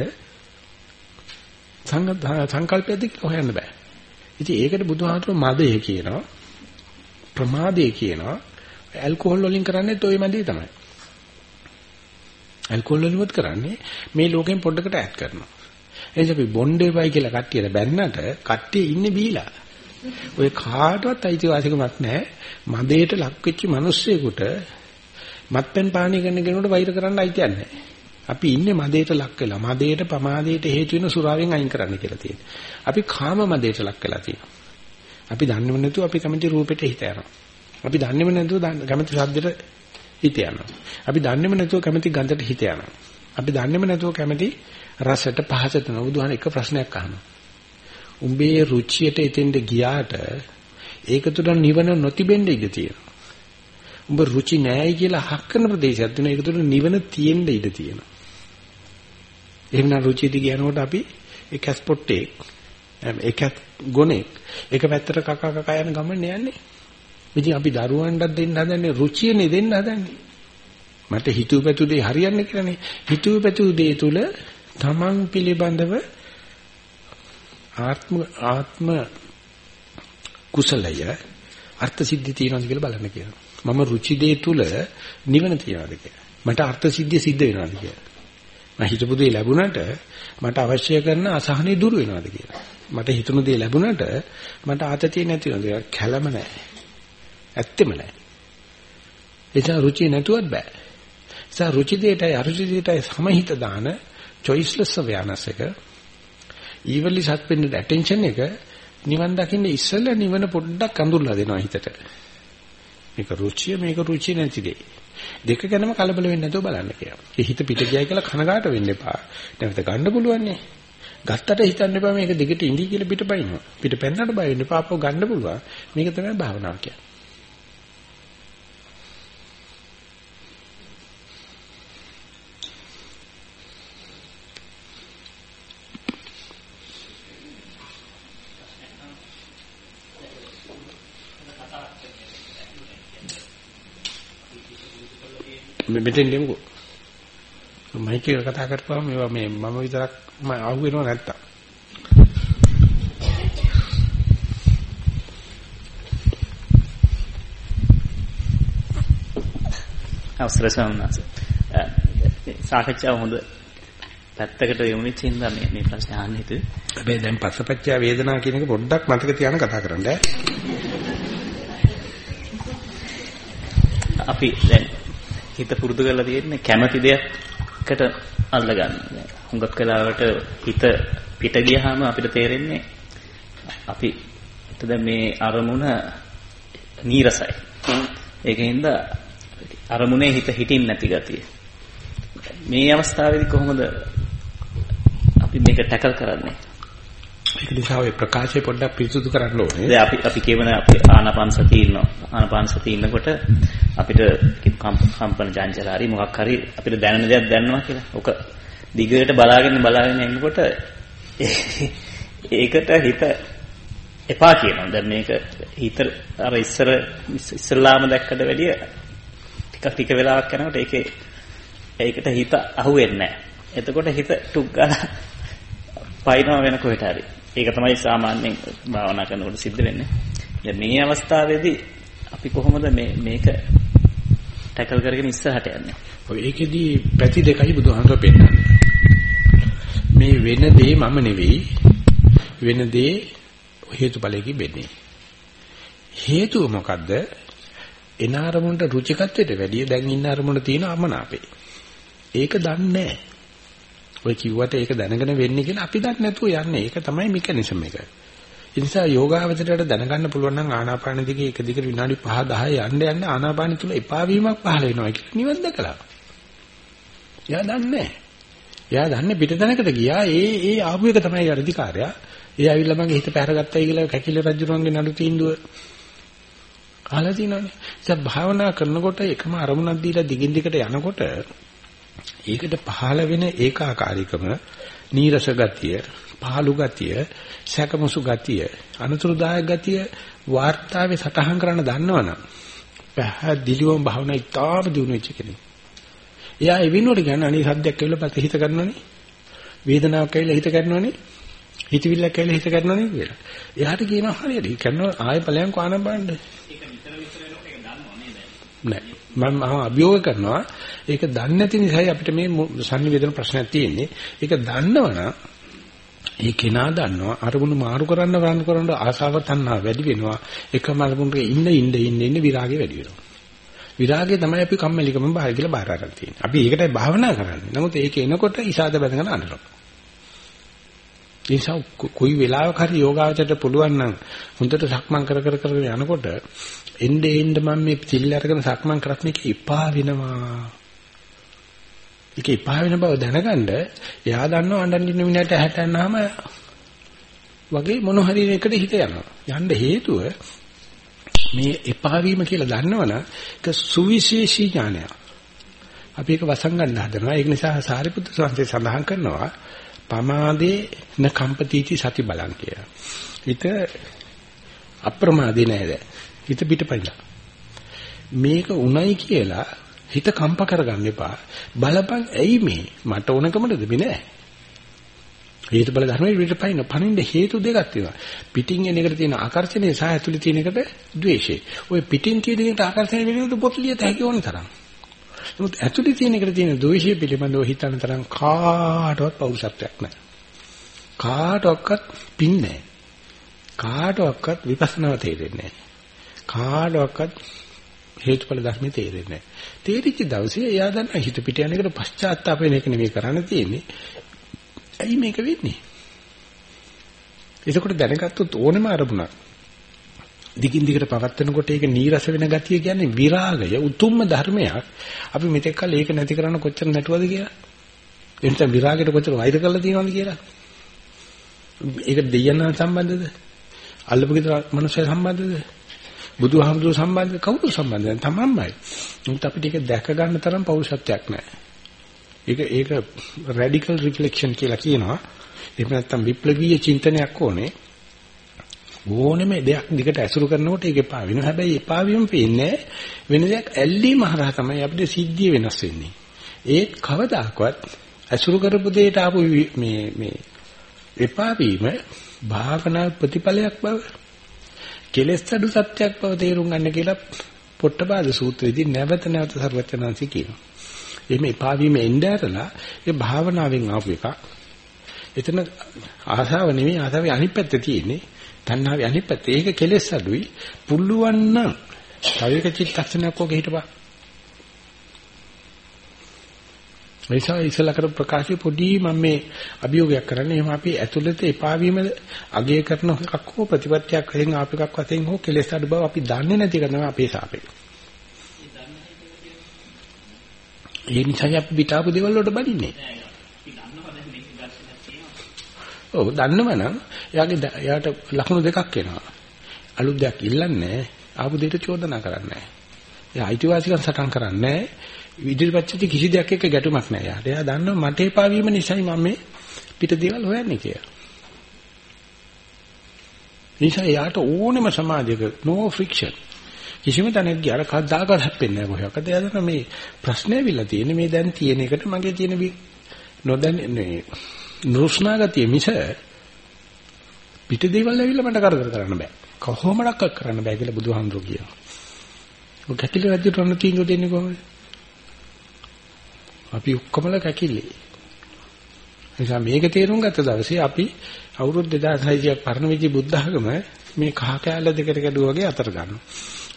සංකල්පයද කියලා හොයන්න බෑ. ඉතින් ඒකට බුදුහාමතුරු මදය කියනවා. ප්‍රමාදය කියනවා. ඇල්කොහොල් වලින් කරන්නේත් ওই මදේ තමයි. ඇල්කොහොල් වලින්වත් කරන්නේ මේ ලෝකෙන් පොඩ්ඩකට ඈඩ් කරනවා. එනිසා අපි බොණ්ඩේපයි කියලා කට්ටියට බැන්නට කට්ටිය ඉන්නේ බීලා. ඔය කාටවත් අයිතිවාසිකමක් නැහැ. මදේට ලක් වෙච්ච මිනිස්සෙකුට මත්පැන් පානය කරන කෙනෙකුට වෛර කරන්න අයිතියක් නැහැ. අපි ඉන්නේ මදේට ලක් වෙලා. මදේට ප්‍රමාදයට හේතු වෙන සුරාවෙන් අයින් කරන්න කියලා තියෙනවා. අපි කාම මදේට ලක් වෙලා තියෙනවා. අපි දන්නේම නැතුව අපි කැමති රූපෙට හිත යනවා. අපි දන්නේම නැතුව කැමති ශබ්දෙට හිත යනවා. අපි දන්නේම නැතුව කැමති ගන්ධයට හිත යනවා. අපි දන්නේම නැතුව කැමති රසට පහසට නෝ බුදුහාම එක ප්‍රශ්නයක් අහනවා. උඹේ රුචියට එතෙන්ද ගියාට ඒක තුළ නිවන නොතිබෙන්න ඉඩ තියෙනවා. උඹ රුචි නැහැයි කියලා හක් කරන ප්‍රදේශයක් තියෙනවා. ඒක තුළ නිවන තියෙන්න ඉඩ තියෙනවා. එහෙනම් රුචියදී කියනකොට අපි ඒ කැස්පොට්ටේ ඒක ගොනෙක් එක පැත්තට කකා කකා යන ගමන යන්නේ. ඉතින් අපි දරුවන්ටත් දෙන්න හදන්නේ රුචියනේ දෙන්න හදන්නේ. මට හිතුවපැතු දේ හරියන්නේ කියලානේ. හිතුවපැතු දේ තුල තමන් පිළිබඳව ආත්ම ආත්ම කුසලය අර්ථ සිද්ධි තියනවාද කියලා බලන්න කියනවා. මම රුචි දේ තුල නිවන තියනවාද කියලා. මට අර්ථ සිද්ධිය සිද්ධ වෙනවාද කියලා. මම හිතපු දේ ලැබුණට මට අවශ්‍ය කරන අසහනෙ දුර වෙනවාද කියලා. මට හිතුණු දේ ලැබුණට මට ආතතිය නැති වෙනවද? කැළම නැහැ. ඇත්තෙම නැහැ. එචා රුචිය නැතුවත් බෑ. එසා රුචි දෙයටයි අරුචි දෙයටයි සමහිත දාන choiceless awareness එක evenly suspended attention එක නිවන් දකින්න ඉස්සෙල්ලා නිවන පොඩ්ඩක් අඳුරලා දෙනවා හිතට. මේක රුචිය මේක රුචි නැති දෙය. දෙක ගැනම කලබල වෙන්නේ නැතුව බලන්න කියනවා. ඒ හිත පිට ගියයි කියලා කනගාට වෙන්න එපා. නැවත ගන්න පුළුවන් නේ. ගත්තට හිතන්න එපා මේක දිගට ඉඳී කියලා පිටපයින්නවා. පිට පැන්නට බය වෙන්න එපා. අපව ගන්න පුළුවන්. මේක තමයි භාවනාව කියන්නේ. මෙතෙන් දෙමුකෝ. මයික් එක කතා කරපුවාම මේවා මේ මම විතරක් අහුවෙනව නැත්තම්. අවසර සම්මාස. සාකච්ඡාව හොඳ පැත්තකට යොමු වෙච්ච ඉඳන් මේ මේ ප්‍රශ්න අහන්න හිතුවේ. හැබැයි දැන් පස්සපච්චය වේදනා කියන එක පොඩ්ඩක් මතක තියාගෙන කතා කරන්න ඈ. අපි දැන් හිත පුරුදු කරලා තියෙන්නේ කැමැති දෙයකට අල්ල ගන්න. හුඟක් වෙලාවට හිත පිට ගියාම අපිට තේරෙන්නේ අපි දැන් මේ අරමුණ නීරසයි. ඒකින්ද අරමුණේ හිත හිටින් නැති ගතිය. මේ අවස්ථාවේදී කොහොමද අපි මේක ටැකල් කරන්නේ? ඒක නිසා ඔය ප්‍රකාශය පොඩ්ඩක් පිරිසුදු කරන්න ඕනේ. දැන් අපි අපි කියවන අපි ආනාපාන සතිය ඉන්නවා. ආනාපාන සතිය ඉන්නකොට අපිට කම්පන ජාන්ජල හරි මොකක් හරි අපිට දැනෙන දෙයක් දැනනවා කියලා. ඔක දිගට බලාගෙන බලාගෙන ඉන්නකොට ඒකට හිත එපා කියනවා. දැන් මේක හිත අර ඉස්සර ඉස්සලාම දැක්කට වැඩිය ටික ටික වෙලාවක් යනකොට ඒකේ ඒකට හිත අහුවෙන්නේ නැහැ. එතකොට හිත ටුක් ගාලා පයින්ව වෙන කොහෙට හරි. ඒක තමයි සාමාන්‍යයෙන් භාවනා කරනකොට සිද්ධ වෙන්නේ. දැන් මේ අවස්ථාවේදී අපි කොහොමද මේ මේක ටැකල් කරගෙන ඉස්සරහට යන්නේ? ඔය ඒකෙදී පැති දෙකයි බුදුහාමර පෙන්නන්නේ. මේ වෙන දේ මම නෙවෙයි. වෙන දේ හේතුඵලයෙන් වෙන්නේ. හේතුව මොකද්ද? එන අරමුණට රුචිකත්වයට වැඩිය දැන් ඉන්න අරමුණ තියෙන අමනාපේ. ඒක දන්නේ නැහැ. ඔය කිව්වට ඒක දැනගෙන වෙන්නේ කියලා අපි දන්නේ නැතුව යන්නේ. ඒක තමයි මෙකනිසම් එක. ඒ නිසා යෝගාවචරයට දැනගන්න පුළුවන් නම් ආනාපාන දිගේ එක දිගට විනාඩි 5 10 යන්න යන්න ආනාපාන තුල එපා වීමක් පහළ වෙනවා කියලා නිවන් දැකලා. එයා දන්නේ නැහැ. එයා දන්නේ පිටතැනකට ගියා. ඒ ඒ ආපු එක තමයි අධිකාරය. ඒ ඇවිල්ලා මගේ හිත පැහැරගත්තයි කියලා කැකිල රජුරන්ගේ නඩු තීන්දුව අහලා තියෙනවනේ. ඉතින් භාවනා කරනකොට එකම අරමුණක් දීලා දිගින් දිගට යනකොට ඒකට පහළ වෙන ඒකාකාරීකම, නීරස ගතිය, පහළු ගතිය, සැකමසු ගතිය, අනතුරුදායක ගතිය වාර්තාවේ සටහන් කරන්න දන්නවනම් පැහැදිලිවම භාවනා ඉතාම දිනු වෙච්ච කෙනෙක්. එයා ඒ විනෝඩ ගන්න අනේ සද්දයක් කියලා පැත හිත ගන්නවනේ. වේදනාවක් කියලා හිත ගන්නවනේ. හිතවිල්ලක් කියලා හිත ගන්නවනේ කියලා. එයාට කියනවා හරියට. කරනවා ආයෙ ඵලයන් කොහොනම් බලන්න. ඒක විතර විතර ඒක දන්නව නේද? නෑ. මම අභියෝග කරනවා ඒක දන්නේ නැති නිසායි අපිට මේ සංනිවේදන ප්‍රශ්නයක් තියෙන්නේ. ඒක දන්නවනම් ඒ කෙනා දන්නවා අරමුණු මාරු කරන්න වරන් කරන ආසාව තණ්හා වැඩි වෙනවා. එකම අරමුණක ඉන්න ඉන්න ඉන්න ඉන්න විරාගය වැඩි වෙනවා. විරාගය තමයි අපි කම්මැලිකම බාහිර කියලා බාහිර අරන් තියෙන්නේ. අපි ඒකටයි භාවනා කරන්නේ. නමුත් ඒක එනකොට ඉසాత බැඳගෙන අඬනවා. ඒ නිසා කොයි වෙලාවක හරි යෝගාවචරයට පුළුවන් නම් හොඳට සක්මන් කර කර කර යනකොට එnde end මම මේ සිල් අරගෙන සක්මන් කරත් මේක එපා වෙනවා. ඒක එපා වෙන බව දැනගන්න එයා දන්නවා අඬන් ඉන්න මිනිහට හැටන්නාම වගේ මොන හරි එකට හිත යනවා. යන්න හේතුව මේ එපා වීම කියලා දන්නවනම් ඒක සුවිශේෂී ඥානයක්. අපි ඒක වසංගන්න හදනවා. ඒක නිසා සාරිපුත්‍ර සංසේ සඳහන් කරනවා පමාදේ න කම්පතිටි සති බලං කියලා. හිත අප්‍රමාදී නේද? හිත පිටපයිලා. මේක උණයි කියලා හිත කම්ප කරගන්න එපා. බලපන් ඇයි මේ මට ඕනකමද මේ නෑ. හේතු බල ධර්මයේ පිටපයින් පණින්න හේතු දෙකක් තියෙනවා. පිටින් එන එකට තියෙන ආකර්ෂණය සහ ඇතුළේ තියෙන එකට ද්වේෂය. ওই පිටින් තියෙන එකට ආකර්ෂණය වෙනකොට පොත් ලියත හැකි ඕන තරම්. නමුත් ඇතුළේ තියෙන එකට තියෙන ද්වේෂය පිළිබඳව හිතන තරම් කාටවත් පෞරුෂත්වයක් නැහැ. කාටවත් පින් නැහැ. කාටවත් විපස්සනාව තේරෙන්නේ නැහැ. කාටවත් හේතුඵල ධර්මයේ තේරෙන්නේ නැහැ. තේරිච්ච දවසේ එයා දන්න හිත පිට යන එකට පශ්චාත්තාප වෙන එක නෙමෙයි කරන්න තියෙන්නේ. ඇයි මේක වෙන්නේ? එතකොට දැනගත්තොත් ඕනෙම අරමුණක් දිගින් දිගට පවත්වනකොට ඒක නීරස වෙන ගතිය කියන්නේ විරාගය උතුම්ම ධර්මයක්. අපි මෙතෙක් කල ඒක නැති කරන්න කොච්චර නැටුවද කියලා. එනිසා විරාගයට කොච්චර වෛර කරලා තියෙනවද කියලා. ඒක දෙයයන් සම්බන්ධද? අල්ලපු ගෙදර මනුස්සය සම්බන්ධද? බුදුහාමුදුරු සම්බන්ධ කවුරු සම්බන්ධද? තමන්මයි. උන්ට අපිට ඒක දැක ගන්න තරම් පෞරුෂත්වයක් නැහැ. ඒක ඒක රැඩිකල් රිෆ්ලෙක්ෂන් කියලා කියනවා. එහෙම නැත්නම් විප්ලවීය චින්තනයක් ඕනේ. ඕනෙම දෙයක් දිගට ඇසුරු කරනකොට ඒක එපා වෙනවා. හැබැයි එපා වීම පේන්නේ වෙන දෙයක් ඇල්ලීම හරහා තමයි අපිට සිද්ධිය වෙනස් වෙන්නේ. ඒත් කවදාකවත් ඇසුරු කරපු දෙයට ආපු මේ මේ එපා වීම භාවනා ප්‍රතිඵලයක් බව කෙලෙස් අඩු සත්‍යයක් බව තේරුම් ගන්න කියලා පොට්ටපාද සූත්‍රයේදී නැවත නැවත සර්වචනන්සි කියනවා. එහෙම එපා වීම එන්නේ ඇරලා ඒ භාවනාවෙන් ආපු එකක්. එතන ආසාව නෙමෙයි ආසාවේ අනිත් පැත්ත තියෙන්නේ. තණ්හාවේ අනිත් පැත්ත. ඒක කෙලෙස් අඩුයි. පුළුවන් නම් තව එක චිත්තක්ෂණයක් ඔක හිටපන්. නිසා ඉස්සලා කර ප්‍රකාශය පොඩි මම මේ අභියෝගයක් කරන්නේ එහෙනම් අපි ඇතුළත එපා වීම අගය කරන එකක් හෝ ප්‍රතිපත්තියක් වශයෙන් ආප එකක් වශයෙන් හෝ කෙලෙස් අඩු බව අපි දන්නේ නැති එක තමයි අපේ සාපේ. ඒ නිසා අපි පිටාපු දේවල් වලට බඩින්නේ. ඔව් දන්නවනම් එයාගේ එයාට ලකුණු දෙකක් එනවා. අලුත් දෙයක් ඉල්ලන්නේ ආපු දෙයට චෝදනා කරන්නේ නැහැ. එයා අයිතිවාසිකම් සටන් කරන්නේ ඉදිරිපත් වෙච්ච කිසි දෙයක් එක්ක ගැටුමක් නැහැ යාට. එයා දන්නවා මට එපා වීම නිසායි මම මේ පිට දේවල් හොයන්නේ කියලා. නිසා යාට ඕනෙම සමාජයක no friction කිසිම තැනක ගියාර කද්දාකත් හැප්පෙන්නේ නැහැ කොහොකද එයා මේ ප්‍රශ්නේ විලා තියෙන්නේ මේ දැන් තියෙන එකට මගේ තියෙන නොදැන්නේ නුරුස්නාගතිය මිස පිට දේවල් ඇවිල්ලා මට කරදර කරන්න බෑ. කොහොමඩක් කරන්න බෑ කියලා බුදුහාමුදුරුවෝ කියනවා. ඔය කැකිලි රජුට අන්න තීන්දුව දෙන්නේ කොහොමද? අපි ඔක්කොමල කැකිලි. එනිසා මේක තේරුම් ගත්ත දවසේ අපි අවුරුදු 2600ක් පරණ විදි බුද්ධ ආගම මේ කහ කැලල දෙකට කැඩුවා වගේ අතර ගන්නවා.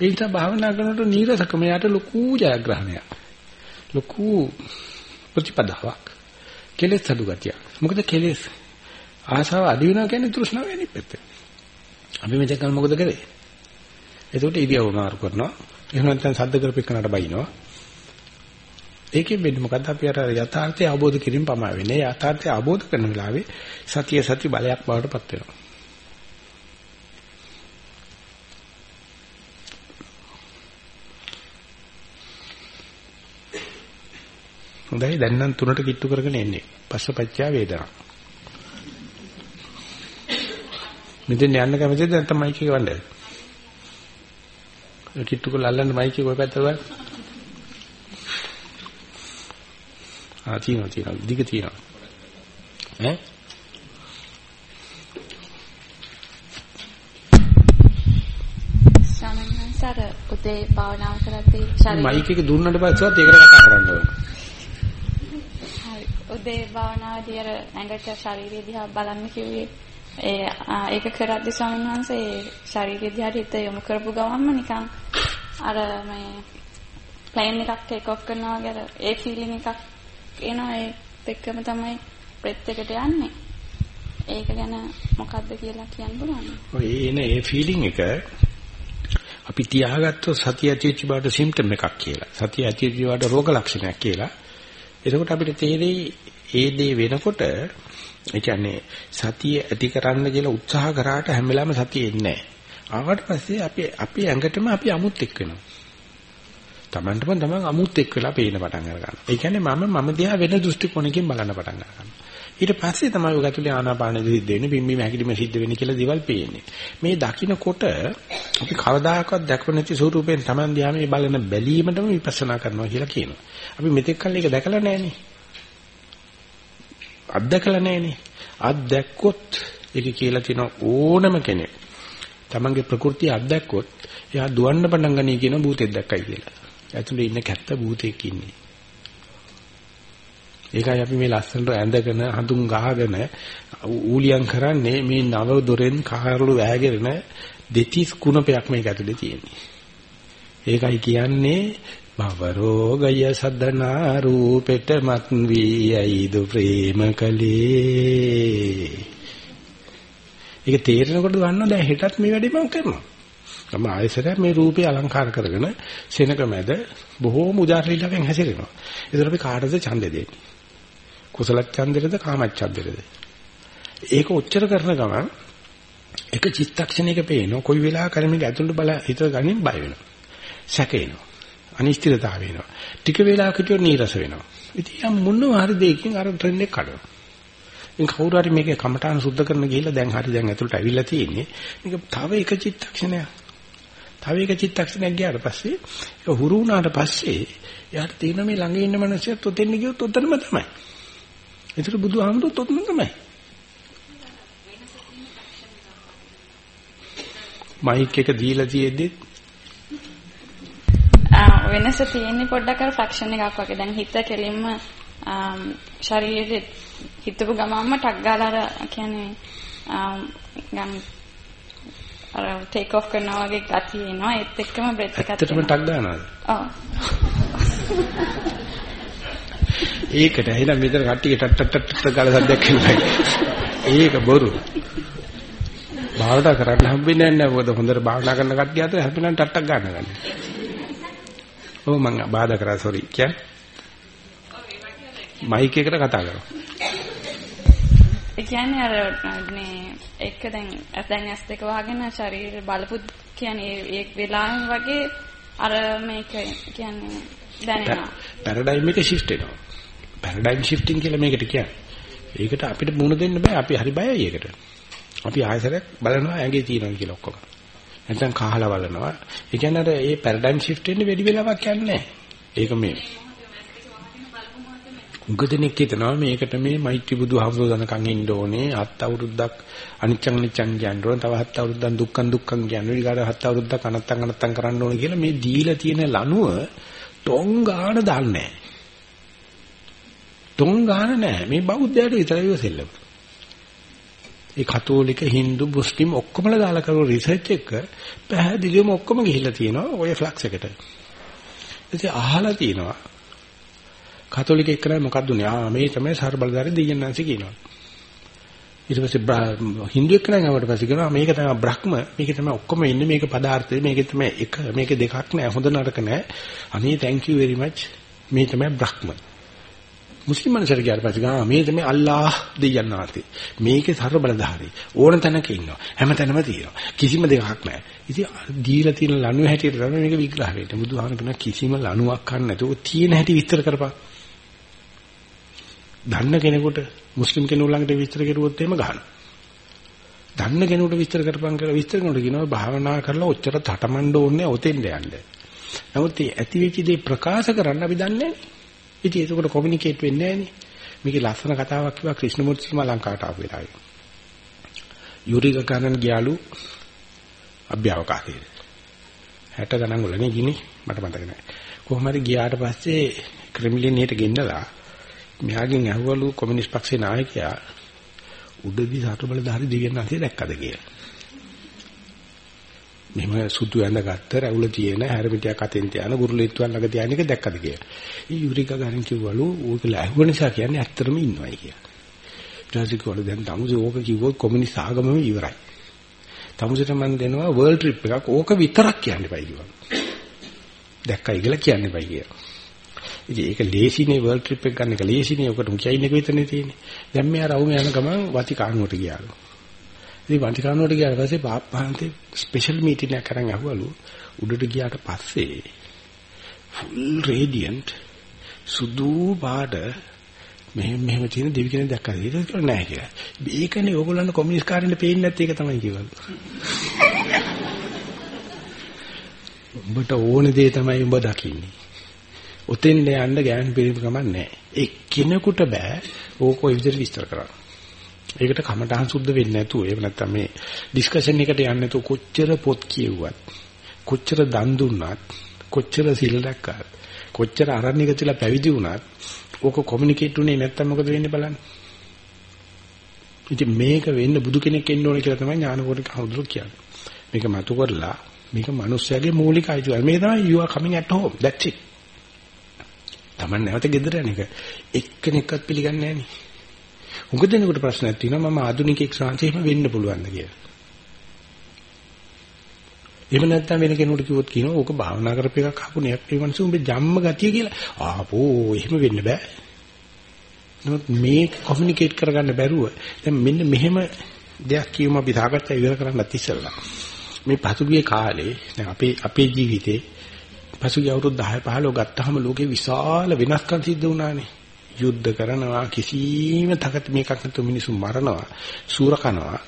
ඒ නිසා භාවනා කරනකොට නීරසකම යට ලොකු ජයග්‍රහණයක්. ලොකු ප්‍රතිපදාවක්. කෙලෙස් අඩු ගතිය. මොකද කෙලෙස් ආසාව අඩු වෙනවා කියන්නේ තෘෂ්ණාව වෙනිත් පැත්ත. අපි මෙතන මොකද කරේ? එතකොට ඉරියව්ව මාරු කරනවා. එහෙම නැත්නම් සද්ද කරපෙන්නට බයිනවා. ඒකෙන් වෙන්නේ මොකද්ද අපි අර යථාර්ථය අවබෝධ කිරීම පමා වෙන්නේ. යථාර්ථය අවබෝධ කරන වෙලාවේ සතිය සති බලයක් බවට පත් වෙනවා. හොඳයි දැන් නම් තුනට කිට්ටු කරගෙන එන්නේ. පස්සපච්චා වේදනා. මෙතෙන් යන්න කැමතිද නැත්නම් මයික් එක වණ්ඩද? කිට්ටු කරලා අල්ලන්න මයික් එක ඔය පැත්තට බලන්න. ආ තියෙනවා තියෙනවා දිග තියෙනවා. ඈ? සමන්සර උදේ භාවනාව කරද්දී ශරීරය මයික් එක දුන්නට පස්සෙත් ඒකට කතා කරන්න ඕනේ. හරි උදේ භාවනාවේදී අර ඇඟට ශරීරය දිහා බලන්න කිව්වේ ඒ ඒක කරද්දී ස්වාමීන් වහන්සේ ශරීරය දිහාට හිත යොමු කරපු ගමන්ම නිකන් අර මේ ප්ලේන් එකක් ටේක් ඔෆ් කරනවා වගේ ඒ ෆීලිං එකක් එනවා ඒත් එක්කම තමයි බ්‍රෙත් එකට යන්නේ. ඒක ගැන මොකද්ද කියලා කියන්න පුළුවන්ද? ඔය එන ඒ ෆීලිං එක අපි තියාගත්තොත් සතිය ඇතිවෙච්ච බවට සිම්ප්ටම් එකක් කියලා. සතිය ඇතිවෙච්ච බවට රෝග ලක්ෂණයක් කියලා. එතකොට අපිට තේරෙයි ඒ දේ වෙනකොට ඒ කියන්නේ සතිය ඇති කරන්න කියලා උත්සාහ කරාට හැම වෙලාවෙම සතිය එන්නේ නැහැ. ආවට පස්සේ අපි අපි ඇඟටම අපි අමුත් එක් වෙනවා. Tamanටම තමන් අමුත් එක් වෙලා පේන පටන් ගන්නවා. ඒ කියන්නේ මම මම දිහා වෙන දෘෂ්ටි කෝණකින් බලන්න පටන් ගන්නවා. ඊට පස්සේ තමයි ඔය ගැතුලේ ආනාපාන සිද්ධ වෙන්නේ, බිම්බීම හැකිලිම සිද්ධ වෙන්නේ කියලා දේවල් පේන්නේ. මේ දකින්නකොට අපි කවදාකවත් දැකපු නැති ස්වරූපයෙන් Taman දිහා මේ බලන බැලීමටම විපස්සනා කරනවා කියලා කියනවා. අපි මෙතෙක් කල් ඒක දැකලා නැහනේ. අත්දැකලා නැහනේ. අත්දැක්කොත් ඒක කියලා තියෙන ඕනම කෙනෙක් තමන්ගේ ප්‍රകൃතිය අත්දැක්කොත් එයා දුවන්න පටන් ගනී කියන භූතෙක් දැක්කයි කියලා. ඇතුලේ ඉන්න කැත්ත භූතෙක් ඉන්නේ. ඒකයි අපි මේ ලස්සනට ඇඳගෙන හඳුන් ගහගෙන ඌලියම් කරන්නේ මේ නව දොරෙන් කාරළු වැගෙන දෙතිස් කුණපයක් මේක ඇතුලේ තියෙන්නේ. ඒකයි කියන්නේ භව රෝගය සදනා රූපෙට මත් වී ඇයිදු ප්‍රේම කලේ. ඒක තේරෙනකොට දන්නවා දැන් හෙටත් මේ වැඩේ මම කරනවා. මම ආයෙසරයක් මේ රූපේ අලංකාර කරගෙන සෙනක මැද බොහෝම උදාහරණයකින් හැසිරෙනවා. ඒතර අපි කාටද ඡන්දෙ දෙන්නේ? කුසල ඡන්දෙද කාම ඡන්දෙද? ඒක උච්චර කරන ගමන් එක චිත්තක්ෂණයක පේනවා කොයි වෙලාවක හරි මේක ඇතුළට බල හිත ගනින් බය වෙනවා. සැකේනවා. අනිශ්චිතතාව වෙනවා. ටික වෙලාවක හිටියොත් නීරස වෙනවා. ඉතින් යම් මොනවා හරි දෙයකින් අර ට්‍රෙන්ඩ් එක කඩනවා. ඉතින් කවුරු හරි මේකේ කමඨාන සුද්ධ කරන්න ගිහිල්ලා දැන් හරි දැන් ඇතුළට ඇවිල්ලා තියෙන්නේ. මේක තව එක චිත්තක්ෂණයක්. තව එක චිත්තක්ෂණයක් ගියාට පස්සේ ඒක හුරු වුණාට පස්සේ යාට තියෙන මේ ළඟ ඉන්න මනුස්සයත් ඔතෙන් ගියොත් ඔතනම තමයි. ඒතර බුදුහාමුදුරුවොත් ඔතන තමයි. මයික් එක දීලා තියෙද්දි වෙනස තියෙන්නේ පොඩ්ඩක් අර ෆ්‍රැක්ෂන් එකක් වගේ. දැන් හිත කෙලින්ම ශරීරයේ හිතපු ගමන්ම ටක් ගාලා අර කියන්නේ ගම් අර ටේක් ඔෆ් කරනවා වගේ ගතිය එනවා. ඒත් එක්කම බ්‍රෙත් එකක් ඇත්තටම ටක් ගන්නවද? ඔව්. ඒකට එහෙනම් මෙතන කට්ටිය ටට් ටට් ටට් ගාලා සද්දයක් එනවා. ඒක බොරු. භාවනා කරන්න හම්බෙන්නේ නැහැ. මොකද හොඳට භාවනා කරන කට්ටිය අතර හැපෙනම් ටට්ටක් ගන්න ගන්න. ඔව් මම බාධා කරා සෝරි. කියන්නේ මයික් එකට කතා කරමු. ඒ කියන්නේ අර මේ එක දැන් දැන් ඇස් දෙක වහගෙන ශරීර බලපු කියන්නේ ඒ වෙලාවෙම වගේ අර මේක කියන්නේ දැනෙනවා. පැරඩයිම් එක shift වෙනවා. පැරඩයිම් shifting කියලා මේකට කියන්නේ. ඒකට අපිට මුණ දෙන්න බෑ. අපි හරි බයයි ඒකට. අපි ආයසරයක් බලනවා ඇඟේ තියෙනවා කියලා ඔක්කොම. නැත්නම් කහලා බලනවා. ඒ කියන්නේ අර ඒ පැරඩයිම් shift වෙන්නේ වැඩි වෙලාවක් යන්නේ නැහැ. ඒක මේ උගදෙනෙක් හිතනවා මේකට මේ මෛත්‍රී බුදුහමසෝ දනකන් ඉන්න ඕනේ. හත් අවුරුද්දක් අනිච්චං අනිච්චං කියන්න ඕනේ. තව හත් අවුරුද්දක් දුක්ඛං දුක්ඛං කියන්න ඕනේ. ඊගාට හත් අවුරුද්දක් අනත්තං අනත්තං කරන්න ඕනේ කියලා මේ දීලා තියෙන ලනුව ටොං ගාන දාන්නේ ටොං ගාන නැහැ. මේ බෞද්ධයට විතරයි ඉවසෙල්ලම. ඒ කතෝලික හින්දු මුස්ලිම් ඔක්කොමලා දාලා කරපු රිසර්ච් එක පැහැදිලිවම ඔක්කොම ගිහිල්ලා තියෙනවා ඔය ෆ්ලක්ස් එකට. ඉතින් අහලා තියෙනවා කතෝලික එක්කනයි මොකක්ද උනේ? ආ මේ තමයි සර් බලදාරි දෙයයන්න්සි කියනවා. ඊට පස්සේ හින්දු එක්කනයි ආවට පස්සේ කියනවා මේක තමයි බ්‍රහ්ම මේක තමයි ඔක්කොම ඉන්නේ මේක පදාර්ථය මේක තමයි එක මේක දෙකක් නෑ හොඳ නරක නෑ. අනේ thank you very much මේ තමයි බ්‍රහ්ම. මුස්ලිම් මනසට ගියාට පස්සේ ගා මේ තමයි අල්ලාහ් දෙයයන් ආතේ. මේකේ සර්ව බලධාරි. ඕන තැනක ඉන්නවා. හැම තැනම තියෙනවා. කිසිම දෙකක් නැහැ. ඉතින් දීලා තියෙන ලණුව හැටියට තමයි මේක විග්‍රහ වෙන්නේ. බුදුහාම කියන කිසිම ලණුවක් ගන්න නැතුව තියෙන හැටි විස්තර කරපන්. දන්න කෙනෙකුට මුස්ලිම් කෙනෙකු ළඟට විස්තර කරුවොත් එහෙම ගහනවා. දන්න කෙනෙකුට විස්තර කරපන් කියලා විස්තර කරනකොට කියනවා භාවනා කරලා ඔච්චර තටමඬ ඕනේ ඔතෙන්ද යන්න. නමුත් මේ ඇති වෙච්ච දේ ප්‍රකාශ කරන්න අපි දන්නේ නැහැ. ඉතින් ඒකට කොමියුනිකේට් වෙන්නේ නැහැ මේකේ ලස්සන කතාවක් කිව්වා ක්‍රිෂ්ණමූර්ති සිනමා ලංකාවට ආපු වෙලාවේ. යුරි ගගනන් ගියාලු අභ්‍යවකාශයේ. 60 ගණන් වල නේ ගිනි මට මතක නැහැ. කොහොම හරි ගියාට පස්සේ ක්‍රෙම්ලින් එකට ගෙන්නලා මෙයාගෙන් ඇහුවලු කොමියුනිස්ට් පක්ෂේ නායකයා උඩදී සාතු බලධාරි දෙවියන් වහන්සේ දැක්කද කියලා. මෙහෙම සුදු ඇඳගත්ත රැවුල තියෙන හැරමිටියක් අතෙන් තියන ගුරුලීත්වයන් ළඟ තියන එක දැක්කද කියලා. ඒ යුරිකා ගාරන් කිව්වලු ඕක ලැහුව නිසා කියන්නේ ඇත්තටම ඉන්නවයි කියලා. ඊට පස්සේ කිව්වලු දැන් තමුසේ ඕක කිව්වොත් කොමියුනිස්ට් ආගමම ඉවරයි. තමුසේට මම දෙනවා වර්ල්ඩ් ට්‍රිප් එකක් ඕක විතරක් කියන්න එපයි කිව්වා. දැක්කයි කියලා කියන්න එපයි කියලා. ඉතින් ඒක ලේසිනේ වර්ල්ඩ් ට්‍රිප් එක ගන්න එක ලේසිනේ. ඔකට මුකියින් එක විතරනේ තියෙන්නේ. දැන් මෙයා රවුම යන ගමන් වතිකානුවට ගියාලු. ඉතින් වතිකානුවට ගියාට පස්සේ පාප්පාන්තේ ස්පෙෂල් මීටින් එකක් කරන් අහුවලු. උඩට ගියාට පස්සේ ෆුල් රේඩියන්ට් සුදු පාට මෙහෙම මෙහෙම තියෙන දෙවි කෙනෙක් දැක්කද ඒක කියලා නෑ කියලා. ඒකනේ ඕගොල්ලන්ට කොමියුනිස්ට් කාරෙන්න පේන්නේ නැත්තේ ඒක තමයි කිව්වලු. උඹට ඕන දේ තමයි උඹ දකින්නේ. ඔතෙන් යන්න ගෑන් පිළිම කමක් නැහැ. ඒ කෙනෙකුට බෑ ඕක ඔය විදිහට විස්තර කරන්න. ඒකට කමටහන් සුද්ධ වෙන්නේ නැතුව එහෙම නැත්නම් මේ ඩිස්කෂන් එකට යන්නේ නැතුව කොච්චර පොත් කියුවත් කොච්චර දන් දුන්නත් කොච්චර සිල් දැක්කත් කොච්චර අරණික තියලා පැවිදි වුණත් ඕක කොමියුනිකේට් උනේ නැත්නම් මොකද වෙන්නේ බලන්න. ඉතින් මේක වෙන්න බුදු කෙනෙක් එන්න ඕනේ කියලා තමයි ඥානකෝටික හඳුරු කියන්නේ. මේක මතු කරලා මේක මිනිස්යාගේ මූලික අයිතිය. මේ තමයි you are coming at home. That's it. Taman නැවත ගෙදර යන එක එක්කෙනෙක්වත් පිළිගන්නේ නැහැ නේ. උඟ දෙනකොට ප්‍රශ්නයක් තියෙනවා මම ආදුනිකෙක් ශාන්ති එහෙම වෙන්න පුළුවන්ද කියලා. එහෙම නැත්නම් වෙන කෙනෙකුට කිව්වොත් කියනවා ඕක භාවනා කරපු එකක් අහපු නෙයක් ඒ මිනිස්සු උඹේ ජම්ම ගතිය කියලා. ආපෝ එහෙම වෙන්න බෑ. නමුත් මේ කොමියුනිකේට් කරගන්න බැරුව දැන් මෙන්න මෙහෙම දෙයක් කියවම අපි සාකච්ඡා ඉවර කරන්නත් ඉස්සෙල්ලා මේ පසුගිය කාලේ දැන් අපේ අපේ ජීවිතේ පසුගිය අවුරුදු 10 15 ගත්තාම ලෝකේ විශාල වෙනස්කම් සිද්ධ වුණානේ. යුද්ධ කරනවා කිසිම තකත මේකක් නැතුව මිනිස්සු මරනවා සූර කනවා.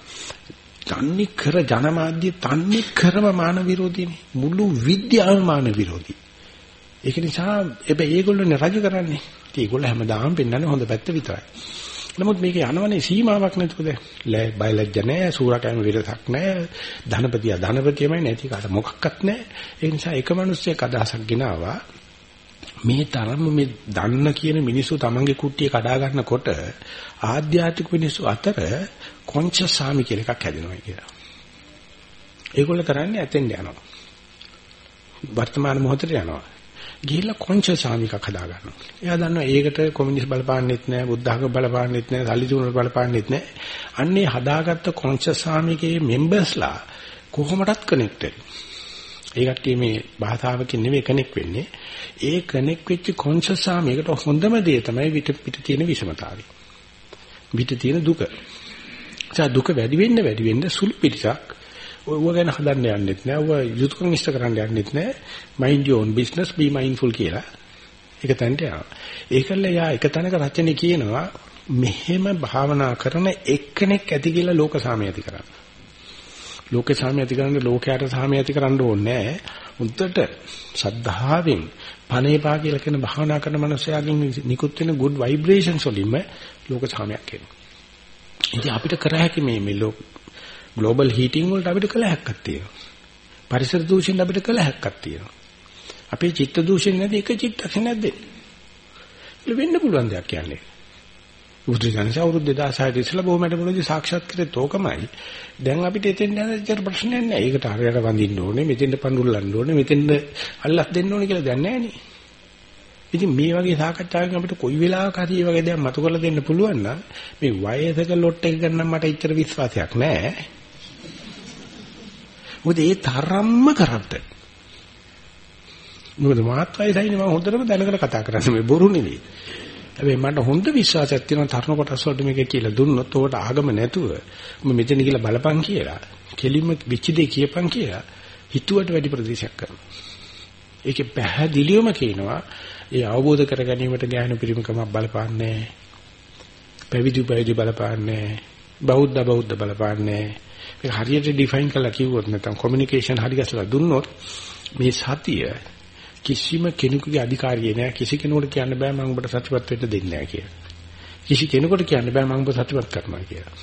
තන්නේ කර ජනමාධ්‍ය තන්නේ කරම මාන විරෝධීනේ. මුළු විද්‍යාවම මාන විරෝධී. ඒක නිසා හැබැයි ඒගොල්ලෝනේ රජ කරන්නේ. ඉතින් ඒගොල්ලෝ හැමදාම පෙන්වන්නේ හොඳ පැත්ත විතරයි. නමුත් මේක යනවනේ සීමාවක් නැතුවද බයලජ්ජ නැහැ සූරකෑම විරසක් නැහැ ධනපතිය ධනපතියමයි නැති කාට මොකක්වත් නැහැ ඒ නිසා එක මිනිස්සෙක් අදහසක් ගෙනාවා මේ තරම මේ දන්න කියන මිනිස්සු තමන්ගේ කුට්ටිය කඩා ගන්නකොට ආධ්‍යාත්මික මිනිස්සු අතර කොන්ෂස් සාමි කියලා එකක් හැදෙනවා කියලා. ඒගොල්ලෝ කරන්නේ ඇතෙන් යනවා. වර්තමාන මොහොතේ යනවා. ගිහිල්ලා කොන්ෂස් සාමි එකක් හදා ගන්නවා. එයා දන්නවා ඒකට කොමියුනිස්ට් බලපාන්නෙත් නැහැ, බුද්ධ ධර්ම බලපාන්නෙත් නැහැ, සල්ලි තුනට බලපාන්නෙත් නැහැ. අන්නේ හදාගත්ත කොන්ෂස් සාමිකේ මෙම්බර්ස්ලා කොහොමඩත් කනෙක්ටඩ්. ඒ කට්ටිය මේ භාෂාවකින් නෙවෙයි කනෙක් වෙන්නේ. ඒ කනෙක් වෙච්ච කොන්ෂස් සාමයකට හොඳම දේ තමයි පිට පිට තියෙන විෂමතාවය. පිට තියෙන දුක. ඒ දුක වැඩි වෙන්න වැඩි වෙන්න සුළු පිටසක් ඔව ගැන හදන්න යන්නෙත් නෑ. ඔව යුතුයකම් ඉෂ්ට කරන්න යන්නෙත් නෑ. mind your own business be mindful කියලා. ඒක තැනට යනවා. ඒකල්ල යා එක තැනක රචනයේ කියනවා මෙහෙම භාවනා කරන එක්කෙනෙක් ඇති කියලා ලෝක සාමය ඇති කරන්න. ලෝකේ සාමය ඇති කරන්න ලෝකයට සාමය ඇති කරන්න ඕනේ නෑ. උන්ටට සද්ධාවෙන් පණේපා කියලා කියන භාවනා කරන මනුස්සයාගෙන් නිකුත් වෙන good vibrations වලින්ම ලෝක සාමයක් එනවා. ඉතින් අපිට කර හැකි මේ මේ ලෝක ග්ලෝබල් හීටින් වලට අපිට කළ හැක්කක් තියෙනවා. පරිසර දූෂණ අපිට කළ හැක්කක් තියෙනවා. අපේ චිත්ත දූෂණ නැති එක චිත්තක්ෂණයක් දෙන්න. ඒක වෙන්න පුළුවන් දෙයක් කියන්නේ. බුදුසසුන අවුරුදු 2600 ඉස්සලා බොහොම වැඩමුළුදී සාක්ෂාත් කරේ තෝකමයි. දැන් අපිට එතෙන් යන විතර ප්‍රශ්නයක් නැහැ. ඒකට හරියට වඳින්න ඕනේ, මෙතෙන්ද පඳුල්ලන්න ඕනේ, මෙතෙන්ද අල්ලස් දෙන්න ඕනේ කියලා දැන් නැහැ නේ. ඉතින් මේ වගේ සාකච්ඡාවකින් අපිට කොයි වෙලාවක හරි මේ වගේ දේවල් මතු කරලා දෙන්න පුළුවන් නම් මේ වයසක ලොට් එක ගන්න මට ඉච්චර විශ්වාසයක් නැහැ. මොකද ඒ තරම්ම කරප්ට්. මොකද මාත් වයසයිනේ මම හොඳටම දැනගෙන කතා කරන්නේ මේ බොරු නෙවෙයි. හැබැයි මට හොඳ විශ්වාසයක් තියෙනවා තරුණ කොටස් වලට මේක කියලා දුන්නොත් උකට ආගම නැතුව මම මෙතන කියලා බලපන් කියලා කෙලින්ම විචි දෙය කියපන් කියලා හිතුවට වැඩි ප්‍රදේශයක් කරනවා. ඒකේ පැහැදිලිවම කියනවා ඒ අවබෝධ කර ගැනීමට ඥාන පිරිමකමක් බලපාන්නේ පැවිදි පැවිදි බලපාන්නේ බෞද්ධ බෞද්ධ බලපාන්නේ මේක හරියට ඩිෆයින් කරලා කිව්වොත් නැත්නම් කොමියුනිකේෂන් හරි ගැසලා දුන්නොත් මේ සතිය කිසිම කෙනෙකුගේ අධිකාරිය නෑ කිසි කෙනෙකුට කියන්න බෑ මම ඔබට සත්‍යවත් වෙන්න දෙන්නේ නෑ කියලා. කිසි කෙනෙකුට කියන්න බෑ මම ඔබ සත්‍යවත් කරනවා කියලා.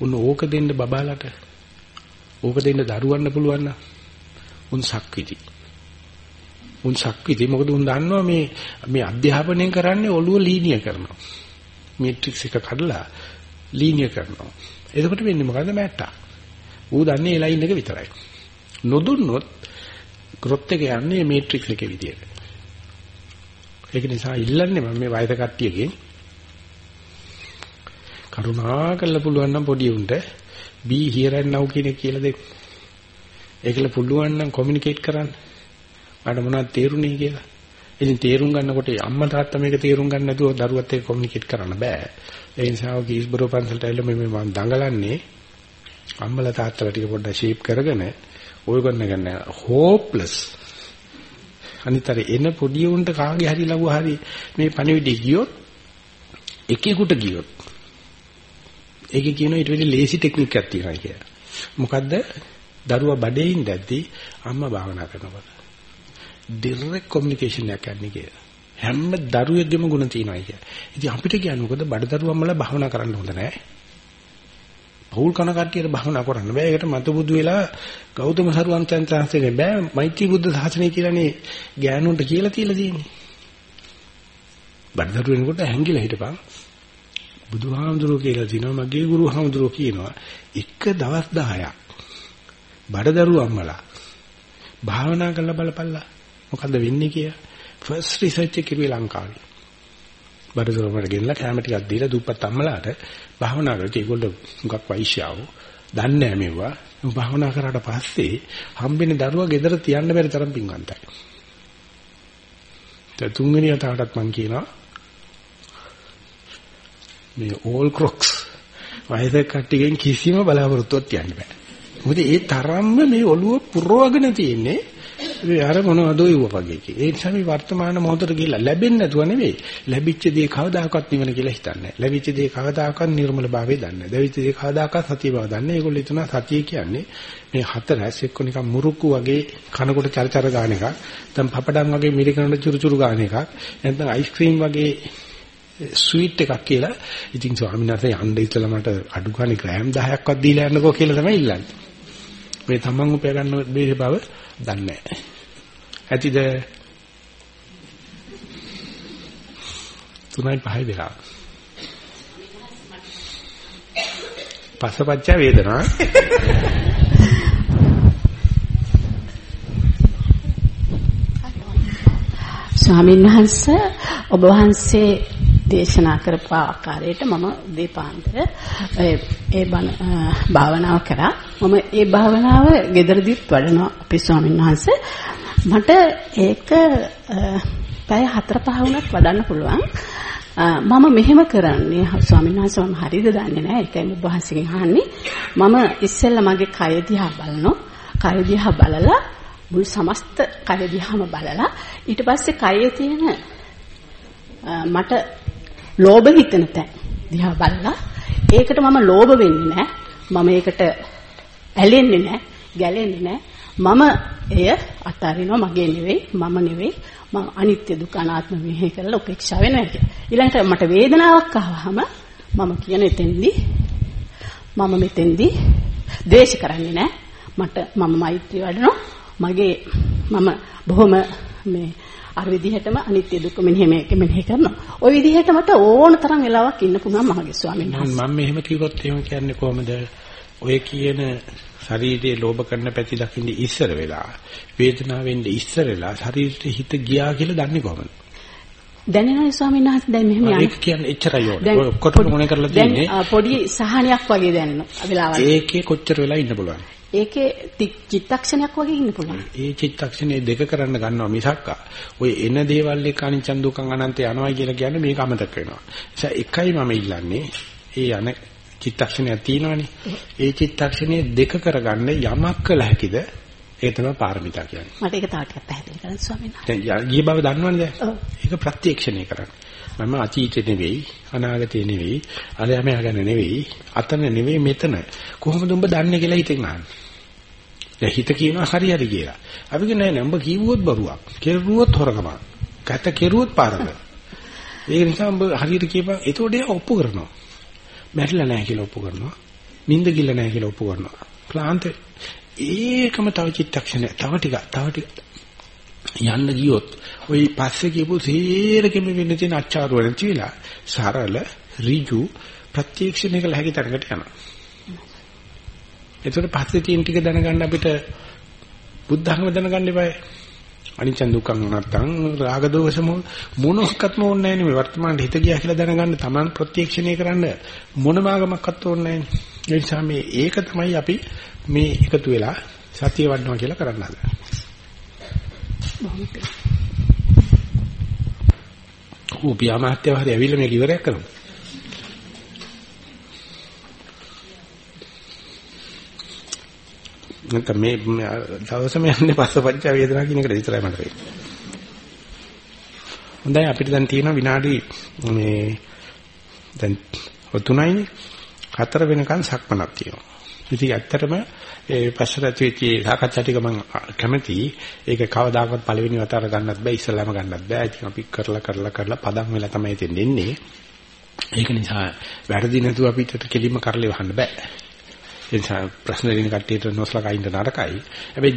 උන් ඕක දෙන්න බබාලට ඕක දෙන්න දරුවන්න පුළුවන් නම් උන් සක්විති. උන් සක්විති මොකද උන් දන්නවා මේ මේ අධ්‍යාපනය කරන්නේ ඔළුව ලීනිය කරනවා. මේට්‍රික්ස් එක කඩලා ලීනිය කරනවා. එතකොට වෙන්නේ මොකද්ද මැට්ටා. ඌ දන්නේ ඒ ලයින් එක විතරයි. නොදුන්නොත් ග්‍රොත් එක යන්නේ මේට්‍රික්ස් එකේ විදියට. ඒක නිසා ඉල්ලන්නේ මම මේ වයස කට්ටියගෙන් කරුණා කරලා පුළුවන් නම් පොඩි උන්ට be here and now කියන එක කියලා දෙන්න. ඒකල පුළුවන් නම් කොමියුනිකේට් කරන්න. මට මොනවද තේරුනේ කියලා. ඉතින් තේරුම් ගන්නකොට අම්මා තාත්තා මේක තේරුම් ගන්න නැතුව දරුවත් එක්ක කොමියුනිකේට් කරන්න බෑ. ඒ නිසා ඔය කීස්බරෝ පන්සලට ඇවිල්ලා මේ මම දඟලන්නේ අම්මලා තාත්තලා ටික පොඩ්ඩක් ෂේප් කරගෙන ඔය ගන්න ගන්න හෝප්ලස් අනිතර එන පොඩි උන්ට කාගේ හරි ලව්ව හරි මේ පණිවිඩය ගියොත් එකෙකුට ගියොත් ඒකේ කියනවා ඊට වෙලේ ලේසි ටෙක්නික් එකක් තියෙනවා කියලා. මොකද්ද? දරුවා බඩේ ඉඳද්දි අම්මා භාවනා කරනකොට ඩිරෙක්ට් කොමියුනිකේෂන් එකක් යන්නේ කියලා. හැම දරුවෙක්ගෙම ಗುಣ තියෙනවා කියලා. ඉතින් අපිට කියන්නේ මොකද බඩ දරුවම්මලා භාවනා කරන්න හොඳ නැහැ. පෞල් කන කට්ටියට භාවනා කරන්න බෑ. ඒකට මතු බුදු වෙලා ගෞතම සරුවන් චන්ද්‍රාංශනේ බෑ. මෛත්‍රී බුද්ධ සාසනය කියලානේ ගෑනුන්ට කියලා තියලා තියෙන්නේ. බඩදරු වෙනකොට හැංගිලා හිටපන්. බුදුහාමුදුරුවෝ කියලා තිනවා මගේ ගුරු හාමුදුරුවෝ කියනවා එක දවස් 10ක් බඩදරු අම්මලා භාවනා කරලා බලපල්ලා මොකද්ද වෙන්නේ කියලා ෆස්ට් රිසර්ච් එක කිරුවේ ලංකාවේ. බඩදරුවමට ගෙනලා කැම ටිකක් දීලා දුප්පත් අම්මලාට භාවනා කරලා ඒගොල්ලෝ මුගක් වෛශ්‍යාව දන්නේ නැහැ මේවා භාවනා කරාට පස්සේ හම්බෙන දරුවා ගෙදර තියන්න බැරි තරම් පිංවන්තයි ඒ තුන්වෙනි වතාවටත් මම කියනවා මේ ඕල් ක්‍රොක්ස් වයසක කට්ටියගෙන් කිසිම බලාපොරොත්තුවක් තියන්න බෑ. මොකද ඒ තරම්ම මේ ඔළුව පුරවගෙන තියෙන්නේ ඒ අර මොනවද වගේ කි. ඒ නිසා මේ වර්තමාන මොහොතට ගිහිල්ලා ලැබෙන්නේ නැතුව නෙවෙයි. ලැබිච්ච දේ කවදාකවත් නිවන කියලා හිතන්නේ නැහැ. ලැබිච්ච දේ කවදාකවත් නිර්මල භාවය දන්නේ නැහැ. ලැබිච්ච දේ කවදාකවත් සතිය බව දන්නේ. ඒගොල්ලෝ හිතන සතිය කියන්නේ මේ හතරස් එක්ක නිකන් මුරුක්කු වගේ කනකොට චරචර ගාන එකක්. නැත්නම් පපඩම් වගේ මිරිකනට චුරු චුරු ගාන එකක්. නැත්නම් අයිස්ක්‍රීම් වගේ ස්වීට් එකක් කියලා. ඉතින් ස්වාමීන් වහන්සේ යන්න ඉතලා මට අඩු ගානේ ග්‍රෑම් 10ක්වත් දීලා යන්නකෝ කියලා තමයි ඉල්ලන්නේ. මේ තමන් උපය ගන්න බේ බව දන්නේ නැහැ. ඇතිද? තුනයි පහයි වෙලා. පසපච්ච වේදනා ස්වාමීන් වහන්සේ ඔබ වහන්සේ දේශනා කරපු ආකාරයට මම දීපාන්තර ඒ බණ භාවනාව කරා. මම ඒ භාවනාව gederදිත් වඩනවා අපේ ස්වාමීන් වහන්සේ. මට ඒක පැය 4 5 වුණත් වඩන්න පුළුවන්. මම මෙහෙම කරන්නේ ස්වාමීන් වහන්සේ මම හරියද දන්නේ නැහැ. ඒකයි ඔබ වහන්සේගෙන් අහන්නේ. මම ඉස්සෙල්ලා මගේ කය දිහා බලනවා. කය දිහා බලලා මුළු සමස්ත කය දිහාම බලලා ඊට පස්සේ කයේ තියෙන මට ලෝභ හිතෙන තැන් දිහා බලලා ඒකට මම ලෝභ වෙන්නේ නැහැ. මම ඒකට ඇලෙන්නේ නැහැ, ගැලෙන්නේ නැහැ. මම එය අතාරිනවා මගේ නෙවෙයි, මම නෙවෙයි. මම අනිත්‍ය දුක්ඛ අනාත්ම මෙහෙ කරලා උපේක්ෂා වෙනවා කියන්නේ. ඊළඟට මට වේදනාවක් ආවහම මම කියන එතෙන්දී මම මෙතෙන්දී ද්වේෂ කරන්නේ නැහැ. මට මම මෛත්‍රී වඩනවා. මගේ මම බොහොම මේ අර විදිහටම අනිත්‍ය දුක්ඛ මෙනෙහි මේක මෙනෙහි කරනවා. ওই විදිහට මට ඕන තරම් වෙලාවක් ඉන්න පුළුවන් මගේ ස්වාමීන් වහන්සේ. මම මෙහෙම කිව්වොත් එහෙම කියන්නේ කොහමද? ඔය කියන ශරීරයේ ලෝභ කරන පැති දකින්න ඉස්සර වෙලා වේදනාවෙන් ඉස්සර වෙලා ශරීරෙට හිත ගියා කියලා දන්නේ කොහමද? දැනෙනවා ස්වාමීන් වහන්සේ දැන් මෙහෙම යනවා. ඒක කියන්නේ එච්චරයි ඕනේ. ඔය ඔක්කොටම මොනේ කරලා තියෙන්නේ? දැන් පොඩි සහනයක් වගේ දැනෙනවා වෙලාවල්. ඒකේ කොච්චර වෙලා ඉන්න පුළුවන්? ඒකේ චිත්තක්ෂණයක් වගේ ඉන්න පුළුවන්. ඒ චිත්තක්ෂණේ දෙක කරන්න ගන්නවා මිසක් ඔය එන දේවල් එක අනිච්චන් දුකන් අනන්ත යනවා කියලා කියන්නේ මේක අමතක වෙනවා. නිසා එකයි මම ඉල්ලන්නේ ඒ යන චිත්තක්ෂණයක් තියෙනවනේ. ඒ චිත්තක්ෂණේ දෙක කරගන්න යමක් කළ හැකිද? ඒ තමයි පාරමිතා කියන්නේ. මට ඒක තව ටිකක් පැහැදිලි කරන්න ස්වාමීන් වහන්සේ. දැන් ගිය බව දන්නවනේ දැන්. ඒක ප්‍රත්‍යක්ෂණය කරන්න. මම අතීතේ නෙවෙයි අනාගතේ නෙවෙයි අරයමයා ගැන නෙවෙයි අතන නෙවෙයි මෙතන. කොහොමද උඹ දන්නේ කියලා හිතෙන් අහන්නේ. දැන් හිත කියනවා හරි හරි කියලා. අපි කියන්නේ නෑ උඹ කිව්වොත් බරුවක්. කෙරුවොත් හොරකම කත කෙරුවොත් පාරක. ඒක නිසා උඹ හරියට කියපන් එතකොට ඒක ඔප්පු කරනවා. මැරිලා නෑ කියලා ඔප්පු කරනවා. නිින්ද ගිල්ල නෑ කියලා ඔප්පු කරනවා. ක්ලාන්ත. ඒකම තව චිත්තක්ෂණය තව ටික තව ටික යන්න ගියොත් ওই පස්සේ කියපු තේරකෙම වෙන්න තියෙන අච්චාරු වලින් තියලා සරල ඍජු ප්‍රත්‍යක්ෂණය කළ හැකි තරකට යනවා. ඒතර පස්සේ තියෙන ටික දැනගන්න අපිට බුද්ධ학ම දැනගන්න eBay. අනිච්ච දුක්ඛං නැත්තං රාග දෝෂ මොනක්වත්ම ඕනේ නැහැ නේ වර්තමානයේ හිත ගියා කියලා දැනගන්න Taman ප්‍රත්‍යක්ෂණය කරන්න මොන මාගමක්වත් ඕනේ නැහැ. ඒ නිසා මේ ඒක තමයි අපි මේ එකතු වෙලා සතිය වඩනවා කියලා කරන්න හදන්නේ. ඌපියා මහත්තයා හරි ඇවිල්ලා මේක ඉවරයක් කරමු. නැත්නම් මේ දවසම යන්නේ පස්සපච්ච වේදනා කියන එකට විතරයි මට වෙන්නේ. හොඳයි අපිට දැන් තියෙන විනාඩි මේ දැන් තුනයිනේ හතර වෙනකන් සක්මනක් තියෙනවා. ඉතින් ඇත්තටම ඒ පස්සට ඇතුල්ච්ච සාකච්ඡා ටික මම කැමතියි. ඒක කවදාකවත් පළවෙනි වතාවට ගන්නත් බෑ ඉස්සෙල්ලාම ගන්නත් බෑ. ඉතින් අපි කරලා කරලා කරලා පදම් වෙලා තමයි එතෙන් එන්නේ. ඒක නිසා වැරදි නැතුව අපිට කෙලින්ම කරලා වහන්න බෑ. ඒ නිසා ප්‍රශ්න දෙන කට්ටියට නොසලකා ඉන්න නරකයි. හැබැයි